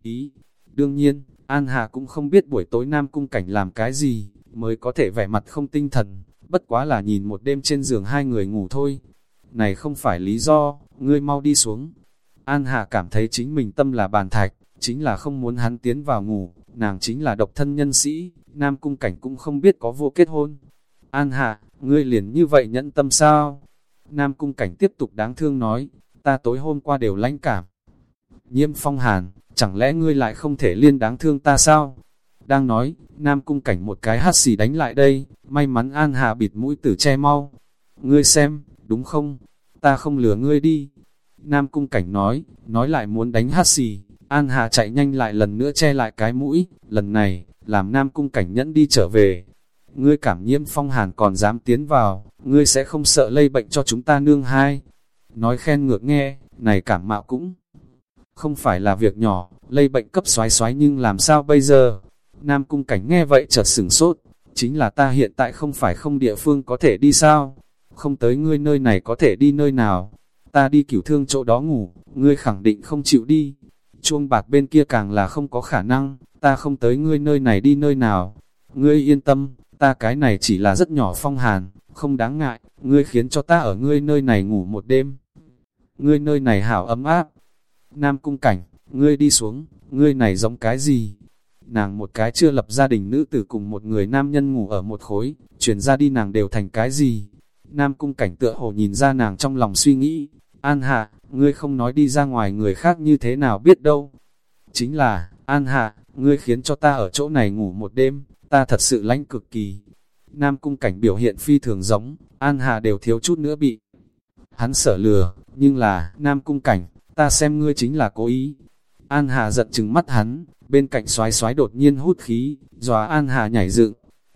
Ý, đương nhiên, An Hà cũng không biết buổi tối Nam Cung Cảnh làm cái gì, mới có thể vẻ mặt không tinh thần, bất quá là nhìn một đêm trên giường hai người ngủ thôi. Này không phải lý do, ngươi mau đi xuống. An Hà cảm thấy chính mình tâm là bàn thạch, chính là không muốn hắn tiến vào ngủ, nàng chính là độc thân nhân sĩ, Nam Cung Cảnh cũng không biết có vô kết hôn. An Hà, ngươi liền như vậy nhẫn tâm sao? Nam Cung Cảnh tiếp tục đáng thương nói, ta tối hôm qua đều lãnh cảm. Nhiễm phong hàn, chẳng lẽ ngươi lại không thể liên đáng thương ta sao? Đang nói, Nam Cung Cảnh một cái hát xì đánh lại đây, may mắn An Hà bịt mũi tử che mau. Ngươi xem, đúng không? Ta không lừa ngươi đi. Nam Cung Cảnh nói, nói lại muốn đánh hát xì. An Hà chạy nhanh lại lần nữa che lại cái mũi, lần này, làm Nam Cung Cảnh nhẫn đi trở về. Ngươi cảm nhiễm phong hàn còn dám tiến vào, ngươi sẽ không sợ lây bệnh cho chúng ta nương hai. Nói khen ngược nghe, này cảm mạo cũng không phải là việc nhỏ, lây bệnh cấp xoái xoái nhưng làm sao bây giờ? Nam cung cảnh nghe vậy chợt sửng sốt, chính là ta hiện tại không phải không địa phương có thể đi sao? Không tới ngươi nơi này có thể đi nơi nào? Ta đi cửu thương chỗ đó ngủ, ngươi khẳng định không chịu đi. Chuông bạc bên kia càng là không có khả năng, ta không tới ngươi nơi này đi nơi nào. Ngươi yên tâm, ta cái này chỉ là rất nhỏ phong hàn, không đáng ngại, ngươi khiến cho ta ở ngươi nơi này ngủ một đêm. Ngươi nơi này hảo ấm áp. Nam cung cảnh, ngươi đi xuống, ngươi này giống cái gì? Nàng một cái chưa lập gia đình nữ tử cùng một người nam nhân ngủ ở một khối, chuyển ra đi nàng đều thành cái gì? Nam cung cảnh tựa hồ nhìn ra nàng trong lòng suy nghĩ, An Hạ, ngươi không nói đi ra ngoài người khác như thế nào biết đâu. Chính là, An Hạ, ngươi khiến cho ta ở chỗ này ngủ một đêm, ta thật sự lãnh cực kỳ. Nam cung cảnh biểu hiện phi thường giống, An Hà đều thiếu chút nữa bị. Hắn sợ lừa, nhưng là, Nam cung cảnh, ta xem ngươi chính là cố ý. An Hà giận chừng mắt hắn, bên cạnh xoái xoái đột nhiên hút khí, dòa An Hà nhảy dựng,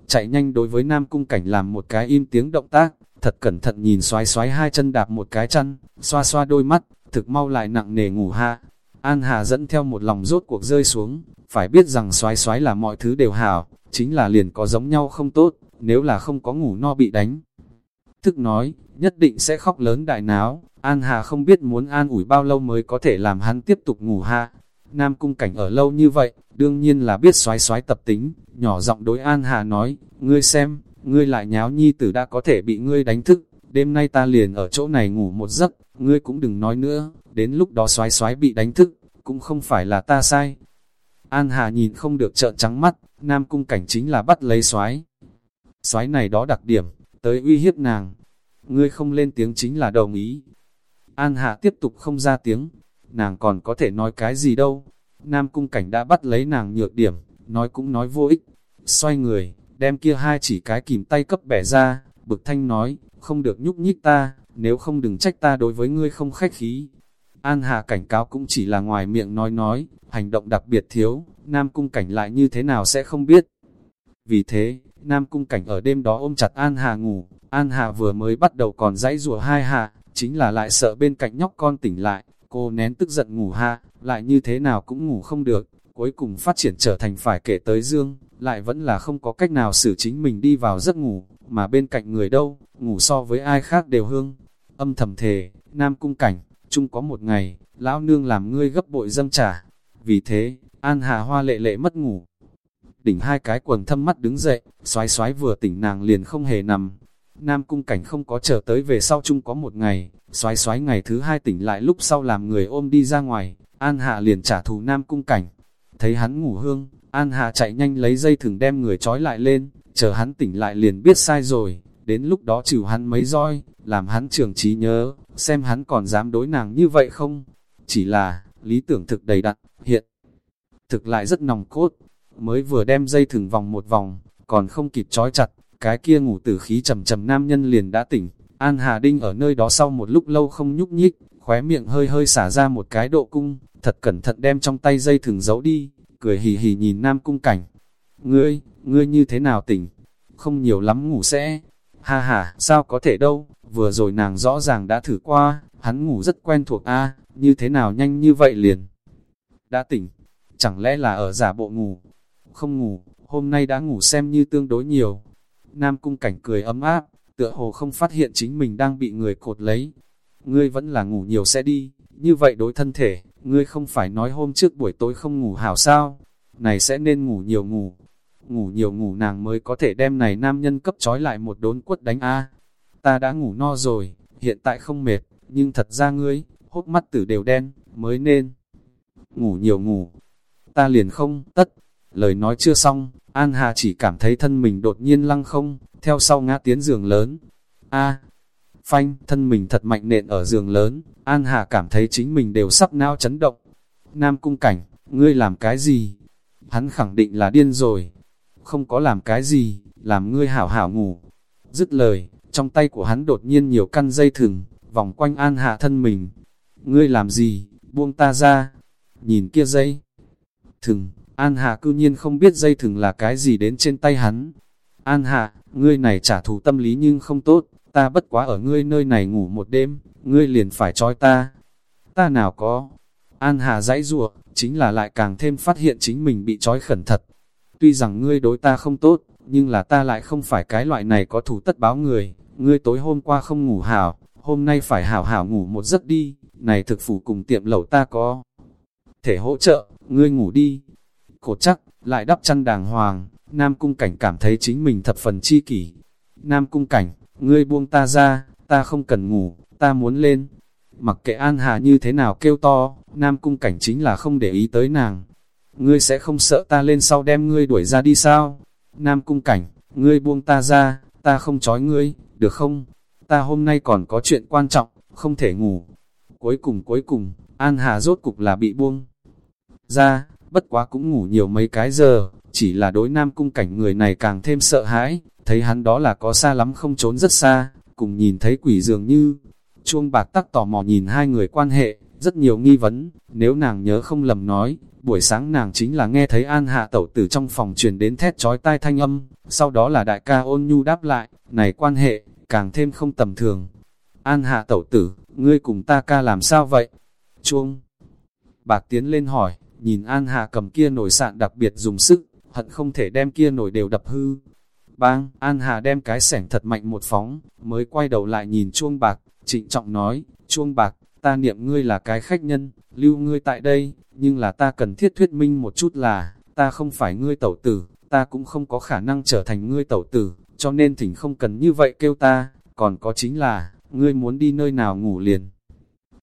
chạy nhanh đối với Nam cung cảnh làm một cái im tiếng động tác, thật cẩn thận nhìn xoái xoái hai chân đạp một cái chân, xoa xoa đôi mắt, thực mau lại nặng nề ngủ ha. An Hà dẫn theo một lòng rốt cuộc rơi xuống, phải biết rằng xoái xoái là mọi thứ đều hảo, chính là liền có giống nhau không tốt, nếu là không có ngủ no bị đánh. Thức nói, nhất định sẽ khóc lớn đại náo, An Hà không biết muốn an ủi bao lâu mới có thể làm hắn tiếp tục ngủ ha. Nam cung cảnh ở lâu như vậy, đương nhiên là biết xoái xoái tập tính, nhỏ giọng đối An Hà nói, ngươi xem, ngươi lại nháo nhi tử đã có thể bị ngươi đánh thức, đêm nay ta liền ở chỗ này ngủ một giấc, ngươi cũng đừng nói nữa, đến lúc đó xoái xoái bị đánh thức, cũng không phải là ta sai. An Hà nhìn không được trợn trắng mắt, Nam cung cảnh chính là bắt lấy xoái. Xoái này đó đặc điểm, tới uy hiếp nàng. Ngươi không lên tiếng chính là đồng ý. An hà tiếp tục không ra tiếng, nàng còn có thể nói cái gì đâu. Nam cung cảnh đã bắt lấy nàng nhược điểm, nói cũng nói vô ích. Xoay người, đem kia hai chỉ cái kìm tay cấp bẻ ra, bực thanh nói, không được nhúc nhích ta, nếu không đừng trách ta đối với ngươi không khách khí. An Hà cảnh cáo cũng chỉ là ngoài miệng nói nói, hành động đặc biệt thiếu, Nam Cung Cảnh lại như thế nào sẽ không biết. Vì thế, Nam Cung Cảnh ở đêm đó ôm chặt An Hà ngủ, An Hà vừa mới bắt đầu còn dãy rùa hai hạ, chính là lại sợ bên cạnh nhóc con tỉnh lại, cô nén tức giận ngủ ha, lại như thế nào cũng ngủ không được, cuối cùng phát triển trở thành phải kể tới dương, lại vẫn là không có cách nào xử chính mình đi vào giấc ngủ, mà bên cạnh người đâu, ngủ so với ai khác đều hương. Âm thầm thề, nam cung cảnh, chung có một ngày, lão nương làm ngươi gấp bội dâng trả. Vì thế, An Hà Hoa lệ lệ mất ngủ. Đỉnh hai cái quần thâm mắt đứng dậy, xoái xoái vừa tỉnh nàng liền không hề nằm. Nam cung cảnh không có chờ tới về sau chung có một ngày, xoái xoái ngày thứ hai tỉnh lại lúc sau làm người ôm đi ra ngoài, An Hạ liền trả thù Nam cung cảnh. Thấy hắn ngủ hương, An Hạ chạy nhanh lấy dây thừng đem người trói lại lên, chờ hắn tỉnh lại liền biết sai rồi, đến lúc đó trừ hắn mấy roi, làm hắn trường trí nhớ, xem hắn còn dám đối nàng như vậy không. Chỉ là, lý tưởng thực đầy đặn, hiện thực lại rất nòng cốt, mới vừa đem dây thừng vòng một vòng, còn không kịp trói chặt, cái kia ngủ tử khí trầm trầm nam nhân liền đã tỉnh. An Hà Đinh ở nơi đó sau một lúc lâu không nhúc nhích, khóe miệng hơi hơi xả ra một cái độ cung, thật cẩn thận đem trong tay dây thừng giấu đi, cười hì hì nhìn nam cung cảnh. Ngươi, ngươi như thế nào tỉnh? Không nhiều lắm ngủ sẽ. Ha ha, sao có thể đâu, vừa rồi nàng rõ ràng đã thử qua, hắn ngủ rất quen thuộc a như thế nào nhanh như vậy liền. Đã tỉnh, chẳng lẽ là ở giả bộ ngủ? Không ngủ, hôm nay đã ngủ xem như tương đối nhiều. Nam cung cảnh cười ấm áp, tựa hồ không phát hiện chính mình đang bị người cột lấy. Ngươi vẫn là ngủ nhiều sẽ đi, như vậy đối thân thể, ngươi không phải nói hôm trước buổi tối không ngủ hảo sao? Này sẽ nên ngủ nhiều ngủ, ngủ nhiều ngủ nàng mới có thể đem này nam nhân cấp trói lại một đốn quất đánh a. Ta đã ngủ no rồi, hiện tại không mệt, nhưng thật ra ngươi, hốt mắt tử đều đen, mới nên ngủ nhiều ngủ. Ta liền không, tất. Lời nói chưa xong, An Hà chỉ cảm thấy thân mình đột nhiên lăng không, theo sau ngã tiến giường lớn. A, phanh, thân mình thật mạnh nện ở giường lớn, An Hà cảm thấy chính mình đều sắp nao chấn động. Nam cung cảnh, ngươi làm cái gì? Hắn khẳng định là điên rồi, không có làm cái gì, làm ngươi hảo hảo ngủ. Dứt lời, trong tay của hắn đột nhiên nhiều căn dây thừng, vòng quanh an hạ thân mình. Ngươi làm gì, buông ta ra, nhìn kia dây. Thừng, an hạ cư nhiên không biết dây thừng là cái gì đến trên tay hắn. An hạ, ngươi này trả thù tâm lý nhưng không tốt, ta bất quá ở ngươi nơi này ngủ một đêm, ngươi liền phải trói ta. Ta nào có. An Hà dãy rùa, chính là lại càng thêm phát hiện chính mình bị trói khẩn thật, Tuy rằng ngươi đối ta không tốt, nhưng là ta lại không phải cái loại này có thủ tất báo người. Ngươi tối hôm qua không ngủ hảo, hôm nay phải hảo hảo ngủ một giấc đi. Này thực phủ cùng tiệm lẩu ta có thể hỗ trợ, ngươi ngủ đi. Cổ chắc, lại đắp chăn đàng hoàng, Nam Cung Cảnh cảm thấy chính mình thập phần chi kỷ. Nam Cung Cảnh, ngươi buông ta ra, ta không cần ngủ, ta muốn lên. Mặc kệ An Hà như thế nào kêu to, Nam Cung Cảnh chính là không để ý tới nàng, ngươi sẽ không sợ ta lên sau đem ngươi đuổi ra đi sao? Nam cung cảnh, ngươi buông ta ra, ta không chói ngươi, được không? Ta hôm nay còn có chuyện quan trọng, không thể ngủ. Cuối cùng cuối cùng, An Hà rốt cục là bị buông ra, bất quá cũng ngủ nhiều mấy cái giờ, chỉ là đối nam cung cảnh người này càng thêm sợ hãi, thấy hắn đó là có xa lắm không trốn rất xa, cùng nhìn thấy quỷ dường như. Chuông bạc tắc tò mò nhìn hai người quan hệ, rất nhiều nghi vấn, nếu nàng nhớ không lầm nói, buổi sáng nàng chính là nghe thấy an hạ tẩu tử trong phòng truyền đến thét chói tai thanh âm, sau đó là đại ca ôn nhu đáp lại, này quan hệ, càng thêm không tầm thường. An hạ tẩu tử, ngươi cùng ta ca làm sao vậy? Chuông. Bạc tiến lên hỏi, nhìn an hạ cầm kia nổi sạn đặc biệt dùng sức, hận không thể đem kia nổi đều đập hư. Bang, An Hà đem cái sẻng thật mạnh một phóng, mới quay đầu lại nhìn chuông bạc, trịnh trọng nói, chuông bạc, ta niệm ngươi là cái khách nhân, lưu ngươi tại đây, nhưng là ta cần thiết thuyết minh một chút là, ta không phải ngươi tẩu tử, ta cũng không có khả năng trở thành ngươi tẩu tử, cho nên thỉnh không cần như vậy kêu ta, còn có chính là, ngươi muốn đi nơi nào ngủ liền.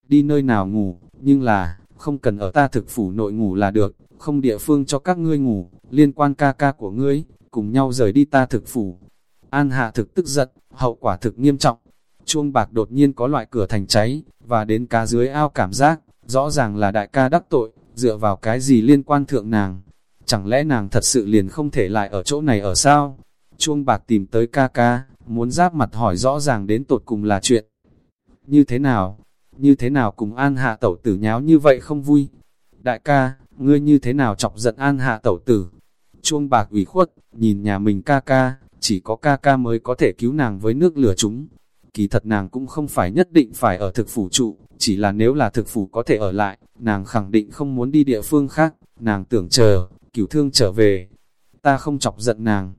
Đi nơi nào ngủ, nhưng là, không cần ở ta thực phủ nội ngủ là được, không địa phương cho các ngươi ngủ, liên quan ca ca của ngươi, cùng nhau rời đi ta thực phủ. An hạ thực tức giận, hậu quả thực nghiêm trọng, chuông bạc đột nhiên có loại cửa thành cháy, và đến cá dưới ao cảm giác, rõ ràng là đại ca đắc tội, dựa vào cái gì liên quan thượng nàng. Chẳng lẽ nàng thật sự liền không thể lại ở chỗ này ở sao? Chuông bạc tìm tới ca ca, muốn giáp mặt hỏi rõ ràng đến tột cùng là chuyện. Như thế nào? Như thế nào cùng an hạ tẩu tử nháo như vậy không vui? Đại ca, ngươi như thế nào chọc giận an hạ tẩu tử? Chuông bạc ủy khuất, nhìn nhà mình ca ca, chỉ có ca ca mới có thể cứu nàng với nước lửa chúng. Kỳ thật nàng cũng không phải nhất định phải ở thực phủ trụ, chỉ là nếu là thực phủ có thể ở lại, nàng khẳng định không muốn đi địa phương khác, nàng tưởng chờ, cửu thương trở về. Ta không chọc giận nàng.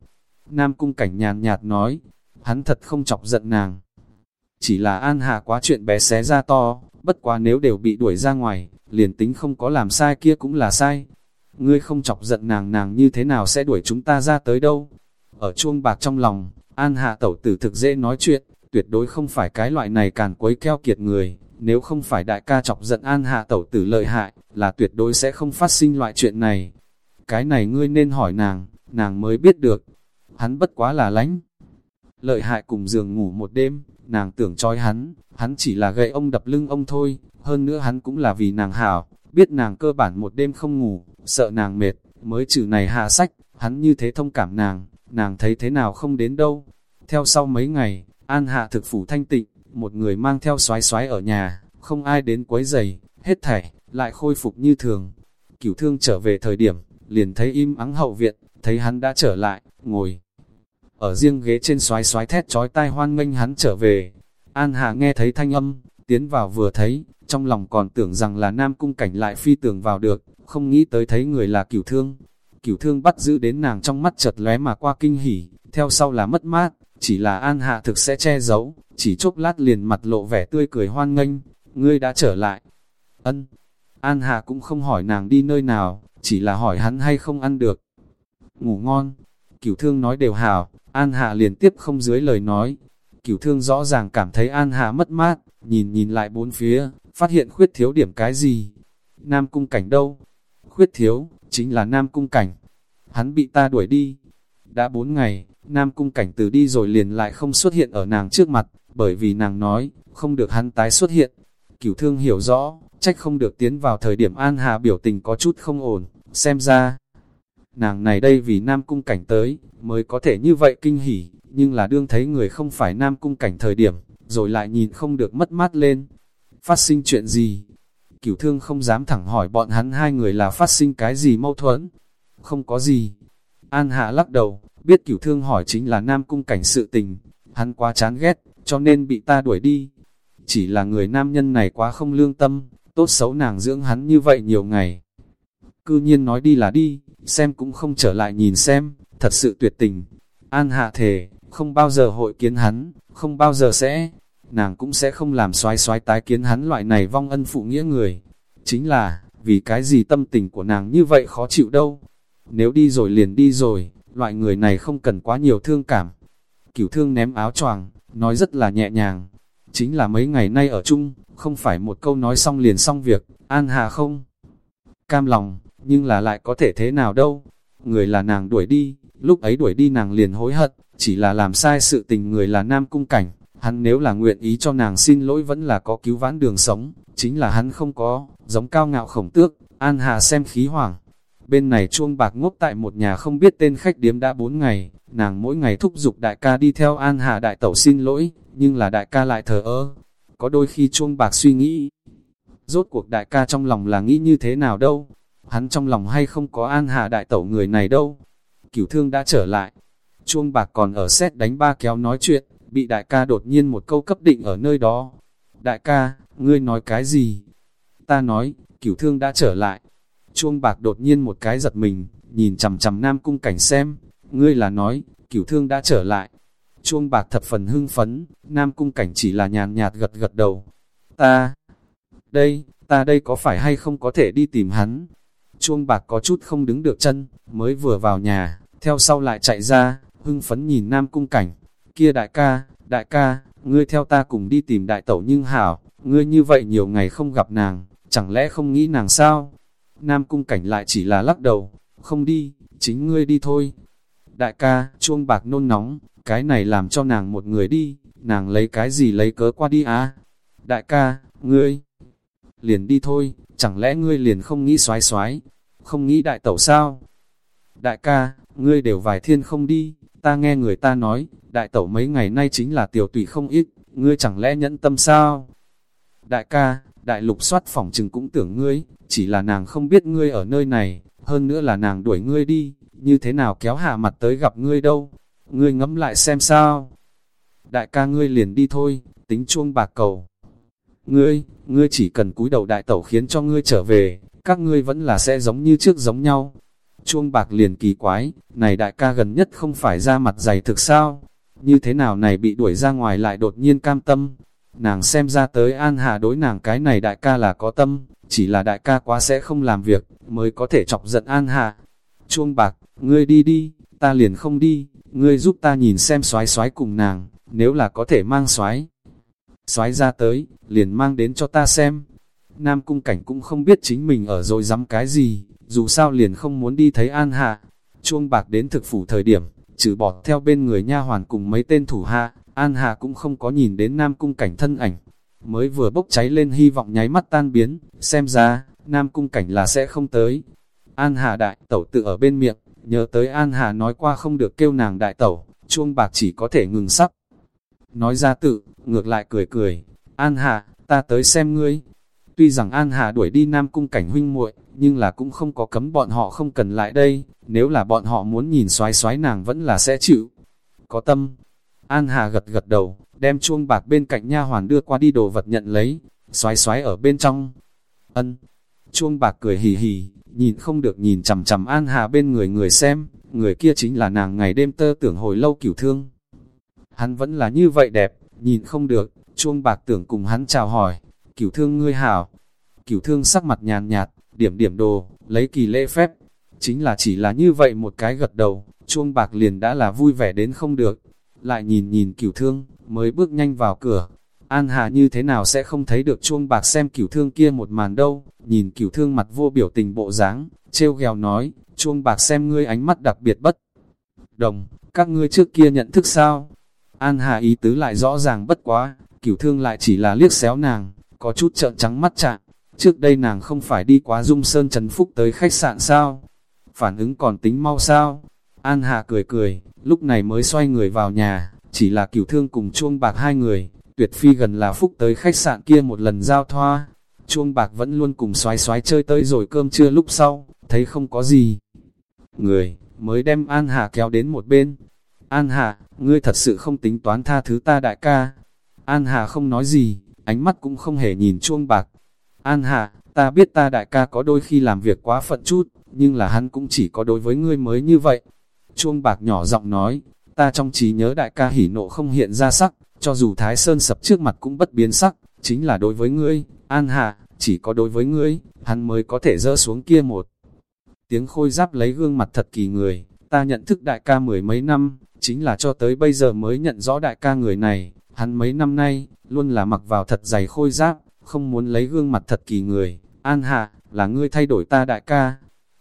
Nam cung cảnh nhàn nhạt nói, hắn thật không chọc giận nàng. Chỉ là an hạ quá chuyện bé xé ra to, bất quá nếu đều bị đuổi ra ngoài, liền tính không có làm sai kia cũng là sai. Ngươi không chọc giận nàng nàng như thế nào sẽ đuổi chúng ta ra tới đâu. Ở chuông bạc trong lòng, an hạ tẩu tử thực dễ nói chuyện, tuyệt đối không phải cái loại này càn quấy keo kiệt người. Nếu không phải đại ca chọc giận an hạ tẩu tử lợi hại, là tuyệt đối sẽ không phát sinh loại chuyện này. Cái này ngươi nên hỏi nàng, nàng mới biết được. Hắn bất quá là lánh. Lợi hại cùng giường ngủ một đêm, nàng tưởng trói hắn, hắn chỉ là gậy ông đập lưng ông thôi, hơn nữa hắn cũng là vì nàng hảo, biết nàng cơ bản một đêm không ngủ, sợ nàng mệt, mới trừ này hạ sách, hắn như thế thông cảm nàng, nàng thấy thế nào không đến đâu. Theo sau mấy ngày, An Hạ thực phủ thanh tịnh, một người mang theo xoái xoái ở nhà, không ai đến quấy giày, hết thảy, lại khôi phục như thường. Cửu thương trở về thời điểm, liền thấy im ắng hậu viện, thấy hắn đã trở lại, ngồi. Ở riêng ghế trên xoái xoái thét trói tai hoan nghênh hắn trở về. An Hạ nghe thấy thanh âm, tiến vào vừa thấy, trong lòng còn tưởng rằng là nam cung cảnh lại phi tưởng vào được, không nghĩ tới thấy người là cửu thương. Cửu thương bắt giữ đến nàng trong mắt chợt lóe mà qua kinh hỉ, theo sau là mất mát, chỉ là An Hạ thực sẽ che giấu, chỉ chốc lát liền mặt lộ vẻ tươi cười hoan nghênh, ngươi đã trở lại. Ân, An Hạ cũng không hỏi nàng đi nơi nào, chỉ là hỏi hắn hay không ăn được. Ngủ ngon, cửu thương nói đều hảo, An Hạ liền tiếp không dưới lời nói. Cửu thương rõ ràng cảm thấy An Hạ mất mát, nhìn nhìn lại bốn phía, phát hiện khuyết thiếu điểm cái gì. Nam cung cảnh đâu? Khuyết thiếu, chính là Nam cung cảnh. Hắn bị ta đuổi đi. Đã bốn ngày, Nam cung cảnh từ đi rồi liền lại không xuất hiện ở nàng trước mặt, bởi vì nàng nói, không được hắn tái xuất hiện. Cửu thương hiểu rõ, trách không được tiến vào thời điểm An Hà biểu tình có chút không ổn, xem ra. Nàng này đây vì Nam cung cảnh tới, mới có thể như vậy kinh hỉ, nhưng là đương thấy người không phải Nam cung cảnh thời điểm, rồi lại nhìn không được mất mát lên. Phát sinh chuyện gì? Cửu thương không dám thẳng hỏi bọn hắn hai người là phát sinh cái gì mâu thuẫn. Không có gì. An Hạ lắc đầu, biết cửu thương hỏi chính là nam cung cảnh sự tình. Hắn quá chán ghét, cho nên bị ta đuổi đi. Chỉ là người nam nhân này quá không lương tâm, tốt xấu nàng dưỡng hắn như vậy nhiều ngày. Cư nhiên nói đi là đi, xem cũng không trở lại nhìn xem, thật sự tuyệt tình. An hạ thề, không bao giờ hội kiến hắn, không bao giờ sẽ, nàng cũng sẽ không làm xoái xoái tái kiến hắn loại này vong ân phụ nghĩa người. Chính là, vì cái gì tâm tình của nàng như vậy khó chịu đâu. Nếu đi rồi liền đi rồi, loại người này không cần quá nhiều thương cảm. Cửu thương ném áo choàng, nói rất là nhẹ nhàng. Chính là mấy ngày nay ở chung, không phải một câu nói xong liền xong việc, an hà không? Cam lòng, nhưng là lại có thể thế nào đâu. Người là nàng đuổi đi, lúc ấy đuổi đi nàng liền hối hận, chỉ là làm sai sự tình người là nam cung cảnh, hắn nếu là nguyện ý cho nàng xin lỗi vẫn là có cứu vãn đường sống, chính là hắn không có, giống cao ngạo khổng tước, an hà xem khí hoảng. Bên này chuông bạc ngốc tại một nhà không biết tên khách điếm đã bốn ngày, nàng mỗi ngày thúc giục đại ca đi theo an hà đại tẩu xin lỗi, nhưng là đại ca lại thờ ơ. Có đôi khi chuông bạc suy nghĩ, rốt cuộc đại ca trong lòng là nghĩ như thế nào đâu, hắn trong lòng hay không có an hà đại tẩu người này đâu. Cửu thương đã trở lại, chuông bạc còn ở xét đánh ba kéo nói chuyện, bị đại ca đột nhiên một câu cấp định ở nơi đó. Đại ca, ngươi nói cái gì? Ta nói, cửu thương đã trở lại. Chuông bạc đột nhiên một cái giật mình, nhìn chằm chằm nam cung cảnh xem, ngươi là nói, cửu thương đã trở lại. Chuông bạc thập phần hưng phấn, nam cung cảnh chỉ là nhàn nhạt gật gật đầu. Ta, đây, ta đây có phải hay không có thể đi tìm hắn? Chuông bạc có chút không đứng được chân, mới vừa vào nhà, theo sau lại chạy ra, hưng phấn nhìn nam cung cảnh, kia đại ca, đại ca, ngươi theo ta cùng đi tìm đại tẩu nhưng hảo, ngươi như vậy nhiều ngày không gặp nàng, chẳng lẽ không nghĩ nàng sao? Nam cung cảnh lại chỉ là lắc đầu, không đi, chính ngươi đi thôi. Đại ca, chuông bạc nôn nóng, cái này làm cho nàng một người đi, nàng lấy cái gì lấy cớ qua đi á? Đại ca, ngươi, liền đi thôi, chẳng lẽ ngươi liền không nghĩ xoái xoái, không nghĩ đại tẩu sao? Đại ca, ngươi đều vài thiên không đi, ta nghe người ta nói, đại tẩu mấy ngày nay chính là tiểu tùy không ít, ngươi chẳng lẽ nhẫn tâm sao? Đại ca, đại lục soát phòng chừng cũng tưởng ngươi, chỉ là nàng không biết ngươi ở nơi này, hơn nữa là nàng đuổi ngươi đi, như thế nào kéo hạ mặt tới gặp ngươi đâu, ngươi ngẫm lại xem sao? đại ca ngươi liền đi thôi, tính chuông bạc cầu. Ngươi, ngươi chỉ cần cúi đầu đại tẩu khiến cho ngươi trở về, các ngươi vẫn là sẽ giống như trước giống nhau. Chuông bạc liền kỳ quái, này đại ca gần nhất không phải ra mặt dày thực sao? Như thế nào này bị đuổi ra ngoài lại đột nhiên cam tâm? Nàng xem ra tới An Hà đối nàng cái này đại ca là có tâm, chỉ là đại ca quá sẽ không làm việc, mới có thể chọc giận An Hà. Chuông bạc, ngươi đi đi, ta liền không đi, ngươi giúp ta nhìn xem xoái xoái cùng nàng, nếu là có thể mang xoái. Xoái ra tới, liền mang đến cho ta xem. Nam cung cảnh cũng không biết chính mình ở rồi dám cái gì, dù sao liền không muốn đi thấy An Hạ. Chuông bạc đến thực phủ thời điểm, trừ bỏ theo bên người nha hoàn cùng mấy tên thủ hạ, An Hạ cũng không có nhìn đến Nam cung cảnh thân ảnh. Mới vừa bốc cháy lên hy vọng nháy mắt tan biến, xem ra, Nam cung cảnh là sẽ không tới. An Hạ đại tẩu tự ở bên miệng, nhớ tới An Hạ nói qua không được kêu nàng đại tẩu, chuông bạc chỉ có thể ngừng sắp Nói ra tự, ngược lại cười cười, An Hạ, ta tới xem ngươi. Tuy rằng An hà đuổi đi Nam cung cảnh huynh muội, nhưng là cũng không có cấm bọn họ không cần lại đây, nếu là bọn họ muốn nhìn xoái xoái nàng vẫn là sẽ chịu. Có tâm, An Hà gật gật đầu, đem chuông bạc bên cạnh nha hoàn đưa qua đi đồ vật nhận lấy, xoái xoái ở bên trong. Ân, chuông bạc cười hì hì, nhìn không được nhìn chằm chằm An Hà bên người người xem, người kia chính là nàng ngày đêm tơ tưởng hồi lâu cửu thương. Hắn vẫn là như vậy đẹp, nhìn không được, chuông bạc tưởng cùng hắn chào hỏi, cửu thương ngươi hảo. Cửu thương sắc mặt nhàn nhạt, điểm điểm đồ, lấy kỳ lễ phép. Chính là chỉ là như vậy một cái gật đầu, chuông bạc liền đã là vui vẻ đến không được. Lại nhìn nhìn cửu thương, mới bước nhanh vào cửa. An Hà như thế nào sẽ không thấy được chuông bạc xem cửu thương kia một màn đâu, nhìn cửu thương mặt vô biểu tình bộ dáng, treo gheo nói, chuông bạc xem ngươi ánh mắt đặc biệt bất. Đồng, các ngươi trước kia nhận thức sao? An Hà ý tứ lại rõ ràng bất quá, cửu thương lại chỉ là liếc xéo nàng, có chút trợn trắng mắt chạm. Trước đây nàng không phải đi quá dung sơn trần phúc tới khách sạn sao? Phản ứng còn tính mau sao? An Hà cười cười, lúc này mới xoay người vào nhà, chỉ là cửu thương cùng chuông bạc hai người, tuyệt phi gần là phúc tới khách sạn kia một lần giao thoa. Chuông bạc vẫn luôn cùng xoái xoái chơi tới rồi cơm trưa lúc sau, thấy không có gì. Người, mới đem An Hà kéo đến một bên. An Hà, ngươi thật sự không tính toán tha thứ ta đại ca. An Hà không nói gì, ánh mắt cũng không hề nhìn chuông bạc. An Hạ, ta biết ta đại ca có đôi khi làm việc quá phận chút, nhưng là hắn cũng chỉ có đối với ngươi mới như vậy. Chuông bạc nhỏ giọng nói, ta trong trí nhớ đại ca hỉ nộ không hiện ra sắc, cho dù Thái Sơn sập trước mặt cũng bất biến sắc, chính là đối với ngươi, An Hạ chỉ có đối với ngươi, hắn mới có thể dỡ xuống kia một. Tiếng khôi giáp lấy gương mặt thật kỳ người, ta nhận thức đại ca mười mấy năm, chính là cho tới bây giờ mới nhận rõ đại ca người này, hắn mấy năm nay, luôn là mặc vào thật dày khôi giáp, không muốn lấy gương mặt thật kỳ người. An hạ, là ngươi thay đổi ta đại ca.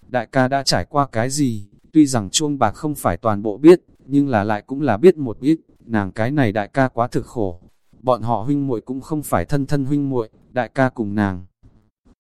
Đại ca đã trải qua cái gì, tuy rằng chuông bạc không phải toàn bộ biết, nhưng là lại cũng là biết một ít, nàng cái này đại ca quá thực khổ. Bọn họ huynh muội cũng không phải thân thân huynh muội, đại ca cùng nàng.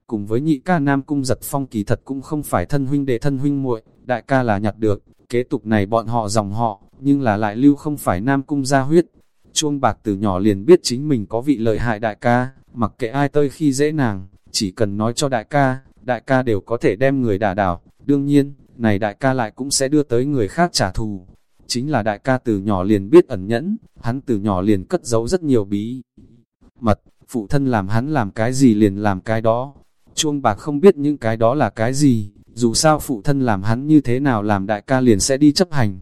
Cùng với nhị ca nam cung giật phong kỳ thật cũng không phải thân huynh đệ thân huynh muội, đại ca là nhặt được, kế tục này bọn họ dòng họ, nhưng là lại lưu không phải nam cung gia huyết. Chuông bạc từ nhỏ liền biết chính mình có vị lợi hại đại ca, mặc kệ ai tơi khi dễ nàng, chỉ cần nói cho đại ca, đại ca đều có thể đem người đả đảo. Đương nhiên, này đại ca lại cũng sẽ đưa tới người khác trả thù. Chính là đại ca từ nhỏ liền biết ẩn nhẫn, hắn từ nhỏ liền cất giấu rất nhiều bí mật, phụ thân làm hắn làm cái gì liền làm cái đó. Chuông bạc không biết những cái đó là cái gì, dù sao phụ thân làm hắn như thế nào làm đại ca liền sẽ đi chấp hành.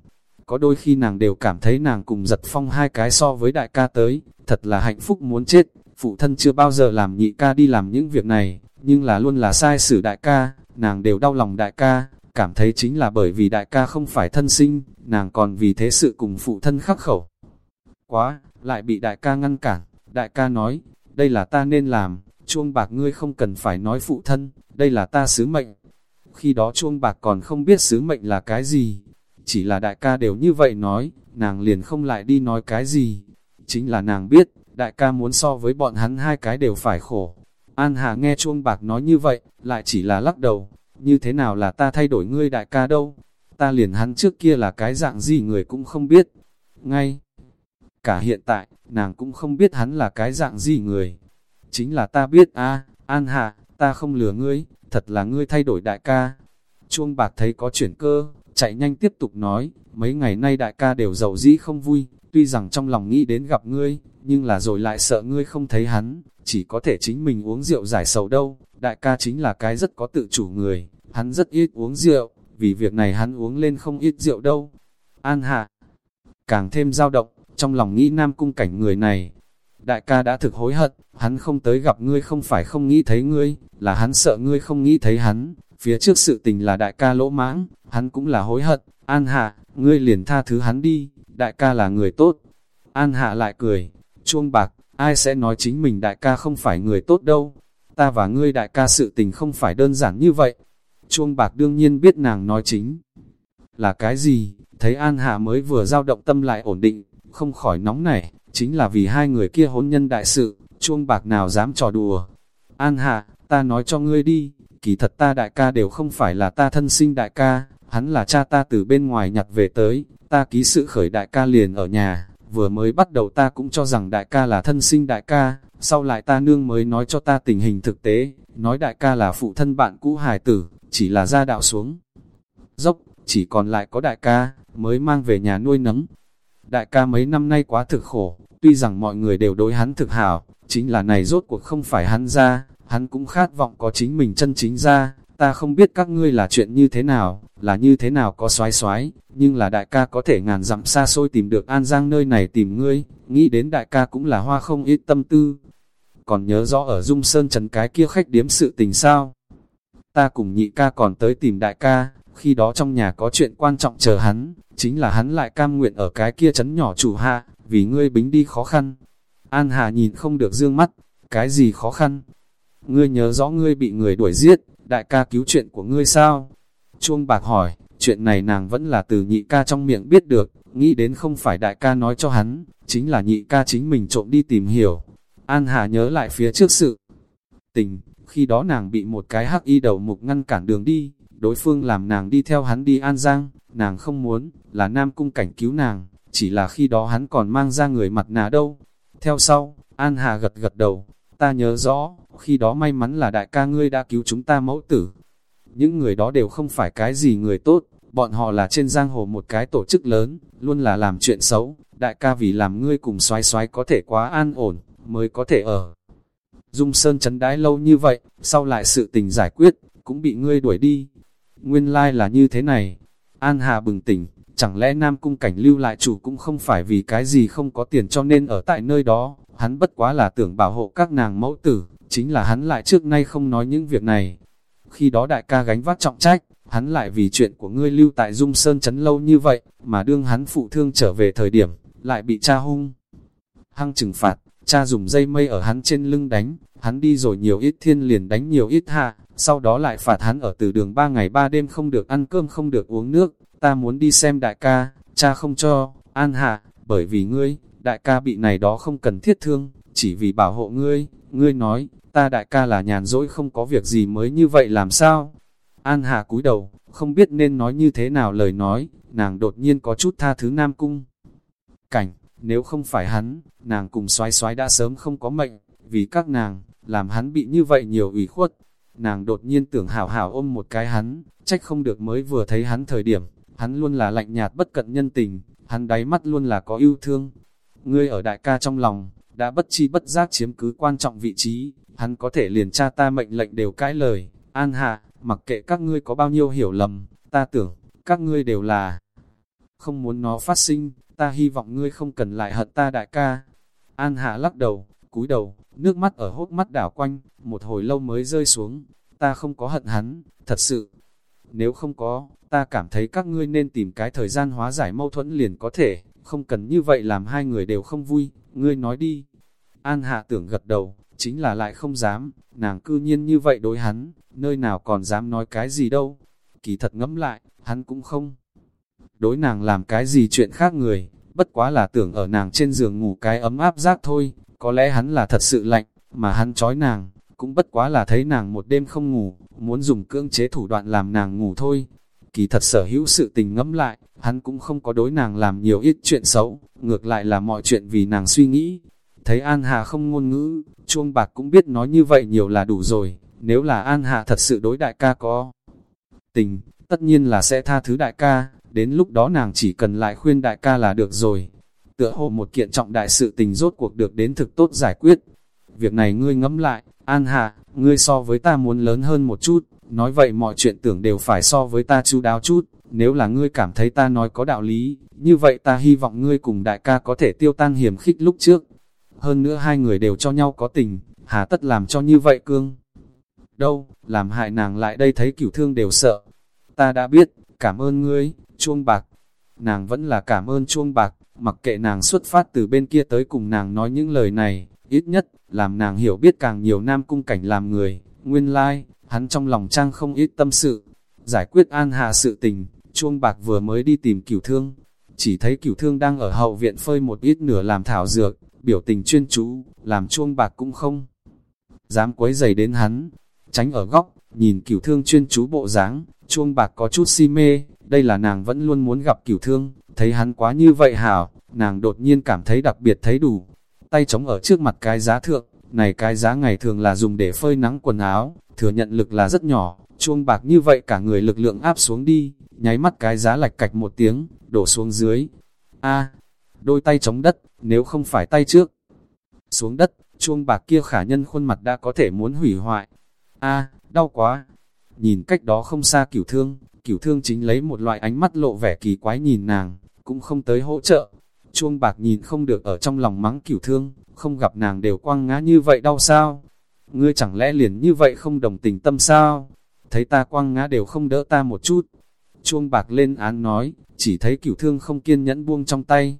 Có đôi khi nàng đều cảm thấy nàng cùng giật phong hai cái so với đại ca tới, thật là hạnh phúc muốn chết phụ thân chưa bao giờ làm nhị ca đi làm những việc này, nhưng là luôn là sai xử đại ca, nàng đều đau lòng đại ca, cảm thấy chính là bởi vì đại ca không phải thân sinh, nàng còn vì thế sự cùng phụ thân khắc khẩu. Quá, lại bị đại ca ngăn cản, đại ca nói, đây là ta nên làm, chuông bạc ngươi không cần phải nói phụ thân, đây là ta sứ mệnh. Khi đó chuông bạc còn không biết sứ mệnh là cái gì, chỉ là đại ca đều như vậy nói, nàng liền không lại đi nói cái gì. Chính là nàng biết, đại ca muốn so với bọn hắn hai cái đều phải khổ. An Hà nghe chuông bạc nói như vậy, lại chỉ là lắc đầu, như thế nào là ta thay đổi ngươi đại ca đâu, ta liền hắn trước kia là cái dạng gì người cũng không biết. Ngay, cả hiện tại, nàng cũng không biết hắn là cái dạng gì người. Chính là ta biết a An Hà, ta không lừa ngươi, thật là ngươi thay đổi đại ca. Chuông bạc thấy có chuyển cơ, chạy nhanh tiếp tục nói, mấy ngày nay đại ca đều giàu dĩ không vui, tuy rằng trong lòng nghĩ đến gặp ngươi, nhưng là rồi lại sợ ngươi không thấy hắn, chỉ có thể chính mình uống rượu giải sầu đâu, đại ca chính là cái rất có tự chủ người, hắn rất ít uống rượu, vì việc này hắn uống lên không ít rượu đâu. An hạ, càng thêm dao động, trong lòng nghĩ nam cung cảnh người này. Đại ca đã thực hối hận, hắn không tới gặp ngươi không phải không nghĩ thấy ngươi, là hắn sợ ngươi không nghĩ thấy hắn. Phía trước sự tình là đại ca lỗ mãng, hắn cũng là hối hận. An hạ, ngươi liền tha thứ hắn đi, đại ca là người tốt. An hạ lại cười, chuông bạc, ai sẽ nói chính mình đại ca không phải người tốt đâu. Ta và ngươi đại ca sự tình không phải đơn giản như vậy. Chuông bạc đương nhiên biết nàng nói chính là cái gì, thấy An Hạ mới vừa giao động tâm lại ổn định, không khỏi nóng nảy, chính là vì hai người kia hôn nhân đại sự, chuông bạc nào dám trò đùa. An Hạ, ta nói cho ngươi đi, kỳ thật ta đại ca đều không phải là ta thân sinh đại ca, hắn là cha ta từ bên ngoài nhặt về tới, ta ký sự khởi đại ca liền ở nhà, vừa mới bắt đầu ta cũng cho rằng đại ca là thân sinh đại ca, sau lại ta nương mới nói cho ta tình hình thực tế, nói đại ca là phụ thân bạn cũ hài tử, chỉ là ra đạo xuống. Dốc, chỉ còn lại có đại ca, mới mang về nhà nuôi nấng. Đại ca mấy năm nay quá thực khổ, tuy rằng mọi người đều đối hắn thực hảo, chính là này rốt cuộc không phải hắn ra, hắn cũng khát vọng có chính mình chân chính ra, ta không biết các ngươi là chuyện như thế nào, là như thế nào có xoái xoái, nhưng là đại ca có thể ngàn dặm xa xôi tìm được An Giang nơi này tìm ngươi, nghĩ đến đại ca cũng là hoa không ít tâm tư. Còn nhớ rõ ở Dung Sơn Trần cái kia khách điếm sự tình sao? Ta cùng nhị ca còn tới tìm đại ca, khi đó trong nhà có chuyện quan trọng chờ hắn, chính là hắn lại cam nguyện ở cái kia trấn nhỏ chủ hạ, vì ngươi bính đi khó khăn. An Hà nhìn không được dương mắt, cái gì khó khăn? Ngươi nhớ rõ ngươi bị người đuổi giết, đại ca cứu chuyện của ngươi sao? Chuông bạc hỏi, chuyện này nàng vẫn là từ nhị ca trong miệng biết được, nghĩ đến không phải đại ca nói cho hắn, chính là nhị ca chính mình trộm đi tìm hiểu. An Hà nhớ lại phía trước sự tình, khi đó nàng bị một cái hắc y đầu mục ngăn cản đường đi, đối phương làm nàng đi theo hắn đi An Giang, nàng không muốn, là Nam Cung cảnh cứu nàng, chỉ là khi đó hắn còn mang ra người mặt nạ đâu. Theo sau, An Hà gật gật đầu, ta nhớ rõ, khi đó may mắn là đại ca ngươi đã cứu chúng ta mẫu tử. Những người đó đều không phải cái gì người tốt, bọn họ là trên giang hồ một cái tổ chức lớn, luôn là làm chuyện xấu, đại ca vì làm ngươi cùng xoái xoái có thể quá an ổn, mới có thể ở. Dung Sơn chấn đái lâu như vậy, sau lại sự tình giải quyết, cũng bị ngươi đuổi đi. Nguyên lai like là như thế này. An Hà bừng tỉnh, chẳng lẽ Nam Cung Cảnh lưu lại chủ cũng không phải vì cái gì không có tiền cho nên ở tại nơi đó, hắn bất quá là tưởng bảo hộ các nàng mẫu tử, chính là hắn lại trước nay không nói những việc này. Khi đó đại ca gánh vác trọng trách, hắn lại vì chuyện của ngươi lưu tại Dung Sơn chấn lâu như vậy, mà đương hắn phụ thương trở về thời điểm, lại bị cha hung. Hăng trừng phạt, cha dùng dây mây ở hắn trên lưng đánh, hắn đi rồi nhiều ít thiên liền đánh nhiều ít hạ, sau đó lại phạt hắn ở từ đường ba ngày ba đêm không được ăn cơm không được uống nước, ta muốn đi xem đại ca, cha không cho, an hạ, bởi vì ngươi, đại ca bị này đó không cần thiết thương, chỉ vì bảo hộ ngươi, ngươi nói, ta đại ca là nhàn rỗi không có việc gì mới như vậy làm sao? An hà cúi đầu, không biết nên nói như thế nào lời nói, nàng đột nhiên có chút tha thứ Nam Cung. Cảnh, nếu không phải hắn, nàng cùng xoái xoái đã sớm không có mệnh, vì các nàng, làm hắn bị như vậy nhiều ủy khuất. Nàng đột nhiên tưởng hảo hảo ôm một cái hắn, trách không được mới vừa thấy hắn thời điểm, hắn luôn là lạnh nhạt bất cận nhân tình, hắn đáy mắt luôn là có yêu thương. Ngươi ở đại ca trong lòng, đã bất chi bất giác chiếm cứ quan trọng vị trí, hắn có thể liền tra ta mệnh lệnh đều cãi lời, an hạ, mặc kệ các ngươi có bao nhiêu hiểu lầm, ta tưởng, các ngươi đều là không muốn nó phát sinh, ta hy vọng ngươi không cần lại hận ta đại ca. An hạ lắc đầu, cúi đầu, nước mắt ở hốt mắt đảo quanh, một hồi lâu mới rơi xuống, ta không có hận hắn, thật sự. Nếu không có, ta cảm thấy các ngươi nên tìm cái thời gian hóa giải mâu thuẫn liền có thể, không cần như vậy làm hai người đều không vui, ngươi nói đi. An hạ tưởng gật đầu, chính là lại không dám, nàng cư nhiên như vậy đối hắn, nơi nào còn dám nói cái gì đâu. Kỳ thật ngẫm lại, hắn cũng không. Đối nàng làm cái gì chuyện khác người, bất quá là tưởng ở nàng trên giường ngủ cái ấm áp giác thôi, có lẽ hắn là thật sự lạnh, mà hắn trói nàng, cũng bất quá là thấy nàng một đêm không ngủ, muốn dùng cưỡng chế thủ đoạn làm nàng ngủ thôi. Kỳ thật sở hữu sự tình ngẫm lại, hắn cũng không có đối nàng làm nhiều ít chuyện xấu, ngược lại là mọi chuyện vì nàng suy nghĩ. Thấy An Hà không ngôn ngữ, chuông bạc cũng biết nói như vậy nhiều là đủ rồi, nếu là An Hà thật sự đối đại ca có tình, tất nhiên là sẽ tha thứ đại ca, đến lúc đó nàng chỉ cần lại khuyên đại ca là được rồi. Tựa hồ một kiện trọng đại sự tình rốt cuộc được đến thực tốt giải quyết. Việc này ngươi ngẫm lại, An Hạ, ngươi so với ta muốn lớn hơn một chút, nói vậy mọi chuyện tưởng đều phải so với ta chú đáo chút, nếu là ngươi cảm thấy ta nói có đạo lý, như vậy ta hy vọng ngươi cùng đại ca có thể tiêu tan hiểm khích lúc trước. Hơn nữa hai người đều cho nhau có tình, hà tất làm cho như vậy cương. Đâu, làm hại nàng lại đây thấy cửu thương đều sợ. Ta đã biết, cảm ơn ngươi, chuông bạc. Nàng vẫn là cảm ơn chuông bạc, mặc kệ nàng xuất phát từ bên kia tới cùng nàng nói những lời này, ít nhất, làm nàng hiểu biết càng nhiều nam cung cảnh làm người. Nguyên lai, like, hắn trong lòng trang không ít tâm sự. Giải quyết an hạ sự tình, chuông bạc vừa mới đi tìm cửu thương. Chỉ thấy cửu thương đang ở hậu viện phơi một ít nửa làm thảo dược, biểu tình chuyên chú, làm chuông bạc cũng không. Dám quấy giày đến hắn, tránh ở góc, nhìn cửu thương chuyên chú bộ dáng, chuông bạc có chút si mê, đây là nàng vẫn luôn muốn gặp cửu thương, thấy hắn quá như vậy hảo, nàng đột nhiên cảm thấy đặc biệt thấy đủ. Tay chống ở trước mặt cái giá thượng, này cái giá ngày thường là dùng để phơi nắng quần áo, thừa nhận lực là rất nhỏ, chuông bạc như vậy cả người lực lượng áp xuống đi, nháy mắt cái giá lạch cạch một tiếng, đổ xuống dưới. A, đôi tay chống đất, nếu không phải tay trước. Xuống đất, chuông bạc kia khả nhân khuôn mặt đã có thể muốn hủy hoại. A, à, đau quá. Nhìn cách đó không xa cửu thương, cửu thương chính lấy một loại ánh mắt lộ vẻ kỳ quái nhìn nàng, cũng không tới hỗ trợ. Chuông bạc nhìn không được ở trong lòng mắng cửu thương, không gặp nàng đều quăng ngã như vậy đau sao? Ngươi chẳng lẽ liền như vậy không đồng tình tâm sao? Thấy ta quăng ngã đều không đỡ ta một chút. Chuông bạc lên án nói, chỉ thấy cửu thương không kiên nhẫn buông trong tay.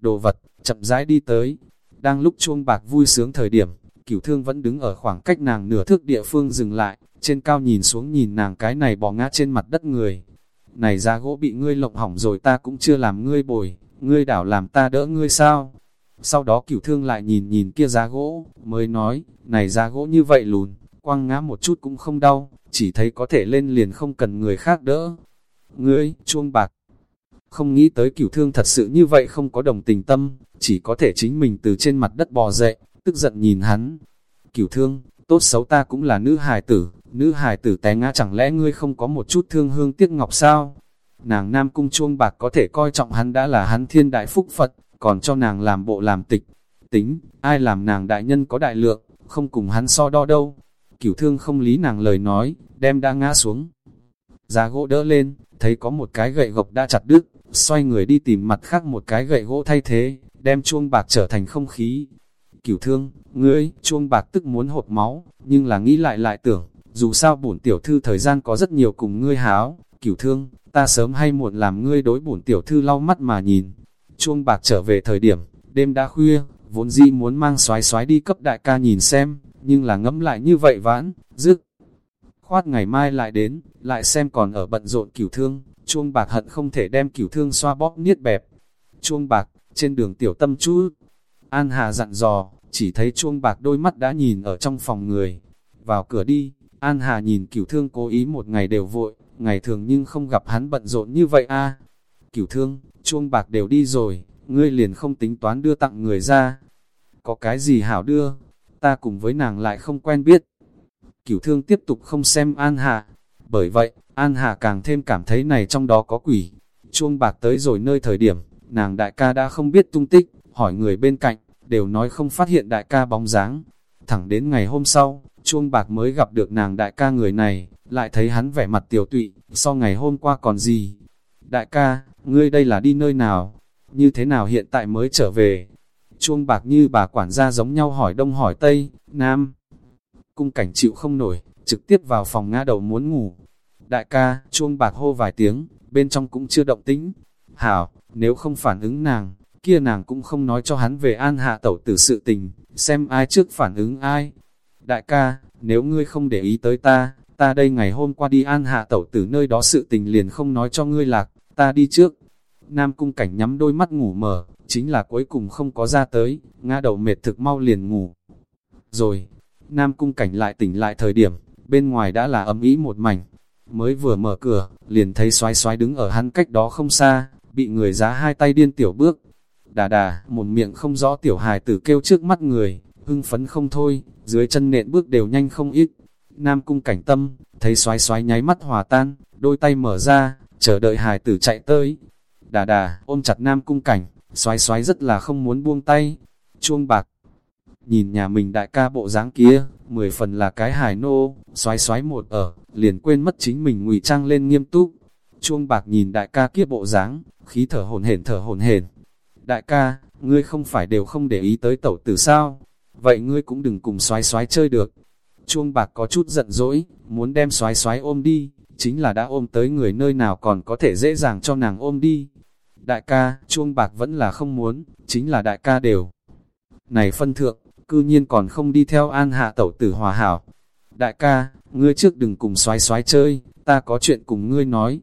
Đồ vật, chậm rãi đi tới. Đang lúc chuông bạc vui sướng thời điểm, cửu thương vẫn đứng ở khoảng cách nàng nửa thước địa phương dừng lại, trên cao nhìn xuống nhìn nàng cái này bò ngã trên mặt đất người. Này ra gỗ bị ngươi lộng hỏng rồi ta cũng chưa làm ngươi bồi, ngươi đảo làm ta đỡ ngươi sao? Sau đó cửu thương lại nhìn nhìn kia giá gỗ, mới nói, này giá gỗ như vậy lùn, quăng ngã một chút cũng không đau, chỉ thấy có thể lên liền không cần người khác đỡ. Ngươi, chuông bạc, không nghĩ tới cửu thương thật sự như vậy không có đồng tình tâm, chỉ có thể chính mình từ trên mặt đất bò dậy, tức giận nhìn hắn. Cửu thương, tốt xấu ta cũng là nữ hài tử, nữ hài tử té ngã chẳng lẽ ngươi không có một chút thương hương tiếc ngọc sao? Nàng nam cung chuông bạc có thể coi trọng hắn đã là hắn thiên đại phúc Phật, còn cho nàng làm bộ làm tịch. Tính, ai làm nàng đại nhân có đại lượng, không cùng hắn so đo đâu. Cửu thương không lý nàng lời nói, đem đã ngã xuống. Giá gỗ đỡ lên, thấy có một cái gậy gộc đã chặt đứt, xoay người đi tìm mặt khác một cái gậy gỗ thay thế, đem chuông bạc trở thành không khí. Cửu thương, ngươi, chuông bạc tức muốn hột máu, nhưng là nghĩ lại lại tưởng, dù sao bổn tiểu thư thời gian có rất nhiều cùng ngươi háo, cửu thương, ta sớm hay muộn làm ngươi đối bổn tiểu thư lau mắt mà nhìn. Chuông bạc trở về thời điểm, đêm đã khuya, vốn di muốn mang xoái xoái đi cấp đại ca nhìn xem, nhưng là ngẫm lại như vậy vãn, dứt. Khoát ngày mai lại đến, lại xem còn ở bận rộn cửu thương, chuông bạc hận không thể đem cửu thương xoa bóp niết bẹp. Chuông bạc, trên đường tiểu tâm chú An Hà dặn dò, chỉ thấy chuông bạc đôi mắt đã nhìn ở trong phòng người. Vào cửa đi, An Hà nhìn cửu thương cố ý một ngày đều vội, ngày thường nhưng không gặp hắn bận rộn như vậy a. Cửu thương, chuông bạc đều đi rồi, ngươi liền không tính toán đưa tặng người ra. Có cái gì hảo đưa, ta cùng với nàng lại không quen biết. Cửu thương tiếp tục không xem An Hà, bởi vậy, An Hà càng thêm cảm thấy này trong đó có quỷ. Chuông bạc tới rồi nơi thời điểm, nàng đại ca đã không biết tung tích, hỏi người bên cạnh, đều nói không phát hiện đại ca bóng dáng. Thẳng đến ngày hôm sau, chuông bạc mới gặp được nàng đại ca người này, lại thấy hắn vẻ mặt tiểu tụy, so ngày hôm qua còn gì. Đại ca, ngươi đây là đi nơi nào? Như thế nào hiện tại mới trở về? Chuông bạc như bà quản gia giống nhau hỏi đông hỏi tây, nam. Cung cảnh chịu không nổi, trực tiếp vào phòng ngã đầu muốn ngủ. Đại ca, chuông bạc hô vài tiếng, bên trong cũng chưa động tĩnh. Hảo, nếu không phản ứng nàng, kia nàng cũng không nói cho hắn về an hạ tẩu tử sự tình, xem ai trước phản ứng ai. Đại ca, nếu ngươi không để ý tới ta, ta đây ngày hôm qua đi an hạ tẩu tử nơi đó sự tình liền không nói cho ngươi lạc, ta đi trước. Nam cung cảnh nhắm đôi mắt ngủ mở, chính là cuối cùng không có ra tới, ngã đầu mệt thực mau liền ngủ. Rồi, Nam cung cảnh lại tỉnh lại thời điểm, bên ngoài đã là ấm ý một mảnh. Mới vừa mở cửa, liền thấy xoái xoái đứng ở hắn cách đó không xa, bị người giá hai tay điên tiểu bước. Đà đà, một miệng không rõ tiểu hài tử kêu trước mắt người, hưng phấn không thôi, dưới chân nện bước đều nhanh không ít. Nam cung cảnh tâm, thấy xoái xoái nháy mắt hòa tan, đôi tay mở ra, chờ đợi hài tử chạy tới. Đà đà, ôm chặt Nam cung cảnh, xoái xoái rất là không muốn buông tay. Chuông bạc, nhìn nhà mình đại ca bộ dáng kia, mười phần là cái hài nô, xoái xoái một ở, liền quên mất chính mình ngụy trang lên nghiêm túc. Chuông bạc nhìn đại ca kia bộ dáng, khí thở hồn hển thở hồn hển. Đại ca, ngươi không phải đều không để ý tới tẩu tử sao? Vậy ngươi cũng đừng cùng xoái xoái chơi được. Chuông bạc có chút giận dỗi, muốn đem xoái xoái ôm đi, chính là đã ôm tới người nơi nào còn có thể dễ dàng cho nàng ôm đi. Đại ca, chuông bạc vẫn là không muốn, chính là đại ca đều. Này phân thượng, cư nhiên còn không đi theo an hạ tẩu tử hòa hảo. Đại ca, ngươi trước đừng cùng xoái xoái chơi, ta có chuyện cùng ngươi nói.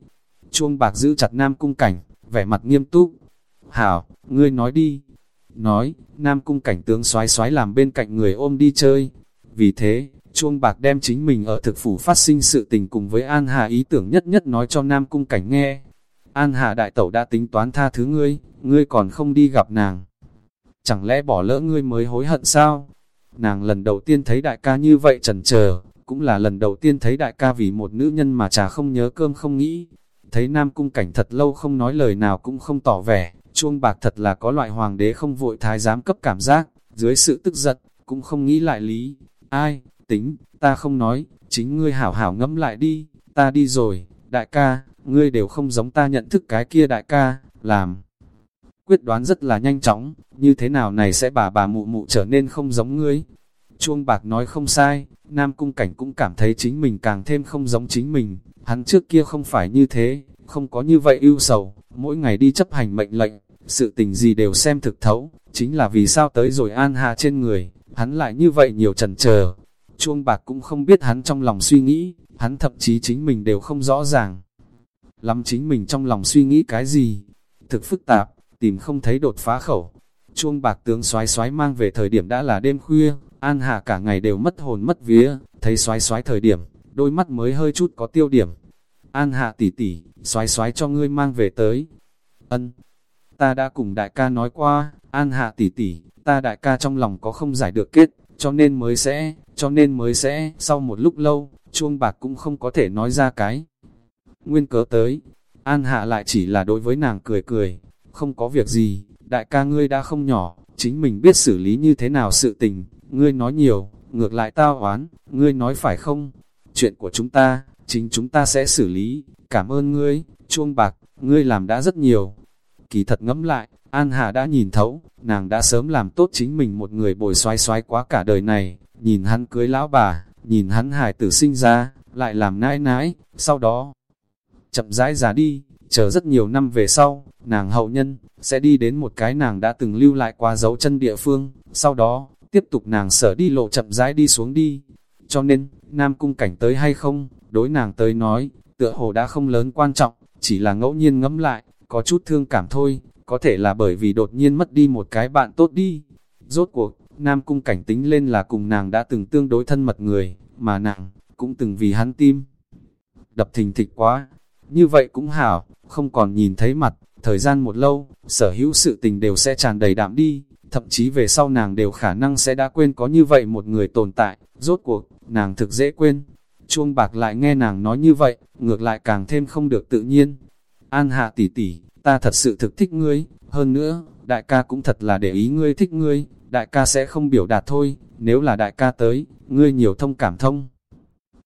Chuông bạc giữ chặt nam cung cảnh, vẻ mặt nghiêm túc. Hảo, ngươi nói đi. Nói, nam cung cảnh tướng xoái xoái làm bên cạnh người ôm đi chơi. Vì thế, chuông bạc đem chính mình ở thực phủ phát sinh sự tình cùng với An Hà ý tưởng nhất nhất nói cho nam cung cảnh nghe. An Hà đại tẩu đã tính toán tha thứ ngươi, ngươi còn không đi gặp nàng. Chẳng lẽ bỏ lỡ ngươi mới hối hận sao? Nàng lần đầu tiên thấy đại ca như vậy trần chờ cũng là lần đầu tiên thấy đại ca vì một nữ nhân mà trà không nhớ cơm không nghĩ. Thấy Nam Cung Cảnh thật lâu không nói lời nào cũng không tỏ vẻ, chuông bạc thật là có loại hoàng đế không vội thái giám cấp cảm giác, dưới sự tức giận, cũng không nghĩ lại lý. Ai, tính, ta không nói, chính ngươi hảo hảo ngẫm lại đi, ta đi rồi, đại ca, ngươi đều không giống ta nhận thức cái kia đại ca, làm. Quyết đoán rất là nhanh chóng, như thế nào này sẽ bà bà mụ mụ trở nên không giống ngươi. Chuông bạc nói không sai, Nam Cung Cảnh cũng cảm thấy chính mình càng thêm không giống chính mình, hắn trước kia không phải như thế, không có như vậy ưu sầu, mỗi ngày đi chấp hành mệnh lệnh, sự tình gì đều xem thực thấu, chính là vì sao tới rồi an hạ trên người, hắn lại như vậy nhiều trần chờ Chuông bạc cũng không biết hắn trong lòng suy nghĩ, hắn thậm chí chính mình đều không rõ ràng. Lắm chính mình trong lòng suy nghĩ cái gì? Thực phức tạp, tìm không thấy đột phá khẩu. Chuông bạc tướng xoái xoái mang về thời điểm đã là đêm khuya, An Hạ cả ngày đều mất hồn mất vía, thấy xoái xoái thời điểm, đôi mắt mới hơi chút có tiêu điểm. An Hạ tỉ tỉ, xoái xoái cho ngươi mang về tới. Ân, ta đã cùng đại ca nói qua, An Hạ tỉ tỉ, ta đại ca trong lòng có không giải được kết, cho nên mới sẽ, cho nên mới sẽ, sau một lúc lâu, chuông bạc cũng không có thể nói ra cái. Nguyên cớ tới, An Hạ lại chỉ là đối với nàng cười cười, không có việc gì, đại ca ngươi đã không nhỏ, chính mình biết xử lý như thế nào sự tình, ngươi nói nhiều, ngược lại tao oán, ngươi nói phải không? Chuyện của chúng ta, chính chúng ta sẽ xử lý, cảm ơn ngươi, chuông bạc, ngươi làm đã rất nhiều. Kỳ thật ngẫm lại, An Hà đã nhìn thấu, nàng đã sớm làm tốt chính mình một người bồi xoái xoái quá cả đời này, nhìn hắn cưới lão bà, nhìn hắn hài tử sinh ra, lại làm nãi nãi, sau đó chậm rãi già đi, chờ rất nhiều năm về sau, nàng hậu nhân, sẽ đi đến một cái nàng đã từng lưu lại qua dấu chân địa phương, sau đó, tiếp tục nàng sở đi lộ chậm rãi đi xuống đi. Cho nên, Nam Cung cảnh tới hay không, đối nàng tới nói, tựa hồ đã không lớn quan trọng, chỉ là ngẫu nhiên ngẫm lại, có chút thương cảm thôi, có thể là bởi vì đột nhiên mất đi một cái bạn tốt đi. Rốt cuộc, Nam Cung cảnh tính lên là cùng nàng đã từng tương đối thân mật người, mà nàng, cũng từng vì hắn tim. Đập thình thịch quá, như vậy cũng hảo, không còn nhìn thấy mặt, thời gian một lâu, sở hữu sự tình đều sẽ tràn đầy đạm đi, thậm chí về sau nàng đều khả năng sẽ đã quên có như vậy một người tồn tại, rốt cuộc, nàng thực dễ quên. Chuông bạc lại nghe nàng nói như vậy, ngược lại càng thêm không được tự nhiên. An hạ tỷ tỷ, ta thật sự thực thích ngươi, hơn nữa, đại ca cũng thật là để ý ngươi thích ngươi, đại ca sẽ không biểu đạt thôi, nếu là đại ca tới, ngươi nhiều thông cảm thông.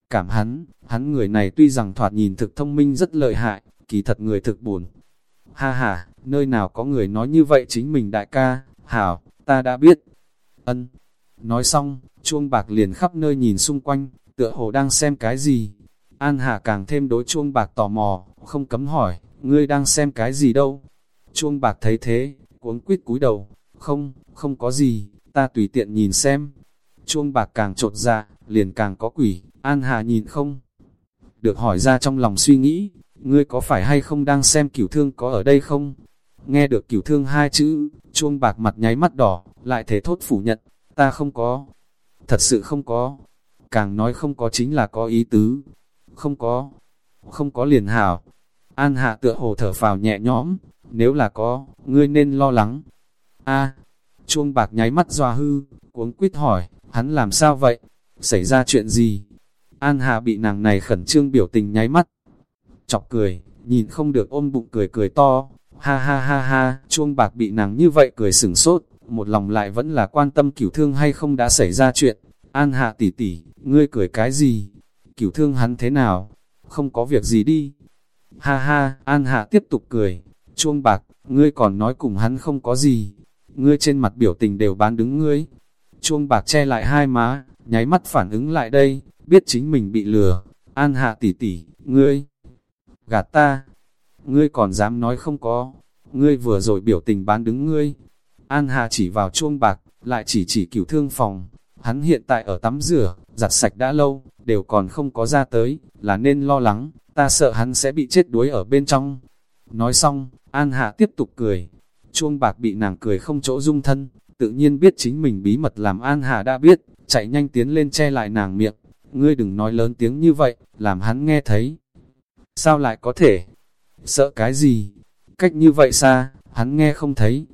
Cảm hắn, hắn người này tuy rằng thoạt nhìn thực thông minh rất lợi hại, kỳ thật người thực buồn. Ha ha, nơi nào có người nói như vậy chính mình đại ca, hảo, ta đã biết. Ân. Nói xong, chuông bạc liền khắp nơi nhìn xung quanh, tựa hồ đang xem cái gì. An Hà càng thêm đối chuông bạc tò mò, không cấm hỏi, ngươi đang xem cái gì đâu? Chuông bạc thấy thế, cuống quýt cúi đầu, không, không có gì, ta tùy tiện nhìn xem. Chuông bạc càng trột dạ, liền càng có quỷ, An Hà nhìn không? Được hỏi ra trong lòng suy nghĩ, ngươi có phải hay không đang xem cửu thương có ở đây không? Nghe được cửu thương hai chữ, chuông bạc mặt nháy mắt đỏ, lại thể thốt phủ nhận, ta không có. Thật sự không có. Càng nói không có chính là có ý tứ. Không có. Không có liền hảo. An hạ tựa hồ thở phào nhẹ nhõm, nếu là có, ngươi nên lo lắng. a chuông bạc nháy mắt doa hư, cuống quýt hỏi, hắn làm sao vậy? Xảy ra chuyện gì? An hạ bị nàng này khẩn trương biểu tình nháy mắt. Chọc cười, nhìn không được ôm bụng cười cười to. Ha ha ha ha, chuông bạc bị nàng như vậy cười sửng sốt, một lòng lại vẫn là quan tâm cửu thương hay không đã xảy ra chuyện. An Hạ tỷ tỷ, ngươi cười cái gì? Cửu thương hắn thế nào? Không có việc gì đi. Ha ha, An Hạ tiếp tục cười. Chuông bạc, ngươi còn nói cùng hắn không có gì. Ngươi trên mặt biểu tình đều bán đứng ngươi. Chuông bạc che lại hai má, nháy mắt phản ứng lại đây, biết chính mình bị lừa. An Hạ tỷ tỷ, ngươi gạt ta. Ngươi còn dám nói không có. Ngươi vừa rồi biểu tình bán đứng ngươi. An Hà chỉ vào chuông bạc, lại chỉ chỉ cửu thương phòng. Hắn hiện tại ở tắm rửa, giặt sạch đã lâu, đều còn không có ra tới, là nên lo lắng, ta sợ hắn sẽ bị chết đuối ở bên trong. Nói xong, An Hạ tiếp tục cười. Chuông bạc bị nàng cười không chỗ dung thân, tự nhiên biết chính mình bí mật làm An Hà đã biết, chạy nhanh tiến lên che lại nàng miệng. Ngươi đừng nói lớn tiếng như vậy, làm hắn nghe thấy. Sao lại có thể? Sợ cái gì? Cách như vậy xa, hắn nghe không thấy.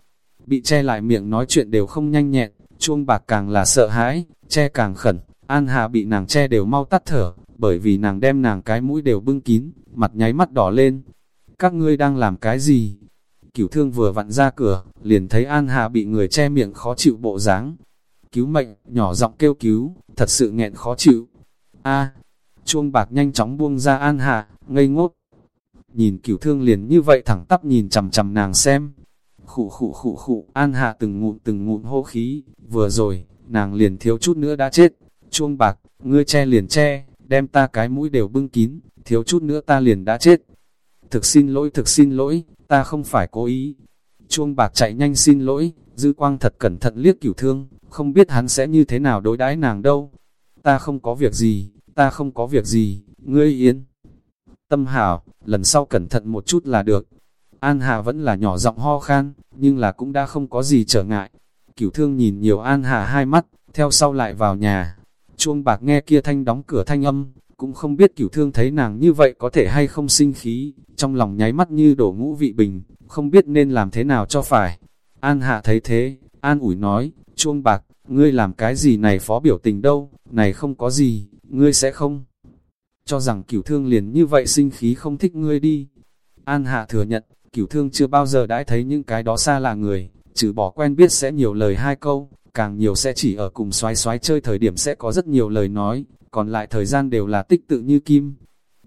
Bị che lại miệng nói chuyện đều không nhanh nhẹn, chuông bạc càng là sợ hãi, che càng khẩn. An Hà bị nàng che đều mau tắt thở, bởi vì nàng đem nàng cái mũi đều bưng kín, mặt nháy mắt đỏ lên. Các ngươi đang làm cái gì? Cửu thương vừa vặn ra cửa, liền thấy An Hà bị người che miệng khó chịu bộ dáng. Cứu mệnh, nhỏ giọng kêu cứu, thật sự nghẹn khó chịu. A, chuông bạc nhanh chóng buông ra An Hà, ngây ngốc. Nhìn cửu thương liền như vậy thẳng tắp nhìn chầm chầm nàng xem. Khụ khụ khụ khụ, An Hạ từng ngụm từng ngụm hô khí, vừa rồi, nàng liền thiếu chút nữa đã chết. Chuông bạc, ngươi che liền che, đem ta cái mũi đều bưng kín, thiếu chút nữa ta liền đã chết. Thực xin lỗi, thực xin lỗi, ta không phải cố ý. Chuông bạc chạy nhanh xin lỗi, dư quang thật cẩn thận liếc cửu thương, không biết hắn sẽ như thế nào đối đãi nàng đâu. Ta không có việc gì, ta không có việc gì, ngươi yên. Tâm hảo, lần sau cẩn thận một chút là được. An Hà vẫn là nhỏ giọng ho khan, nhưng là cũng đã không có gì trở ngại. Cửu thương nhìn nhiều An Hà hai mắt, theo sau lại vào nhà. Chuông bạc nghe kia thanh đóng cửa thanh âm, cũng không biết cửu thương thấy nàng như vậy có thể hay không sinh khí, trong lòng nháy mắt như đổ ngũ vị bình, không biết nên làm thế nào cho phải. An Hạ thấy thế, An ủi nói, chuông bạc, ngươi làm cái gì này phó biểu tình đâu, này không có gì, ngươi sẽ không. Cho rằng cửu thương liền như vậy sinh khí không thích ngươi đi. An Hạ thừa nhận, cửu thương chưa bao giờ đã thấy những cái đó xa là người, trừ bỏ quen biết sẽ nhiều lời hai câu, càng nhiều sẽ chỉ ở cùng xoái xoái chơi thời điểm sẽ có rất nhiều lời nói, còn lại thời gian đều là tích tự như kim.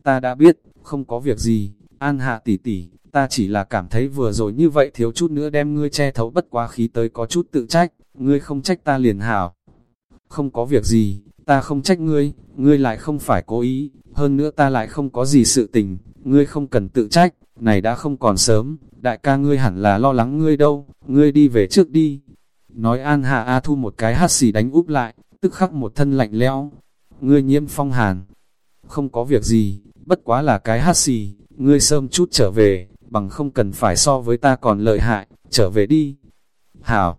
Ta đã biết, không có việc gì, An Hạ tỷ tỷ, ta chỉ là cảm thấy vừa rồi như vậy thiếu chút nữa đem ngươi che thấu bất quá khí tới có chút tự trách, ngươi không trách ta liền hảo. Không có việc gì, ta không trách ngươi, ngươi lại không phải cố ý, hơn nữa ta lại không có gì sự tình, ngươi không cần tự trách, này đã không còn sớm, đại ca ngươi hẳn là lo lắng ngươi đâu, ngươi đi về trước đi. Nói An Hạ A Thu một cái hát xì đánh úp lại, tức khắc một thân lạnh lẽo. Ngươi nhiễm phong hàn, không có việc gì, bất quá là cái hát xì, ngươi sớm chút trở về, bằng không cần phải so với ta còn lợi hại, trở về đi. Hảo,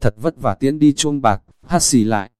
thật vất vả tiễn đi chuông bạc, hát xì lại.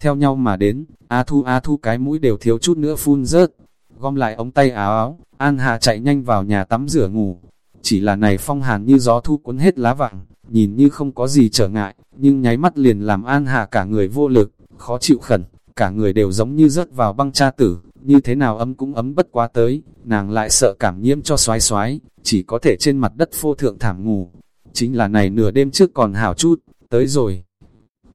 Theo nhau mà đến, A Thu A Thu cái mũi đều thiếu chút nữa phun rớt, gom lại ống tay áo áo, An Hà chạy nhanh vào nhà tắm rửa ngủ. Chỉ là này phong hàn như gió thu cuốn hết lá vàng, nhìn như không có gì trở ngại, nhưng nháy mắt liền làm An Hà cả người vô lực, khó chịu khẩn, cả người đều giống như rớt vào băng cha tử, như thế nào ấm cũng ấm bất quá tới, nàng lại sợ cảm nhiễm cho xoái xoái, chỉ có thể trên mặt đất phô thượng thảm ngủ. Chính là này nửa đêm trước còn hảo chút, tới rồi.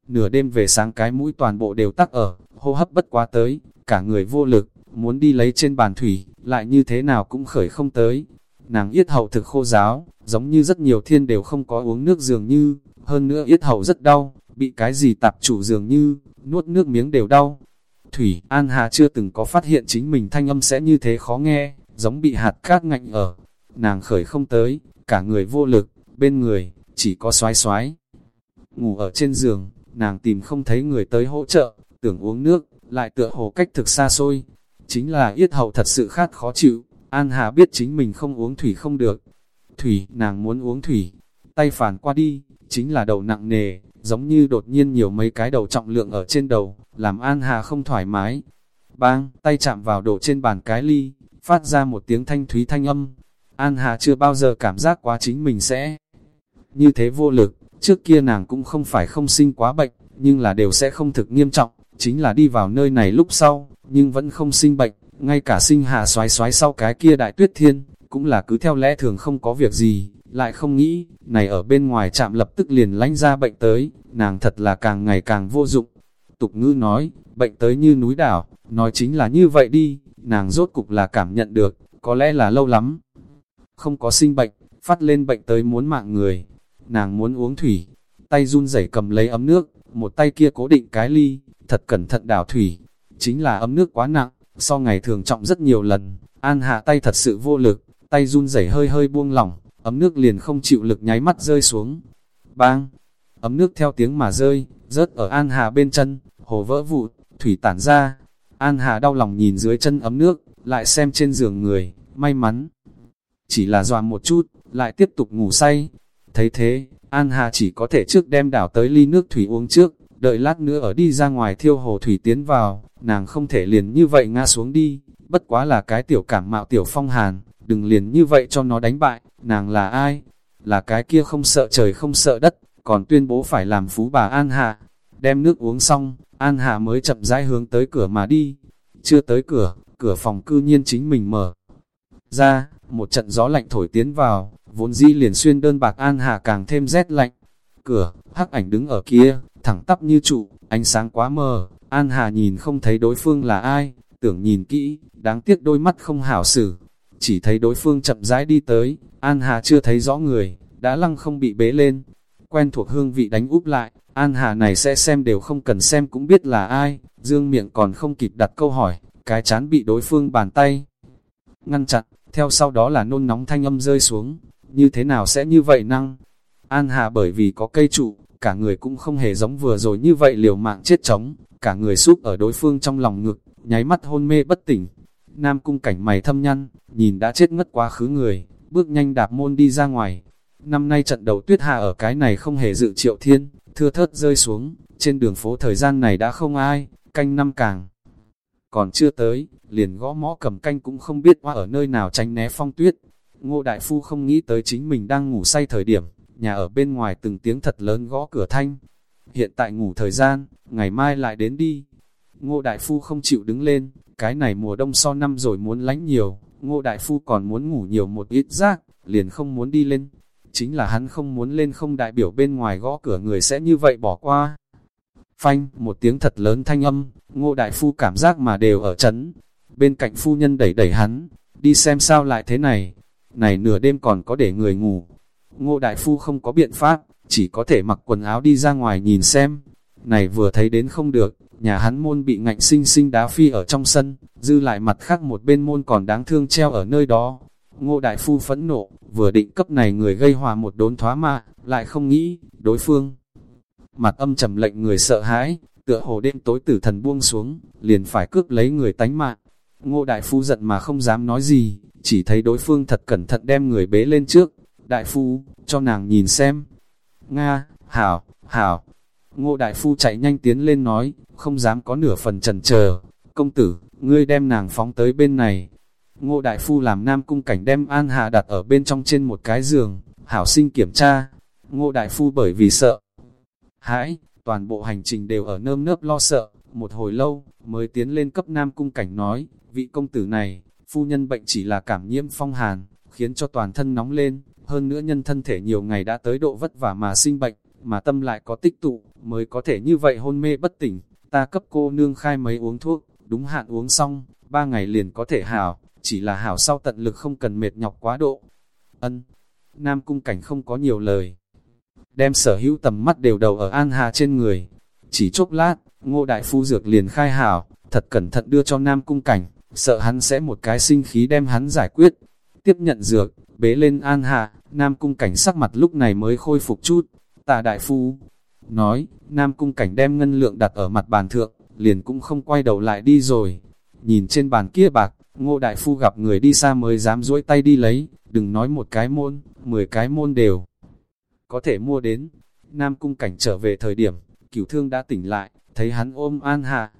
Nửa đêm về sáng cái mũi toàn bộ đều tắc ở, hô hấp bất quá tới, cả người vô lực, muốn đi lấy trên bàn thủy, lại như thế nào cũng khởi không tới. Nàng yết hầu thực khô giáo, giống như rất nhiều thiên đều không có uống nước dường như, hơn nữa yết hầu rất đau, bị cái gì tạp chủ dường như, nuốt nước miếng đều đau. Thủy, An Hà chưa từng có phát hiện chính mình thanh âm sẽ như thế khó nghe, giống bị hạt cát ngạnh ở. Nàng khởi không tới, cả người vô lực, bên người, chỉ có xoái xoái. Ngủ ở trên giường, nàng tìm không thấy người tới hỗ trợ, tưởng uống nước, lại tựa hồ cách thực xa xôi, Chính là yết hậu thật sự khát khó chịu, An Hà biết chính mình không uống thủy không được. Thủy, nàng muốn uống thủy, tay phản qua đi, chính là đầu nặng nề, giống như đột nhiên nhiều mấy cái đầu trọng lượng ở trên đầu, làm An Hà không thoải mái. Bang, tay chạm vào đổ trên bàn cái ly, phát ra một tiếng thanh thúy thanh âm. An Hà chưa bao giờ cảm giác quá chính mình sẽ như thế vô lực, trước kia nàng cũng không phải không sinh quá bệnh, nhưng là đều sẽ không thực nghiêm trọng, chính là đi vào nơi này lúc sau, nhưng vẫn không sinh bệnh, ngay cả sinh hạ xoái xoái sau cái kia đại tuyết thiên, cũng là cứ theo lẽ thường không có việc gì, lại không nghĩ, này ở bên ngoài chạm lập tức liền lánh ra bệnh tới, nàng thật là càng ngày càng vô dụng. Tục ngữ nói, bệnh tới như núi đảo, nói chính là như vậy đi, nàng rốt cục là cảm nhận được, có lẽ là lâu lắm. Không có sinh bệnh, phát lên bệnh tới muốn mạng người, nàng muốn uống thủy, tay run rẩy cầm lấy ấm nước, một tay kia cố định cái ly, thật cẩn thận đảo thủy, chính là ấm nước quá nặng, so ngày thường trọng rất nhiều lần, an hạ tay thật sự vô lực, tay run rẩy hơi hơi buông lỏng, ấm nước liền không chịu lực nháy mắt rơi xuống. Bang! Ấm nước theo tiếng mà rơi, rớt ở An Hà bên chân, hồ vỡ vụt, thủy tản ra. An Hà đau lòng nhìn dưới chân ấm nước, lại xem trên giường người, may mắn. Chỉ là dọa một chút, lại tiếp tục ngủ say. Thấy thế, An Hà chỉ có thể trước đem đảo tới ly nước thủy uống trước, đợi lát nữa ở đi ra ngoài thiêu hồ thủy tiến vào, nàng không thể liền như vậy ngã xuống đi, bất quá là cái tiểu cảm mạo tiểu phong hàn, đừng liền như vậy cho nó đánh bại, nàng là ai? Là cái kia không sợ trời không sợ đất, còn tuyên bố phải làm phú bà An Hạ. Đem nước uống xong, An Hạ mới chậm rãi hướng tới cửa mà đi. Chưa tới cửa, cửa phòng cư nhiên chính mình mở. Ra, một trận gió lạnh thổi tiến vào, vốn dĩ liền xuyên đơn bạc An hà càng thêm rét lạnh. Cửa, hắc ảnh đứng ở kia, thẳng tắp như trụ, ánh sáng quá mờ, An Hà nhìn không thấy đối phương là ai, tưởng nhìn kỹ, đáng tiếc đôi mắt không hảo xử, chỉ thấy đối phương chậm rãi đi tới, An Hà chưa thấy rõ người, đã lăng không bị bế lên. Quen thuộc hương vị đánh úp lại, An Hà này sẽ xem đều không cần xem cũng biết là ai, dương miệng còn không kịp đặt câu hỏi, cái chán bị đối phương bàn tay. Ngăn chặn, theo sau đó là nôn nóng thanh âm rơi xuống, như thế nào sẽ như vậy năng? An Hà bởi vì có cây trụ, cả người cũng không hề giống vừa rồi như vậy liều mạng chết trống, cả người súp ở đối phương trong lòng ngực, nháy mắt hôn mê bất tỉnh, Nam cung cảnh mày thâm nhăn, nhìn đã chết ngất quá khứ người, bước nhanh đạp môn đi ra ngoài. Năm nay trận đầu tuyết hạ ở cái này không hề dự triệu thiên, thưa thớt rơi xuống, trên đường phố thời gian này đã không ai, canh năm càng. Còn chưa tới, liền gõ mõ cầm canh cũng không biết qua ở nơi nào tránh né phong tuyết. Ngô Đại Phu không nghĩ tới chính mình đang ngủ say thời điểm, nhà ở bên ngoài từng tiếng thật lớn gõ cửa thanh. Hiện tại ngủ thời gian, ngày mai lại đến đi. Ngô Đại Phu không chịu đứng lên, cái này mùa đông so năm rồi muốn lánh nhiều, ngô đại phu còn muốn ngủ nhiều một ít rác, liền không muốn đi lên. Chính là hắn không muốn lên không đại biểu bên ngoài gõ cửa người sẽ như vậy bỏ qua. Phanh, một tiếng thật lớn thanh âm, ngô đại phu cảm giác mà đều ở chấn. Bên cạnh phu nhân đẩy đẩy hắn, đi xem sao lại thế này. Này nửa đêm còn có để người ngủ. Ngô đại phu không có biện pháp, chỉ có thể mặc quần áo đi ra ngoài nhìn xem. Này vừa thấy đến không được, nhà hắn môn bị ngạnh sinh sinh đá phi ở trong sân, dư lại mặt khác một bên môn còn đáng thương treo ở nơi đó. Ngô Đại Phu phẫn nộ, vừa định cấp này người gây hòa một đốn thoá mạ, lại không nghĩ, đối phương. Mặt âm trầm lệnh người sợ hãi, tựa hồ đêm tối tử thần buông xuống, liền phải cướp lấy người tánh mạng. Ngô Đại Phu giận mà không dám nói gì, chỉ thấy đối phương thật cẩn thận đem người bế lên trước. Đại Phu, cho nàng nhìn xem. Nga, Hảo, Hảo. Ngô Đại Phu chạy nhanh tiến lên nói, không dám có nửa phần trần chờ công tử, ngươi đem nàng phóng tới bên này. Ngô Đại Phu làm nam cung cảnh đem An Hà đặt ở bên trong trên một cái giường, hảo sinh kiểm tra. Ngô Đại Phu bởi vì sợ. Hãi, toàn bộ hành trình đều ở nơm nớp lo sợ, một hồi lâu, mới tiến lên cấp nam cung cảnh nói, vị công tử này, phu nhân bệnh chỉ là cảm nhiễm phong hàn, khiến cho toàn thân nóng lên, hơn nữa nhân thân thể nhiều ngày đã tới độ vất vả mà sinh bệnh, mà tâm lại có tích tụ, mới có thể như vậy hôn mê bất tỉnh. Ta cấp cô nương khai mấy uống thuốc, đúng hạn uống xong, ba ngày liền có thể hảo, chỉ là hảo sau tận lực không cần mệt nhọc quá độ. Ân, Nam Cung Cảnh không có nhiều lời, đem sở hữu tầm mắt đều đầu ở An Hà trên người. Chỉ chốc lát, ngô đại phu dược liền khai hảo, thật cẩn thận đưa cho Nam Cung Cảnh, sợ hắn sẽ một cái sinh khí đem hắn giải quyết. Tiếp nhận dược, bế lên An Hà, Nam Cung Cảnh sắc mặt lúc này mới khôi phục chút. Tà đại phu, Nói, Nam Cung Cảnh đem ngân lượng đặt ở mặt bàn thượng, liền cũng không quay đầu lại đi rồi. Nhìn trên bàn kia bạc, ngô đại phu gặp người đi xa mới dám duỗi tay đi lấy, đừng nói một cái môn, mười cái môn đều. Có thể mua đến, Nam Cung Cảnh trở về thời điểm, cửu thương đã tỉnh lại, thấy hắn ôm An Hạ.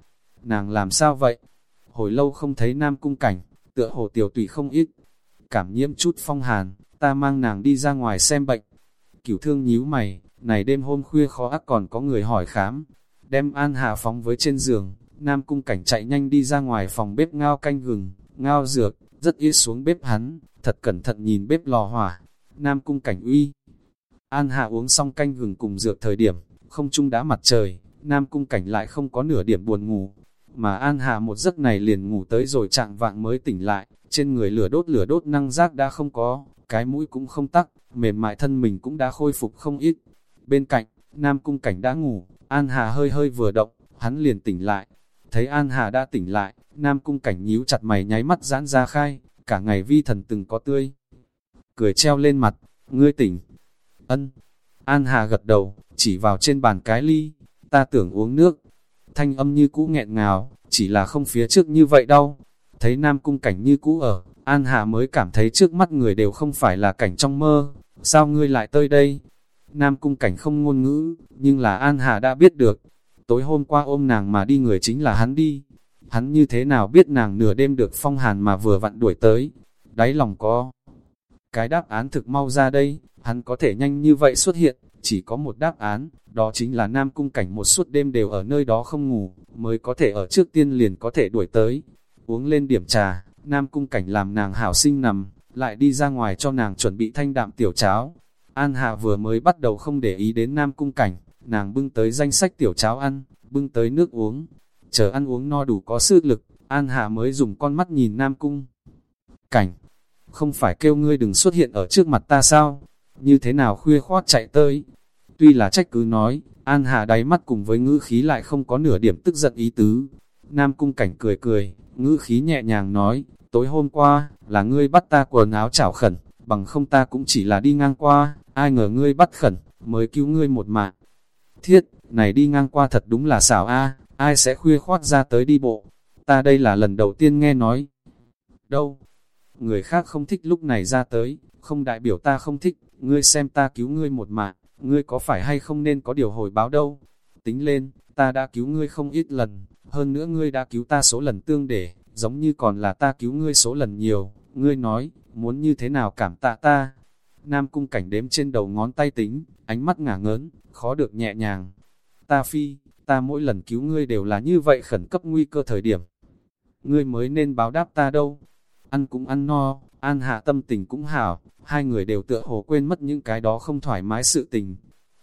Nàng làm sao vậy? Hồi lâu không thấy Nam Cung Cảnh, tựa hồ tiểu tùy không ít. Cảm nhiễm chút phong hàn, ta mang nàng đi ra ngoài xem bệnh. Cửu thương nhíu mày, này đêm hôm khuya khó ác còn có người hỏi khám, đem An Hà phóng với trên giường, Nam Cung Cảnh chạy nhanh đi ra ngoài phòng bếp ngao canh gừng, ngao dược, rất ít xuống bếp hắn, thật cẩn thận nhìn bếp lò hỏa. Nam Cung Cảnh uy. An Hạ uống xong canh gừng cùng dược thời điểm, không trung đã mặt trời, Nam Cung Cảnh lại không có nửa điểm buồn ngủ. Mà An Hạ một giấc này liền ngủ tới rồi trạng vạng mới tỉnh lại, trên người lửa đốt lửa đốt năng giác đã không có, cái mũi cũng không tắc, mềm mại thân mình cũng đã khôi phục không ít. Bên cạnh, Nam Cung Cảnh đã ngủ, An Hà hơi hơi vừa động, hắn liền tỉnh lại. Thấy An Hà đã tỉnh lại, Nam Cung Cảnh nhíu chặt mày nháy mắt giãn ra khai, cả ngày vi thần từng có tươi. Cười treo lên mặt, ngươi tỉnh. Ân. An Hà gật đầu, chỉ vào trên bàn cái ly, ta tưởng uống nước. Thanh âm như cũ nghẹn ngào, chỉ là không phía trước như vậy đâu. Thấy Nam Cung Cảnh như cũ ở, An Hà mới cảm thấy trước mắt người đều không phải là cảnh trong mơ. Sao ngươi lại tới đây? Nam Cung Cảnh không ngôn ngữ, nhưng là An Hà đã biết được. Tối hôm qua ôm nàng mà đi người chính là hắn đi. Hắn như thế nào biết nàng nửa đêm được phong hàn mà vừa vặn đuổi tới. Đáy lòng có. Cái đáp án thực mau ra đây, hắn có thể nhanh như vậy xuất hiện, chỉ có một đáp án, đó chính là Nam Cung Cảnh một suốt đêm đều ở nơi đó không ngủ, mới có thể ở trước tiên liền có thể đuổi tới. Uống lên điểm trà, Nam Cung Cảnh làm nàng hảo sinh nằm, lại đi ra ngoài cho nàng chuẩn bị thanh đạm tiểu cháo. An Hạ vừa mới bắt đầu không để ý đến Nam Cung Cảnh, nàng bưng tới danh sách tiểu cháo ăn, bưng tới nước uống. Chờ ăn uống no đủ có sức lực, An Hạ mới dùng con mắt nhìn Nam Cung. Cảnh, không phải kêu ngươi đừng xuất hiện ở trước mặt ta sao? Như thế nào khuya khoát chạy tới? Tuy là trách cứ nói, An Hạ đáy mắt cùng với ngữ khí lại không có nửa điểm tức giận ý tứ. Nam Cung Cảnh cười cười, ngữ khí nhẹ nhàng nói, tối hôm qua, là ngươi bắt ta quần áo chảo khẩn, bằng không ta cũng chỉ là đi ngang qua, ai ngờ ngươi bắt khẩn, mới cứu ngươi một mạng. Thiết, này đi ngang qua thật đúng là xảo a ai sẽ khuya khoát ra tới đi bộ, ta đây là lần đầu tiên nghe nói. Đâu? Người khác không thích lúc này ra tới, không đại biểu ta không thích, ngươi xem ta cứu ngươi một mạng, ngươi có phải hay không nên có điều hồi báo đâu. Tính lên, ta đã cứu ngươi không ít lần, hơn nữa ngươi đã cứu ta số lần tương để, giống như còn là ta cứu ngươi số lần nhiều, ngươi nói, muốn như thế nào cảm tạ ta. Nam cung cảnh đếm trên đầu ngón tay tính, ánh mắt ngả ngớn, khó được nhẹ nhàng. Ta phi, ta mỗi lần cứu ngươi đều là như vậy khẩn cấp nguy cơ thời điểm. Ngươi mới nên báo đáp ta đâu. Ăn cũng ăn no, an hạ tâm tình cũng hảo, hai người đều tựa hồ quên mất những cái đó không thoải mái sự tình.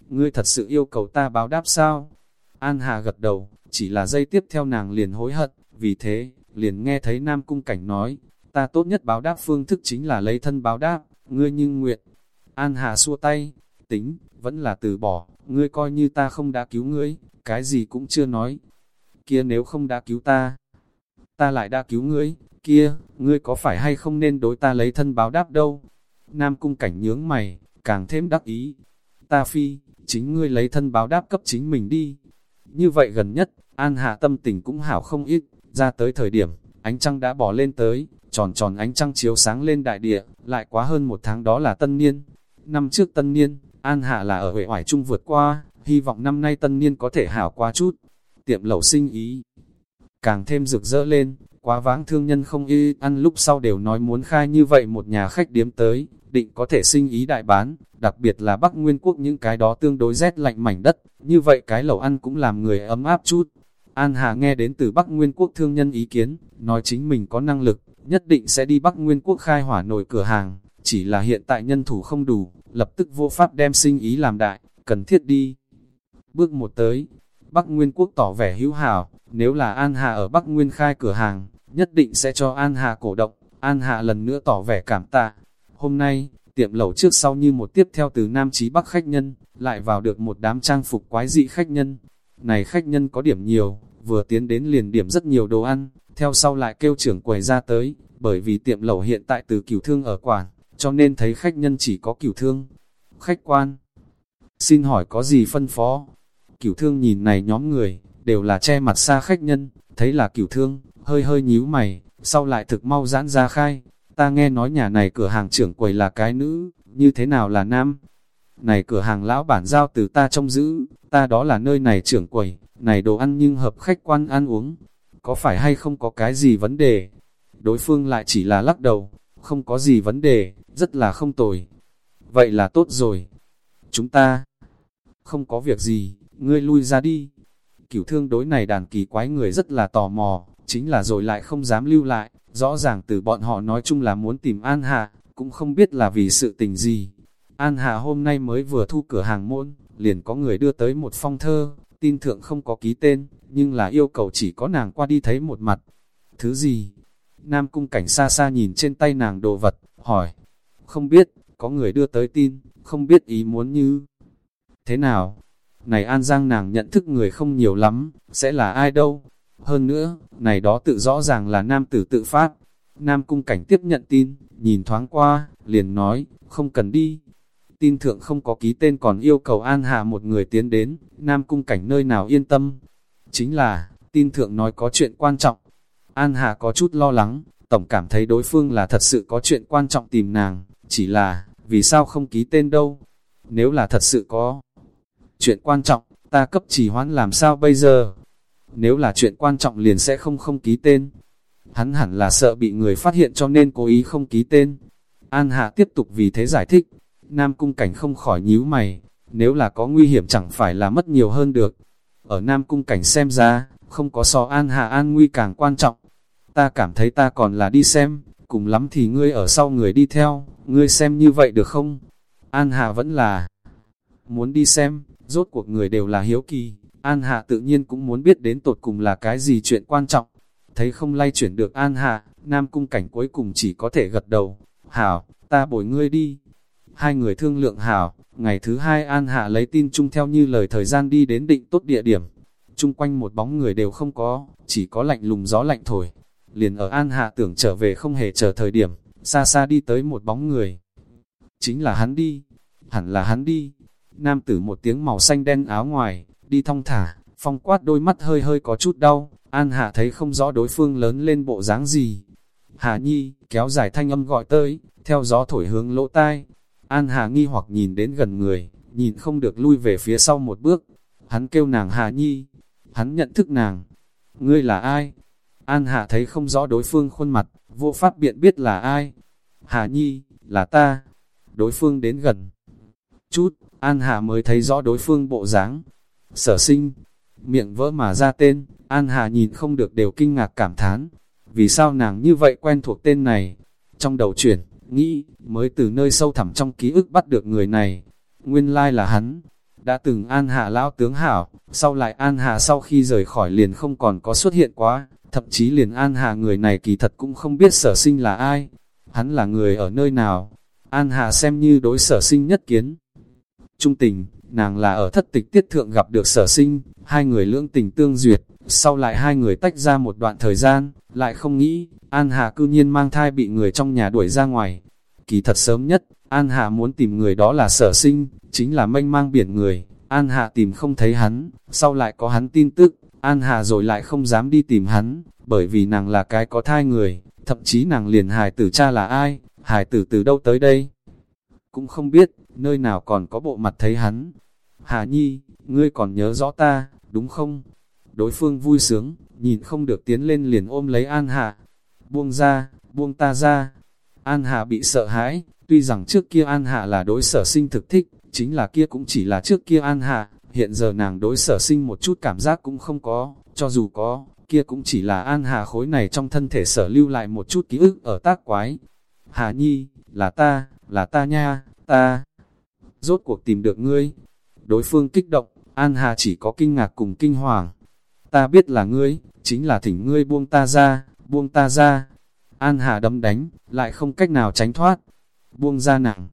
Ngươi thật sự yêu cầu ta báo đáp sao? An Hạ gật đầu, chỉ là dây tiếp theo nàng liền hối hận, vì thế, liền nghe thấy Nam Cung Cảnh nói, ta tốt nhất báo đáp phương thức chính là lấy thân báo đáp, ngươi nhưng nguyện. An Hạ xua tay, tính, vẫn là từ bỏ, ngươi coi như ta không đã cứu ngươi, cái gì cũng chưa nói. Kia nếu không đã cứu ta, ta lại đã cứu ngươi, kia, ngươi có phải hay không nên đối ta lấy thân báo đáp đâu? Nam cung cảnh nhướng mày, càng thêm đắc ý. Ta phi, chính ngươi lấy thân báo đáp cấp chính mình đi. Như vậy gần nhất, An Hạ tâm tình cũng hảo không ít, ra tới thời điểm, ánh trăng đã bỏ lên tới, tròn tròn ánh trăng chiếu sáng lên đại địa, lại quá hơn một tháng đó là tân niên. Năm trước tân niên, An Hạ là ở Huệ Hoài Trung vượt qua, hy vọng năm nay tân niên có thể hảo qua chút. Tiệm lẩu sinh ý, càng thêm rực rỡ lên, quá vãng thương nhân không y ăn lúc sau đều nói muốn khai như vậy một nhà khách điếm tới, định có thể sinh ý đại bán, đặc biệt là Bắc Nguyên Quốc những cái đó tương đối rét lạnh mảnh đất, như vậy cái lẩu ăn cũng làm người ấm áp chút. An Hà nghe đến từ Bắc Nguyên Quốc thương nhân ý kiến, nói chính mình có năng lực, nhất định sẽ đi Bắc Nguyên Quốc khai hỏa nổi cửa hàng, chỉ là hiện tại nhân thủ không đủ, lập tức vô pháp đem sinh ý làm đại, cần thiết đi. Bước một tới, Bắc Nguyên Quốc tỏ vẻ hữu hảo, nếu là An Hà ở Bắc Nguyên khai cửa hàng, nhất định sẽ cho An Hà cổ động, An Hà lần nữa tỏ vẻ cảm tạ. Hôm nay, tiệm lẩu trước sau như một tiếp theo từ Nam Chí Bắc khách nhân, lại vào được một đám trang phục quái dị khách nhân. Này khách nhân có điểm nhiều, vừa tiến đến liền điểm rất nhiều đồ ăn, theo sau lại kêu trưởng quầy ra tới, bởi vì tiệm lẩu hiện tại từ cửu thương ở quản, cho nên thấy khách nhân chỉ có cửu thương. Khách quan, xin hỏi có gì phân phó? Cửu thương nhìn này nhóm người, đều là che mặt xa khách nhân, thấy là cửu thương, hơi hơi nhíu mày, sau lại thực mau giãn ra khai. Ta nghe nói nhà này cửa hàng trưởng quầy là cái nữ, như thế nào là nam? Này cửa hàng lão bản giao từ ta trông giữ, ta đó là nơi này trưởng quầy, này đồ ăn nhưng hợp khách quan ăn uống. Có phải hay không có cái gì vấn đề? Đối phương lại chỉ là lắc đầu, không có gì vấn đề, rất là không tồi. Vậy là tốt rồi. Chúng ta không có việc gì, ngươi lui ra đi. Cửu thương đối này đàn kỳ quái người rất là tò mò, chính là rồi lại không dám lưu lại, rõ ràng từ bọn họ nói chung là muốn tìm An Hạ, cũng không biết là vì sự tình gì. An Hạ hôm nay mới vừa thu cửa hàng môn, liền có người đưa tới một phong thơ, tin thượng không có ký tên, nhưng là yêu cầu chỉ có nàng qua đi thấy một mặt. Thứ gì? Nam cung cảnh xa xa nhìn trên tay nàng đồ vật, hỏi. Không biết, có người đưa tới tin, không biết ý muốn như thế nào. Này An Giang nàng nhận thức người không nhiều lắm, sẽ là ai đâu. Hơn nữa, này đó tự rõ ràng là nam tử tự phát. Nam cung cảnh tiếp nhận tin, nhìn thoáng qua, liền nói, không cần đi. Tin thượng không có ký tên còn yêu cầu An Hạ một người tiến đến, Nam cung cảnh nơi nào yên tâm. Chính là, tin thượng nói có chuyện quan trọng. An Hạ có chút lo lắng, tổng cảm thấy đối phương là thật sự có chuyện quan trọng tìm nàng, chỉ là, vì sao không ký tên đâu? Nếu là thật sự có chuyện quan trọng, ta cấp chỉ hoãn làm sao bây giờ? Nếu là chuyện quan trọng liền sẽ không không ký tên. Hắn hẳn là sợ bị người phát hiện cho nên cố ý không ký tên. An Hạ tiếp tục vì thế giải thích. Nam Cung Cảnh không khỏi nhíu mày. Nếu là có nguy hiểm chẳng phải là mất nhiều hơn được. Ở Nam Cung Cảnh xem ra, không có so An Hạ an nguy càng quan trọng. Ta cảm thấy ta còn là đi xem, cùng lắm thì ngươi ở sau người đi theo, ngươi xem như vậy được không? An Hạ vẫn là muốn đi xem, rốt cuộc người đều là hiếu kỳ, An Hạ tự nhiên cũng muốn biết đến tột cùng là cái gì chuyện quan trọng. Thấy không lay chuyển được An Hạ, Nam Cung Cảnh cuối cùng chỉ có thể gật đầu. Hảo, ta bồi ngươi đi. Hai người thương lượng hảo, ngày thứ hai An Hạ lấy tin chung theo như lời thời gian đi đến định tốt địa điểm. Chung quanh một bóng người đều không có, chỉ có lạnh lùng gió lạnh thổi. Liền ở An Hạ tưởng trở về không hề chờ thời điểm, xa xa đi tới một bóng người. Chính là hắn đi, hẳn là hắn đi. Nam tử một tiếng màu xanh đen áo ngoài, đi thong thả, phong quát đôi mắt hơi hơi có chút đau, An Hạ thấy không rõ đối phương lớn lên bộ dáng gì. Hà Nhi, kéo dài thanh âm gọi tới, theo gió thổi hướng lỗ tai. An Hà nghi hoặc nhìn đến gần người, nhìn không được lui về phía sau một bước. Hắn kêu nàng Hà Nhi, hắn nhận thức nàng. Ngươi là ai? An Hạ thấy không rõ đối phương khuôn mặt, vô pháp biện biết là ai. Hà Nhi, là ta. Đối phương đến gần. Chút, An Hạ mới thấy rõ đối phương bộ dáng. Sở sinh, miệng vỡ mà ra tên, An Hà nhìn không được đều kinh ngạc cảm thán. Vì sao nàng như vậy quen thuộc tên này? Trong đầu chuyển, nghĩ, mới từ nơi sâu thẳm trong ký ức bắt được người này. Nguyên lai là hắn. Đã từng An Hà lão tướng hảo, sau lại An Hà sau khi rời khỏi liền không còn có xuất hiện quá, thậm chí liền An Hà người này kỳ thật cũng không biết sở sinh là ai. Hắn là người ở nơi nào? An Hà xem như đối sở sinh nhất kiến. Trung tình, nàng là ở thất tịch tiết thượng gặp được sở sinh, hai người lưỡng tình tương duyệt, sau lại hai người tách ra một đoạn thời gian, lại không nghĩ, An Hà cư nhiên mang thai bị người trong nhà đuổi ra ngoài. Kỳ thật sớm nhất, An Hà muốn tìm người đó là sở sinh, chính là mênh mang biển người, An Hà tìm không thấy hắn, sau lại có hắn tin tức, An Hà rồi lại không dám đi tìm hắn, bởi vì nàng là cái có thai người, thậm chí nàng liền hài tử cha là ai, hài tử từ đâu tới đây. Cũng không biết, nơi nào còn có bộ mặt thấy hắn, Hà Nhi, ngươi còn nhớ rõ ta, đúng không? Đối phương vui sướng, nhìn không được tiến lên liền ôm lấy An Hạ. Buông ra, buông ta ra. An Hạ bị sợ hãi, tuy rằng trước kia An Hạ là đối sở sinh thực thích, chính là kia cũng chỉ là trước kia An Hạ, hiện giờ nàng đối sở sinh một chút cảm giác cũng không có, cho dù có, kia cũng chỉ là An Hạ khối này trong thân thể sở lưu lại một chút ký ức ở tác quái. Hà Nhi, là ta, là ta nha, ta. Rốt cuộc tìm được ngươi, Đối phương kích động, An Hà chỉ có kinh ngạc cùng kinh hoàng. Ta biết là ngươi, chính là thỉnh ngươi buông ta ra, buông ta ra. An Hà đấm đánh, lại không cách nào tránh thoát. Buông ra nặng,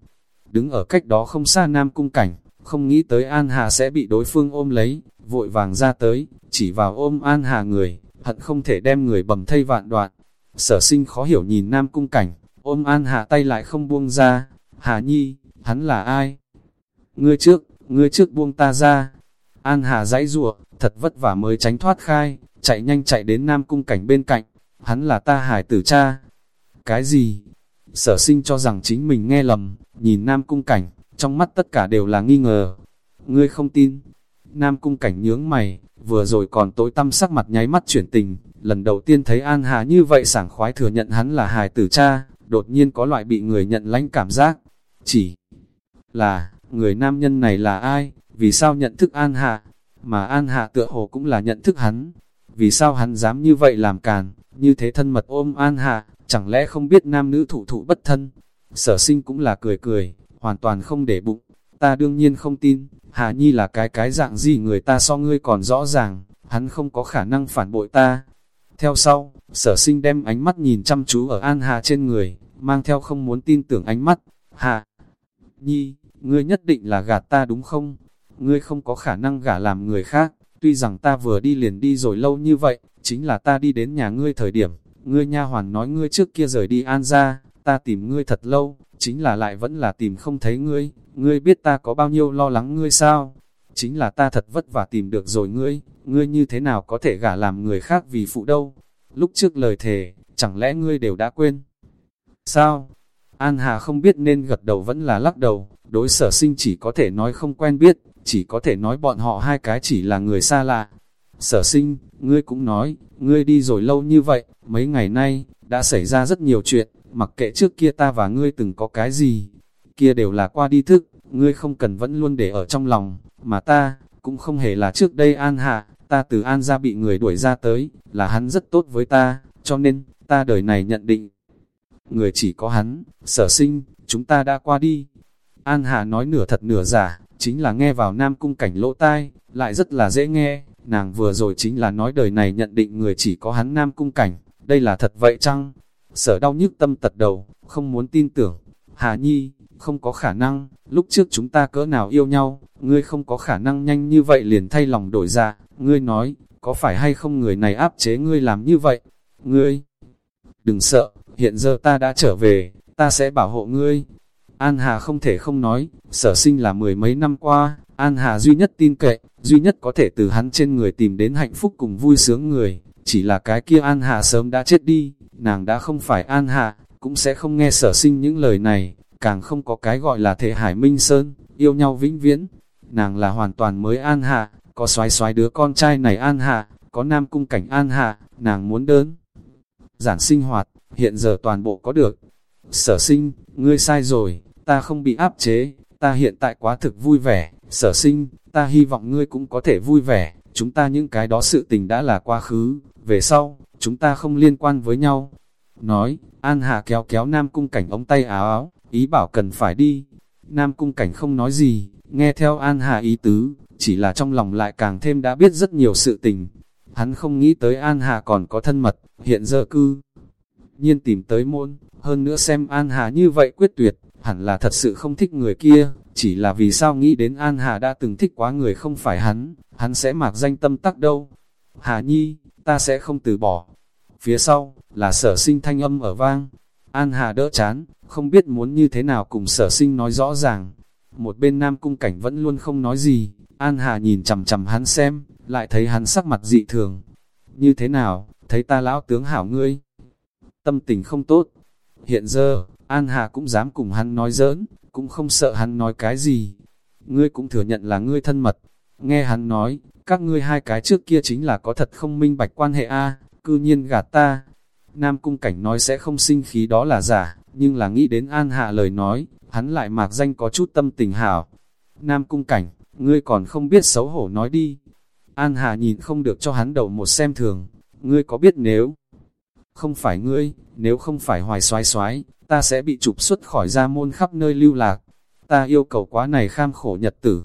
đứng ở cách đó không xa nam cung cảnh, không nghĩ tới An Hà sẽ bị đối phương ôm lấy, vội vàng ra tới, chỉ vào ôm An Hà người, hận không thể đem người bầm thây vạn đoạn. Sở sinh khó hiểu nhìn nam cung cảnh, ôm An Hà tay lại không buông ra. Hà Nhi, hắn là ai? Ngươi trước, ngươi trước buông ta ra. An Hà dãy rủa thật vất vả mới tránh thoát khai, chạy nhanh chạy đến Nam Cung Cảnh bên cạnh, hắn là ta hải tử cha. Cái gì? Sở sinh cho rằng chính mình nghe lầm, nhìn Nam Cung Cảnh, trong mắt tất cả đều là nghi ngờ. Ngươi không tin? Nam Cung Cảnh nhướng mày, vừa rồi còn tối tâm sắc mặt nháy mắt chuyển tình, lần đầu tiên thấy An Hà như vậy sảng khoái thừa nhận hắn là hài tử cha, đột nhiên có loại bị người nhận lãnh cảm giác. Chỉ là, người nam nhân này là ai, vì sao nhận thức An Hạ, mà An Hạ tựa hồ cũng là nhận thức hắn. Vì sao hắn dám như vậy làm càn, như thế thân mật ôm An Hạ, chẳng lẽ không biết nam nữ thụ thụ bất thân? Sở sinh cũng là cười cười, hoàn toàn không để bụng. Ta đương nhiên không tin, Hà Nhi là cái cái dạng gì người ta so ngươi còn rõ ràng, hắn không có khả năng phản bội ta. Theo sau, sở sinh đem ánh mắt nhìn chăm chú ở An hạ trên người, mang theo không muốn tin tưởng ánh mắt. Hà Nhi, ngươi nhất định là gạt ta đúng không? Ngươi không có khả năng gả làm người khác, tuy rằng ta vừa đi liền đi rồi lâu như vậy, chính là ta đi đến nhà ngươi thời điểm, ngươi nha hoàn nói ngươi trước kia rời đi an ra, ta tìm ngươi thật lâu, chính là lại vẫn là tìm không thấy ngươi, ngươi biết ta có bao nhiêu lo lắng ngươi sao? Chính là ta thật vất vả tìm được rồi ngươi, ngươi như thế nào có thể gả làm người khác vì phụ đâu? Lúc trước lời thề, chẳng lẽ ngươi đều đã quên? Sao? An Hà không biết nên gật đầu vẫn là lắc đầu, đối sở sinh chỉ có thể nói không quen biết, chỉ có thể nói bọn họ hai cái chỉ là người xa lạ. Sở sinh, ngươi cũng nói, ngươi đi rồi lâu như vậy, mấy ngày nay, đã xảy ra rất nhiều chuyện, mặc kệ trước kia ta và ngươi từng có cái gì, kia đều là qua đi thức, ngươi không cần vẫn luôn để ở trong lòng, mà ta, cũng không hề là trước đây an hạ, ta từ an ra bị người đuổi ra tới, là hắn rất tốt với ta, cho nên, ta đời này nhận định, người chỉ có hắn, sở sinh, chúng ta đã qua đi. An Hà nói nửa thật nửa giả, chính là nghe vào nam cung cảnh lỗ tai, lại rất là dễ nghe, nàng vừa rồi chính là nói đời này nhận định người chỉ có hắn nam cung cảnh, đây là thật vậy chăng? Sở đau nhức tâm tật đầu, không muốn tin tưởng. Hà Nhi, không có khả năng, lúc trước chúng ta cỡ nào yêu nhau, ngươi không có khả năng nhanh như vậy liền thay lòng đổi ra, ngươi nói, có phải hay không người này áp chế ngươi làm như vậy? Ngươi, đừng sợ, hiện giờ ta đã trở về, ta sẽ bảo hộ ngươi. An Hà không thể không nói, sở sinh là mười mấy năm qua, An Hà duy nhất tin cậy, duy nhất có thể từ hắn trên người tìm đến hạnh phúc cùng vui sướng người, chỉ là cái kia An Hà sớm đã chết đi, nàng đã không phải An Hà, cũng sẽ không nghe sở sinh những lời này, càng không có cái gọi là thể hải minh sơn, yêu nhau vĩnh viễn. Nàng là hoàn toàn mới An Hà, có xoái xoái đứa con trai này An Hà, có nam cung cảnh An Hà, nàng muốn đơn. Giản sinh hoạt, hiện giờ toàn bộ có được. Sở sinh, ngươi sai rồi, ta không bị áp chế, ta hiện tại quá thực vui vẻ, sở sinh, ta hy vọng ngươi cũng có thể vui vẻ, chúng ta những cái đó sự tình đã là quá khứ, về sau, chúng ta không liên quan với nhau. Nói, An hà kéo kéo Nam Cung Cảnh ống tay áo áo, ý bảo cần phải đi. Nam Cung Cảnh không nói gì, nghe theo An hà ý tứ, chỉ là trong lòng lại càng thêm đã biết rất nhiều sự tình. Hắn không nghĩ tới An hà còn có thân mật, hiện giờ cư. Nhiên tìm tới môn, hơn nữa xem An hà như vậy quyết tuyệt, hẳn là thật sự không thích người kia, chỉ là vì sao nghĩ đến An Hà đã từng thích quá người không phải hắn, hắn sẽ mạc danh tâm tắc đâu. Hà Nhi, ta sẽ không từ bỏ. Phía sau, là sở sinh thanh âm ở vang. An Hà đỡ chán, không biết muốn như thế nào cùng sở sinh nói rõ ràng. Một bên nam cung cảnh vẫn luôn không nói gì, An Hà nhìn chầm chầm hắn xem, lại thấy hắn sắc mặt dị thường. Như thế nào, thấy ta lão tướng hảo ngươi. Tâm tình không tốt. Hiện giờ, An Hà cũng dám cùng hắn nói giỡn, cũng không sợ hắn nói cái gì. Ngươi cũng thừa nhận là ngươi thân mật. Nghe hắn nói, các ngươi hai cái trước kia chính là có thật không minh bạch quan hệ a cư nhiên gạt ta. Nam cung cảnh nói sẽ không sinh khí đó là giả, nhưng là nghĩ đến An Hạ lời nói, hắn lại mạc danh có chút tâm tình hảo. Nam cung cảnh, ngươi còn không biết xấu hổ nói đi. An Hạ nhìn không được cho hắn đầu một xem thường, ngươi có biết nếu không phải ngươi, nếu không phải hoài xoái xoái, ta sẽ bị trục xuất khỏi gia môn khắp nơi lưu lạc. Ta yêu cầu quá này kham khổ nhật tử.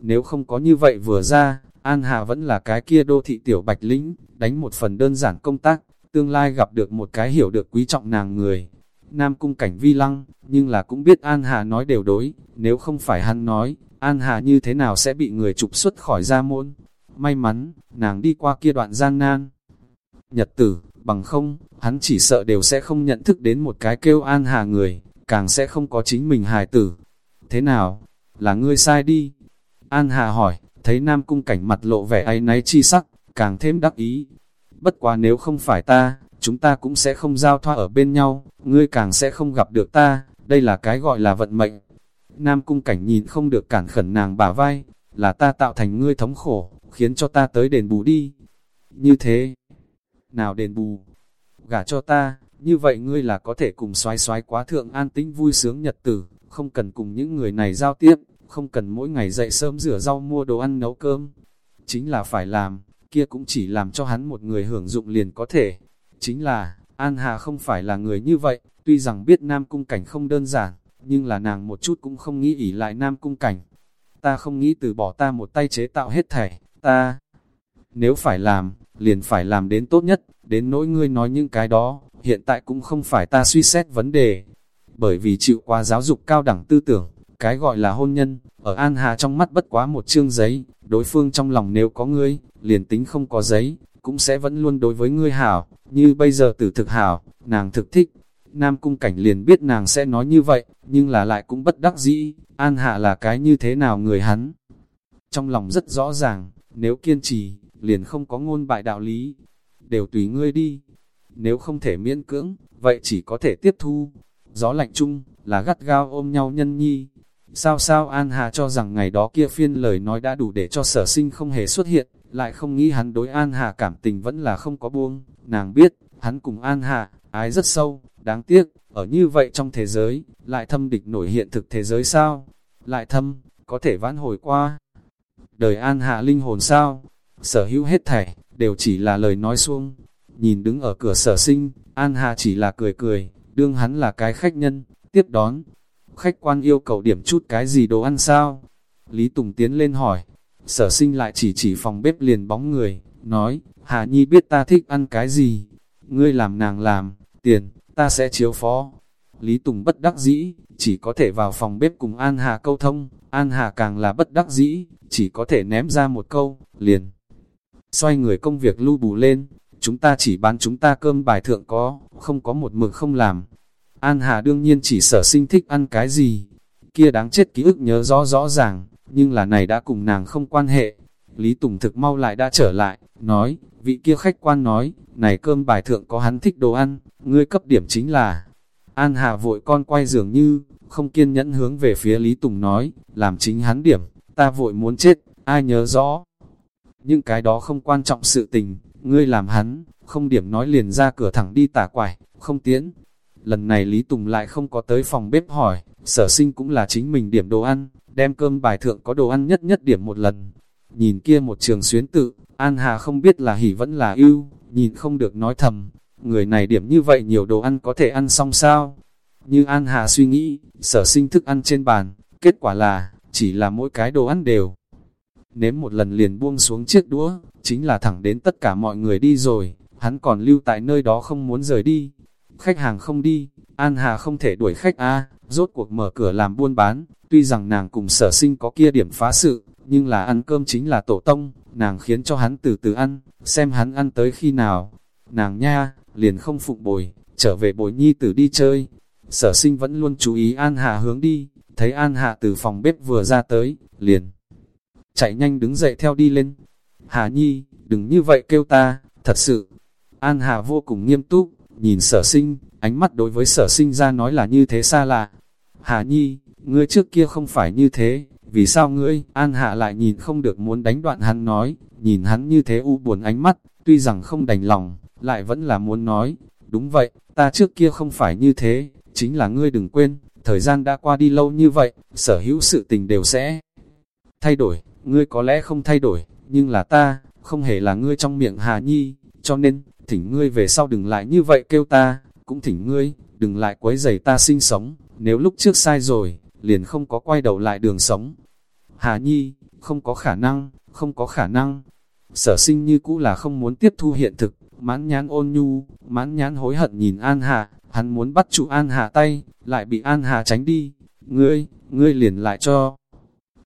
Nếu không có như vậy vừa ra, An Hà vẫn là cái kia đô thị tiểu bạch lĩnh, đánh một phần đơn giản công tác, tương lai gặp được một cái hiểu được quý trọng nàng người. Nam cung cảnh vi lăng, nhưng là cũng biết An Hà nói đều đối, nếu không phải hắn nói, An Hà như thế nào sẽ bị người trục xuất khỏi gia môn. May mắn, nàng đi qua kia đoạn gian nan. Nhật tử, bằng không, hắn chỉ sợ đều sẽ không nhận thức đến một cái kêu An Hà người, càng sẽ không có chính mình hài tử. Thế nào? Là ngươi sai đi. An Hà hỏi, thấy Nam Cung cảnh mặt lộ vẻ ấy náy chi sắc, càng thêm đắc ý. Bất quá nếu không phải ta, chúng ta cũng sẽ không giao thoa ở bên nhau, ngươi càng sẽ không gặp được ta, đây là cái gọi là vận mệnh. Nam Cung cảnh nhìn không được cản khẩn nàng bả vai, là ta tạo thành ngươi thống khổ, khiến cho ta tới đền bù đi. Như thế, nào đền bù, gả cho ta, như vậy ngươi là có thể cùng xoái xoái quá thượng an tĩnh vui sướng nhật tử, không cần cùng những người này giao tiếp, không cần mỗi ngày dậy sớm rửa rau mua đồ ăn nấu cơm. chính là phải làm, kia cũng chỉ làm cho hắn một người hưởng dụng liền có thể. Chính là, An Hà không phải là người như vậy, tuy rằng biết Nam Cung Cảnh không đơn giản, nhưng là nàng một chút cũng không nghĩ ỉ lại Nam Cung Cảnh. Ta không nghĩ từ bỏ ta một tay chế tạo hết thảy, ta... Nếu phải làm, liền phải làm đến tốt nhất, đến nỗi ngươi nói những cái đó, hiện tại cũng không phải ta suy xét vấn đề. Bởi vì chịu qua giáo dục cao đẳng tư tưởng, cái gọi là hôn nhân, ở An Hà trong mắt bất quá một chương giấy, đối phương trong lòng nếu có ngươi, liền tính không có giấy, cũng sẽ vẫn luôn đối với ngươi hảo, như bây giờ tử thực hảo, nàng thực thích. Nam cung cảnh liền biết nàng sẽ nói như vậy, nhưng là lại cũng bất đắc dĩ, An Hạ là cái như thế nào người hắn. Trong lòng rất rõ ràng, nếu kiên trì, liền không có ngôn bại đạo lý, đều tùy ngươi đi. Nếu không thể miễn cưỡng, vậy chỉ có thể tiếp thu. Gió lạnh chung, là gắt gao ôm nhau nhân nhi. Sao sao An Hà cho rằng ngày đó kia phiên lời nói đã đủ để cho sở sinh không hề xuất hiện, lại không nghĩ hắn đối An Hà cảm tình vẫn là không có buông. Nàng biết, hắn cùng An Hà, ái rất sâu, đáng tiếc, ở như vậy trong thế giới, lại thâm địch nổi hiện thực thế giới sao? Lại thâm, có thể vãn hồi qua. Đời An Hạ linh hồn sao? Sở hữu hết thảy, đều chỉ là lời nói xuông. Nhìn đứng ở cửa sở sinh, An Hà chỉ là cười cười, đương hắn là cái khách nhân, tiếp đón. Khách quan yêu cầu điểm chút cái gì đồ ăn sao? Lý Tùng tiến lên hỏi, sở sinh lại chỉ chỉ phòng bếp liền bóng người, nói, Hà Nhi biết ta thích ăn cái gì? Ngươi làm nàng làm, tiền, ta sẽ chiếu phó. Lý Tùng bất đắc dĩ, chỉ có thể vào phòng bếp cùng An Hà câu thông, An Hà càng là bất đắc dĩ, chỉ có thể ném ra một câu, liền xoay người công việc lưu bù lên, chúng ta chỉ bán chúng ta cơm bài thượng có, không có một mực không làm. An Hà đương nhiên chỉ sở sinh thích ăn cái gì, kia đáng chết ký ức nhớ rõ rõ ràng, nhưng là này đã cùng nàng không quan hệ. Lý Tùng thực mau lại đã trở lại, nói, vị kia khách quan nói, này cơm bài thượng có hắn thích đồ ăn, ngươi cấp điểm chính là. An Hà vội con quay dường như, không kiên nhẫn hướng về phía Lý Tùng nói, làm chính hắn điểm, ta vội muốn chết, ai nhớ rõ những cái đó không quan trọng sự tình, ngươi làm hắn, không điểm nói liền ra cửa thẳng đi tả quải, không tiến. Lần này Lý Tùng lại không có tới phòng bếp hỏi, sở sinh cũng là chính mình điểm đồ ăn, đem cơm bài thượng có đồ ăn nhất nhất điểm một lần. Nhìn kia một trường xuyến tự, An Hà không biết là hỉ vẫn là ưu, nhìn không được nói thầm, người này điểm như vậy nhiều đồ ăn có thể ăn xong sao? Như An Hà suy nghĩ, sở sinh thức ăn trên bàn, kết quả là, chỉ là mỗi cái đồ ăn đều nếm một lần liền buông xuống chiếc đũa, chính là thẳng đến tất cả mọi người đi rồi, hắn còn lưu tại nơi đó không muốn rời đi. Khách hàng không đi, An Hà không thể đuổi khách A, rốt cuộc mở cửa làm buôn bán, tuy rằng nàng cùng sở sinh có kia điểm phá sự, nhưng là ăn cơm chính là tổ tông, nàng khiến cho hắn từ từ ăn, xem hắn ăn tới khi nào. Nàng nha, liền không phụng bồi, trở về bồi nhi tử đi chơi. Sở sinh vẫn luôn chú ý An Hà hướng đi, thấy An Hà từ phòng bếp vừa ra tới, liền chạy nhanh đứng dậy theo đi lên. Hà Nhi, đừng như vậy kêu ta, thật sự. An Hà vô cùng nghiêm túc, nhìn sở sinh, ánh mắt đối với sở sinh ra nói là như thế xa lạ. Hà Nhi, ngươi trước kia không phải như thế, vì sao ngươi, An Hạ lại nhìn không được muốn đánh đoạn hắn nói, nhìn hắn như thế u buồn ánh mắt, tuy rằng không đành lòng, lại vẫn là muốn nói, đúng vậy, ta trước kia không phải như thế, chính là ngươi đừng quên, thời gian đã qua đi lâu như vậy, sở hữu sự tình đều sẽ thay đổi, ngươi có lẽ không thay đổi, nhưng là ta, không hề là ngươi trong miệng Hà Nhi, cho nên, thỉnh ngươi về sau đừng lại như vậy kêu ta, cũng thỉnh ngươi, đừng lại quấy rầy ta sinh sống, nếu lúc trước sai rồi, liền không có quay đầu lại đường sống. Hà Nhi, không có khả năng, không có khả năng. Sở sinh như cũ là không muốn tiếp thu hiện thực, mãn nhán ôn nhu, mãn nhán hối hận nhìn An Hà, hắn muốn bắt trụ An Hà tay, lại bị An Hà tránh đi. Ngươi, ngươi liền lại cho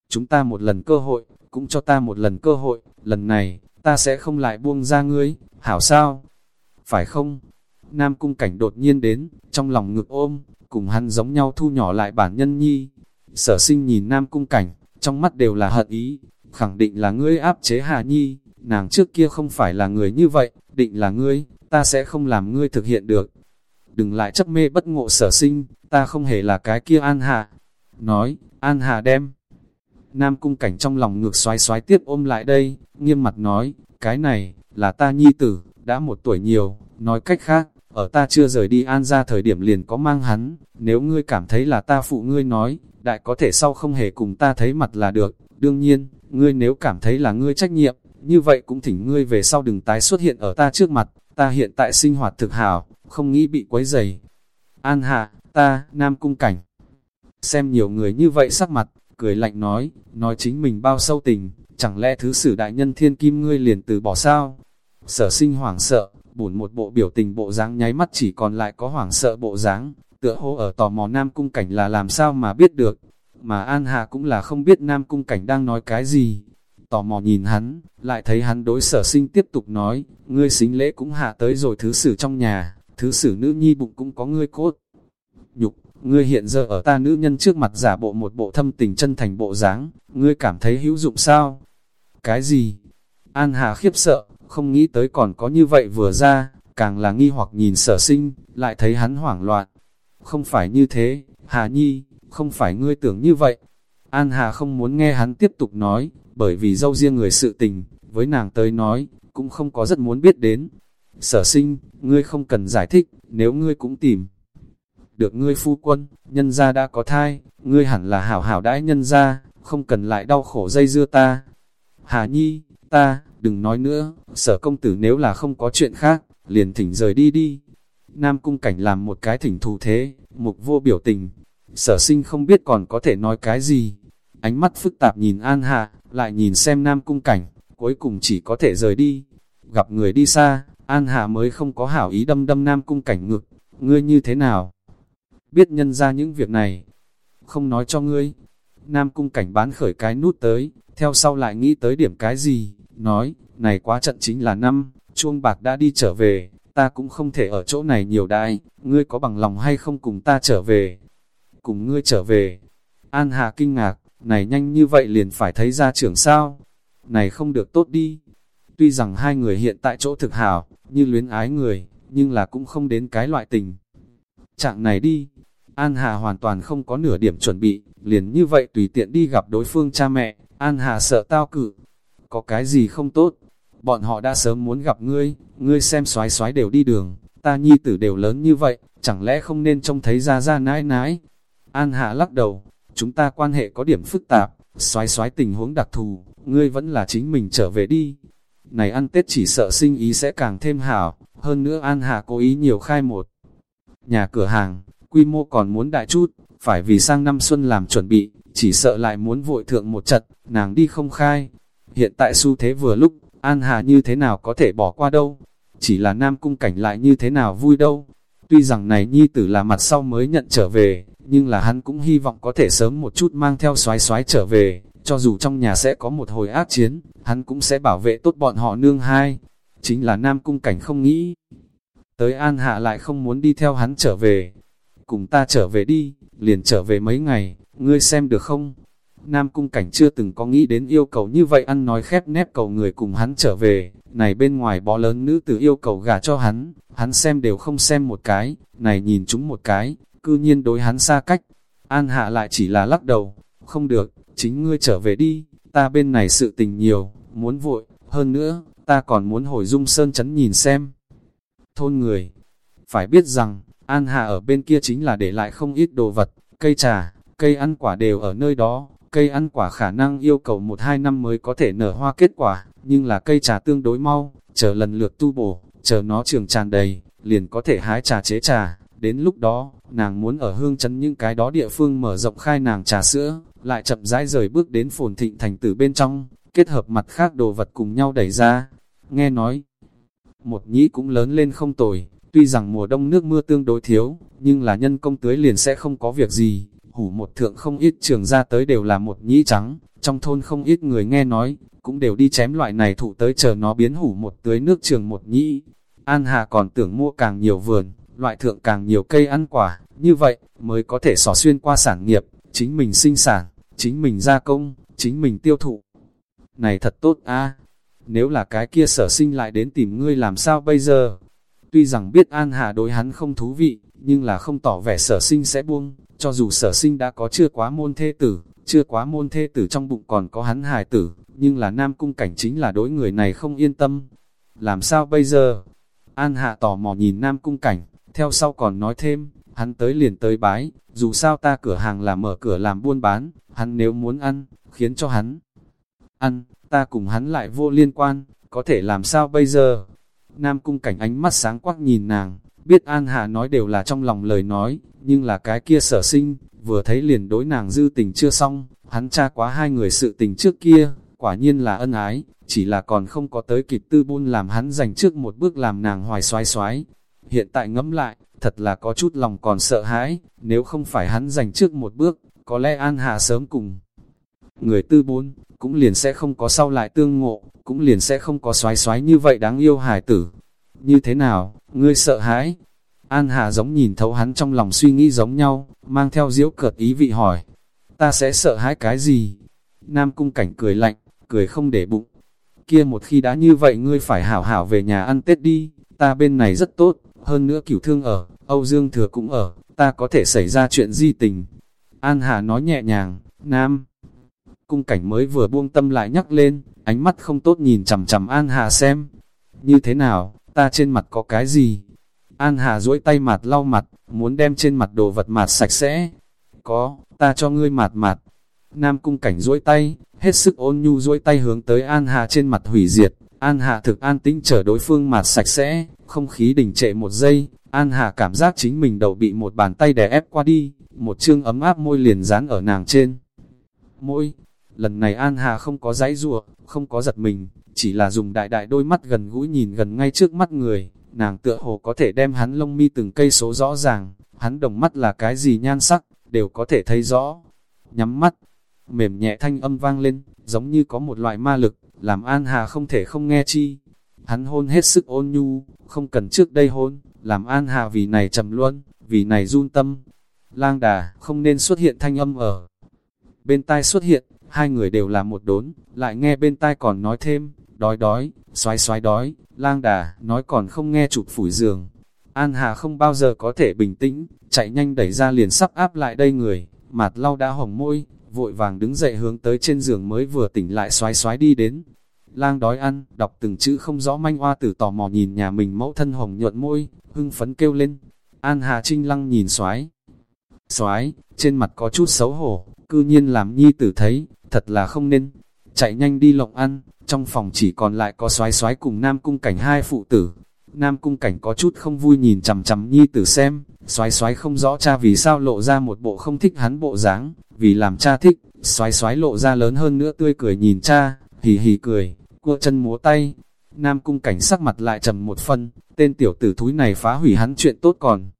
chúng ta một lần cơ hội, cũng cho ta một lần cơ hội, lần này, ta sẽ không lại buông ra ngươi, hảo sao? Phải không? Nam cung cảnh đột nhiên đến, trong lòng ngực ôm, cùng hắn giống nhau thu nhỏ lại bản nhân nhi. Sở sinh nhìn Nam cung cảnh, trong mắt đều là hận ý, khẳng định là ngươi áp chế Hà Nhi, nàng trước kia không phải là người như vậy, định là ngươi, ta sẽ không làm ngươi thực hiện được. Đừng lại chấp mê bất ngộ sở sinh, ta không hề là cái kia An Hà. Nói, An Hà đem, Nam cung cảnh trong lòng ngược xoái xoái tiếp ôm lại đây, nghiêm mặt nói, cái này, là ta nhi tử, đã một tuổi nhiều, nói cách khác, ở ta chưa rời đi an ra thời điểm liền có mang hắn, nếu ngươi cảm thấy là ta phụ ngươi nói, đại có thể sau không hề cùng ta thấy mặt là được, đương nhiên, ngươi nếu cảm thấy là ngươi trách nhiệm, như vậy cũng thỉnh ngươi về sau đừng tái xuất hiện ở ta trước mặt, ta hiện tại sinh hoạt thực hảo, không nghĩ bị quấy dày. An hạ, ta, Nam Cung Cảnh. Xem nhiều người như vậy sắc mặt, cười lạnh nói, nói chính mình bao sâu tình, chẳng lẽ thứ sử đại nhân thiên kim ngươi liền từ bỏ sao? Sở sinh hoảng sợ, bổn một bộ biểu tình bộ dáng nháy mắt chỉ còn lại có hoảng sợ bộ dáng, tựa hô ở tò mò Nam Cung Cảnh là làm sao mà biết được, mà An Hà cũng là không biết Nam Cung Cảnh đang nói cái gì. Tò mò nhìn hắn, lại thấy hắn đối sở sinh tiếp tục nói, ngươi xính lễ cũng hạ tới rồi thứ sử trong nhà, thứ sử nữ nhi bụng cũng có ngươi cốt. Nhục, ngươi hiện giờ ở ta nữ nhân trước mặt giả bộ một bộ thâm tình chân thành bộ dáng, ngươi cảm thấy hữu dụng sao? Cái gì? An Hà khiếp sợ, không nghĩ tới còn có như vậy vừa ra, càng là nghi hoặc nhìn sở sinh, lại thấy hắn hoảng loạn. Không phải như thế, Hà Nhi, không phải ngươi tưởng như vậy. An Hà không muốn nghe hắn tiếp tục nói, bởi vì dâu riêng người sự tình, với nàng tới nói, cũng không có rất muốn biết đến. Sở sinh, ngươi không cần giải thích, nếu ngươi cũng tìm. Được ngươi phu quân, nhân gia đã có thai, ngươi hẳn là hảo hảo đãi nhân gia, không cần lại đau khổ dây dưa ta. Hà Nhi, ta, đừng nói nữa, sở công tử nếu là không có chuyện khác, liền thỉnh rời đi đi. Nam cung cảnh làm một cái thỉnh thù thế, mục vô biểu tình. Sở sinh không biết còn có thể nói cái gì. Ánh mắt phức tạp nhìn An Hạ, lại nhìn xem Nam cung cảnh, cuối cùng chỉ có thể rời đi. Gặp người đi xa, An Hạ mới không có hảo ý đâm đâm Nam cung cảnh ngực. Ngươi như thế nào? Biết nhân ra những việc này. Không nói cho ngươi. Nam cung cảnh bán khởi cái nút tới, theo sau lại nghĩ tới điểm cái gì, nói, này quá trận chính là năm, chuông bạc đã đi trở về, ta cũng không thể ở chỗ này nhiều đại, ngươi có bằng lòng hay không cùng ta trở về? Cùng ngươi trở về. An Hà kinh ngạc, này nhanh như vậy liền phải thấy ra trưởng sao? Này không được tốt đi. Tuy rằng hai người hiện tại chỗ thực hảo, như luyến ái người, nhưng là cũng không đến cái loại tình. Trạng này đi, An Hà hoàn toàn không có nửa điểm chuẩn bị, liền như vậy tùy tiện đi gặp đối phương cha mẹ, An Hà sợ tao cự. Có cái gì không tốt? Bọn họ đã sớm muốn gặp ngươi, ngươi xem xoái xoái đều đi đường, ta nhi tử đều lớn như vậy, chẳng lẽ không nên trông thấy ra ra nãi nãi? An Hà lắc đầu, chúng ta quan hệ có điểm phức tạp, xoái xoái tình huống đặc thù, ngươi vẫn là chính mình trở về đi. Này ăn Tết chỉ sợ sinh ý sẽ càng thêm hảo, hơn nữa An Hà cố ý nhiều khai một nhà cửa hàng, quy mô còn muốn đại chút, phải vì sang năm xuân làm chuẩn bị, chỉ sợ lại muốn vội thượng một chật, nàng đi không khai. Hiện tại xu thế vừa lúc, An Hà như thế nào có thể bỏ qua đâu, chỉ là Nam Cung Cảnh lại như thế nào vui đâu. Tuy rằng này nhi tử là mặt sau mới nhận trở về, nhưng là hắn cũng hy vọng có thể sớm một chút mang theo xoái xoái trở về, cho dù trong nhà sẽ có một hồi ác chiến, hắn cũng sẽ bảo vệ tốt bọn họ nương hai. Chính là Nam Cung Cảnh không nghĩ. Tới An Hạ lại không muốn đi theo hắn trở về. Cùng ta trở về đi, liền trở về mấy ngày, ngươi xem được không? Nam Cung Cảnh chưa từng có nghĩ đến yêu cầu như vậy ăn nói khép nép cầu người cùng hắn trở về, này bên ngoài bó lớn nữ tử yêu cầu gả cho hắn, hắn xem đều không xem một cái, này nhìn chúng một cái, cư nhiên đối hắn xa cách. An Hạ lại chỉ là lắc đầu, không được, chính ngươi trở về đi, ta bên này sự tình nhiều, muốn vội, hơn nữa, ta còn muốn hồi dung sơn chấn nhìn xem. Thôn người, phải biết rằng, An Hà ở bên kia chính là để lại không ít đồ vật, cây trà, cây ăn quả đều ở nơi đó, cây ăn quả khả năng yêu cầu 1-2 năm mới có thể nở hoa kết quả, nhưng là cây trà tương đối mau, chờ lần lượt tu bổ, chờ nó trường tràn đầy, liền có thể hái trà chế trà. Đến lúc đó, nàng muốn ở hương chấn những cái đó địa phương mở rộng khai nàng trà sữa, lại chậm rãi rời bước đến phồn thịnh thành tử bên trong, kết hợp mặt khác đồ vật cùng nhau đẩy ra. Nghe nói, một nhĩ cũng lớn lên không tồi, tuy rằng mùa đông nước mưa tương đối thiếu, nhưng là nhân công tưới liền sẽ không có việc gì, hủ một thượng không ít trường ra tới đều là một nhĩ trắng, trong thôn không ít người nghe nói, cũng đều đi chém loại này thụ tới chờ nó biến hủ một tưới nước trường một nhĩ. An Hà còn tưởng mua càng nhiều vườn, loại thượng càng nhiều cây ăn quả, như vậy mới có thể xỏ xuyên qua sản nghiệp, chính mình sinh sản, chính mình gia công, chính mình tiêu thụ. Này thật tốt a nếu là cái kia sở sinh lại đến tìm ngươi làm sao bây giờ? Tuy rằng biết An Hà đối hắn không thú vị, nhưng là không tỏ vẻ sở sinh sẽ buông, cho dù sở sinh đã có chưa quá môn thê tử, chưa quá môn thê tử trong bụng còn có hắn hài tử, nhưng là nam cung cảnh chính là đối người này không yên tâm. Làm sao bây giờ? An hạ tò mò nhìn nam cung cảnh, theo sau còn nói thêm, hắn tới liền tới bái, dù sao ta cửa hàng là mở cửa làm buôn bán, hắn nếu muốn ăn, khiến cho hắn Ăn, ta cùng hắn lại vô liên quan, có thể làm sao bây giờ? Nam cung cảnh ánh mắt sáng quắc nhìn nàng, biết An Hà nói đều là trong lòng lời nói, nhưng là cái kia sở sinh, vừa thấy liền đối nàng dư tình chưa xong, hắn tra quá hai người sự tình trước kia, quả nhiên là ân ái, chỉ là còn không có tới kịp tư buôn làm hắn dành trước một bước làm nàng hoài xoái xoái. Hiện tại ngẫm lại, thật là có chút lòng còn sợ hãi, nếu không phải hắn dành trước một bước, có lẽ An Hà sớm cùng. Người tư bốn, cũng liền sẽ không có sau lại tương ngộ, cũng liền sẽ không có xoái xoái như vậy đáng yêu hài tử. Như thế nào, ngươi sợ hãi? An Hà giống nhìn thấu hắn trong lòng suy nghĩ giống nhau, mang theo diễu cợt ý vị hỏi. Ta sẽ sợ hãi cái gì? Nam cung cảnh cười lạnh, cười không để bụng. Kia một khi đã như vậy ngươi phải hảo hảo về nhà ăn Tết đi, ta bên này rất tốt, hơn nữa cửu thương ở, Âu Dương Thừa cũng ở, ta có thể xảy ra chuyện di tình. An Hà nói nhẹ nhàng, Nam. Cung cảnh mới vừa buông tâm lại nhắc lên, ánh mắt không tốt nhìn chằm chằm An Hà xem. Như thế nào, ta trên mặt có cái gì? An Hà duỗi tay mặt lau mặt, muốn đem trên mặt đồ vật mặt sạch sẽ. Có, ta cho ngươi mặt mặt. Nam cung cảnh duỗi tay, hết sức ôn nhu duỗi tay hướng tới An Hà trên mặt hủy diệt. An Hà thực an tĩnh chờ đối phương mặt sạch sẽ, không khí đình trệ một giây, An Hà cảm giác chính mình đầu bị một bàn tay đè ép qua đi, một chương ấm áp môi liền dán ở nàng trên. Môi, lần này An Hà không có giãy giụa, không có giật mình, chỉ là dùng đại đại đôi mắt gần gũi nhìn gần ngay trước mắt người, nàng tựa hồ có thể đem hắn lông mi từng cây số rõ ràng, hắn đồng mắt là cái gì nhan sắc, đều có thể thấy rõ. Nhắm mắt, mềm nhẹ thanh âm vang lên, giống như có một loại ma lực, làm An Hà không thể không nghe chi. Hắn hôn hết sức ôn nhu, không cần trước đây hôn, làm An Hà vì này trầm luôn, vì này run tâm. Lang đà, không nên xuất hiện thanh âm ở. Bên tai xuất hiện, hai người đều là một đốn, lại nghe bên tai còn nói thêm, đói đói, xoái xoái đói, lang đà, nói còn không nghe chụp phủi giường. An Hà không bao giờ có thể bình tĩnh, chạy nhanh đẩy ra liền sắp áp lại đây người, mặt lau đã hồng môi, vội vàng đứng dậy hướng tới trên giường mới vừa tỉnh lại xoái xoái đi đến. Lang đói ăn, đọc từng chữ không rõ manh hoa tử tò mò nhìn nhà mình mẫu thân hồng nhuận môi, hưng phấn kêu lên. An Hà Trinh lăng nhìn xoái. Xoái, trên mặt có chút xấu hổ, cư nhiên làm nhi tử thấy, thật là không nên. Chạy nhanh đi lộng ăn, trong phòng chỉ còn lại có xoái xoái cùng Nam Cung Cảnh hai phụ tử. Nam Cung Cảnh có chút không vui nhìn chằm chằm nhi tử xem, xoái xoái không rõ cha vì sao lộ ra một bộ không thích hắn bộ dáng, vì làm cha thích, xoái xoái lộ ra lớn hơn nữa tươi cười nhìn cha, hì hì cười, cua chân múa tay. Nam Cung Cảnh sắc mặt lại trầm một phân, tên tiểu tử thúi này phá hủy hắn chuyện tốt còn.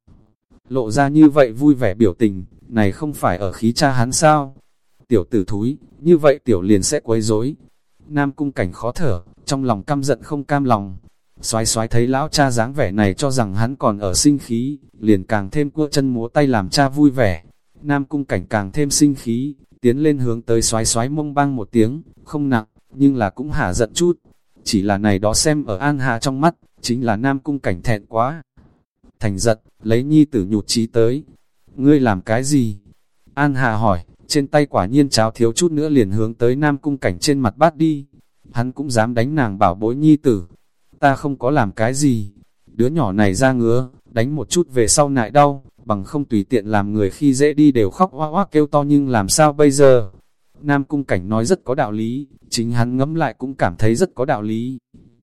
Lộ ra như vậy vui vẻ biểu tình, này không phải ở khí cha hắn sao? Tiểu tử thúi, như vậy tiểu liền sẽ quấy rối, Nam cung cảnh khó thở, trong lòng căm giận không cam lòng. Xoái xoái thấy lão cha dáng vẻ này cho rằng hắn còn ở sinh khí, liền càng thêm cua chân múa tay làm cha vui vẻ. Nam cung cảnh càng thêm sinh khí, tiến lên hướng tới xoái xoái mông băng một tiếng, không nặng, nhưng là cũng hả giận chút. Chỉ là này đó xem ở An Hà trong mắt, chính là Nam cung cảnh thẹn quá. Thành giận, lấy nhi tử nhụt trí tới. Ngươi làm cái gì? An Hà hỏi, trên tay quả nhiên cháo thiếu chút nữa liền hướng tới nam cung cảnh trên mặt bát đi. Hắn cũng dám đánh nàng bảo bối nhi tử. Ta không có làm cái gì. Đứa nhỏ này ra ngứa, đánh một chút về sau nại đau, bằng không tùy tiện làm người khi dễ đi đều khóc hoa hoa kêu to nhưng làm sao bây giờ. Nam cung cảnh nói rất có đạo lý, chính hắn ngẫm lại cũng cảm thấy rất có đạo lý.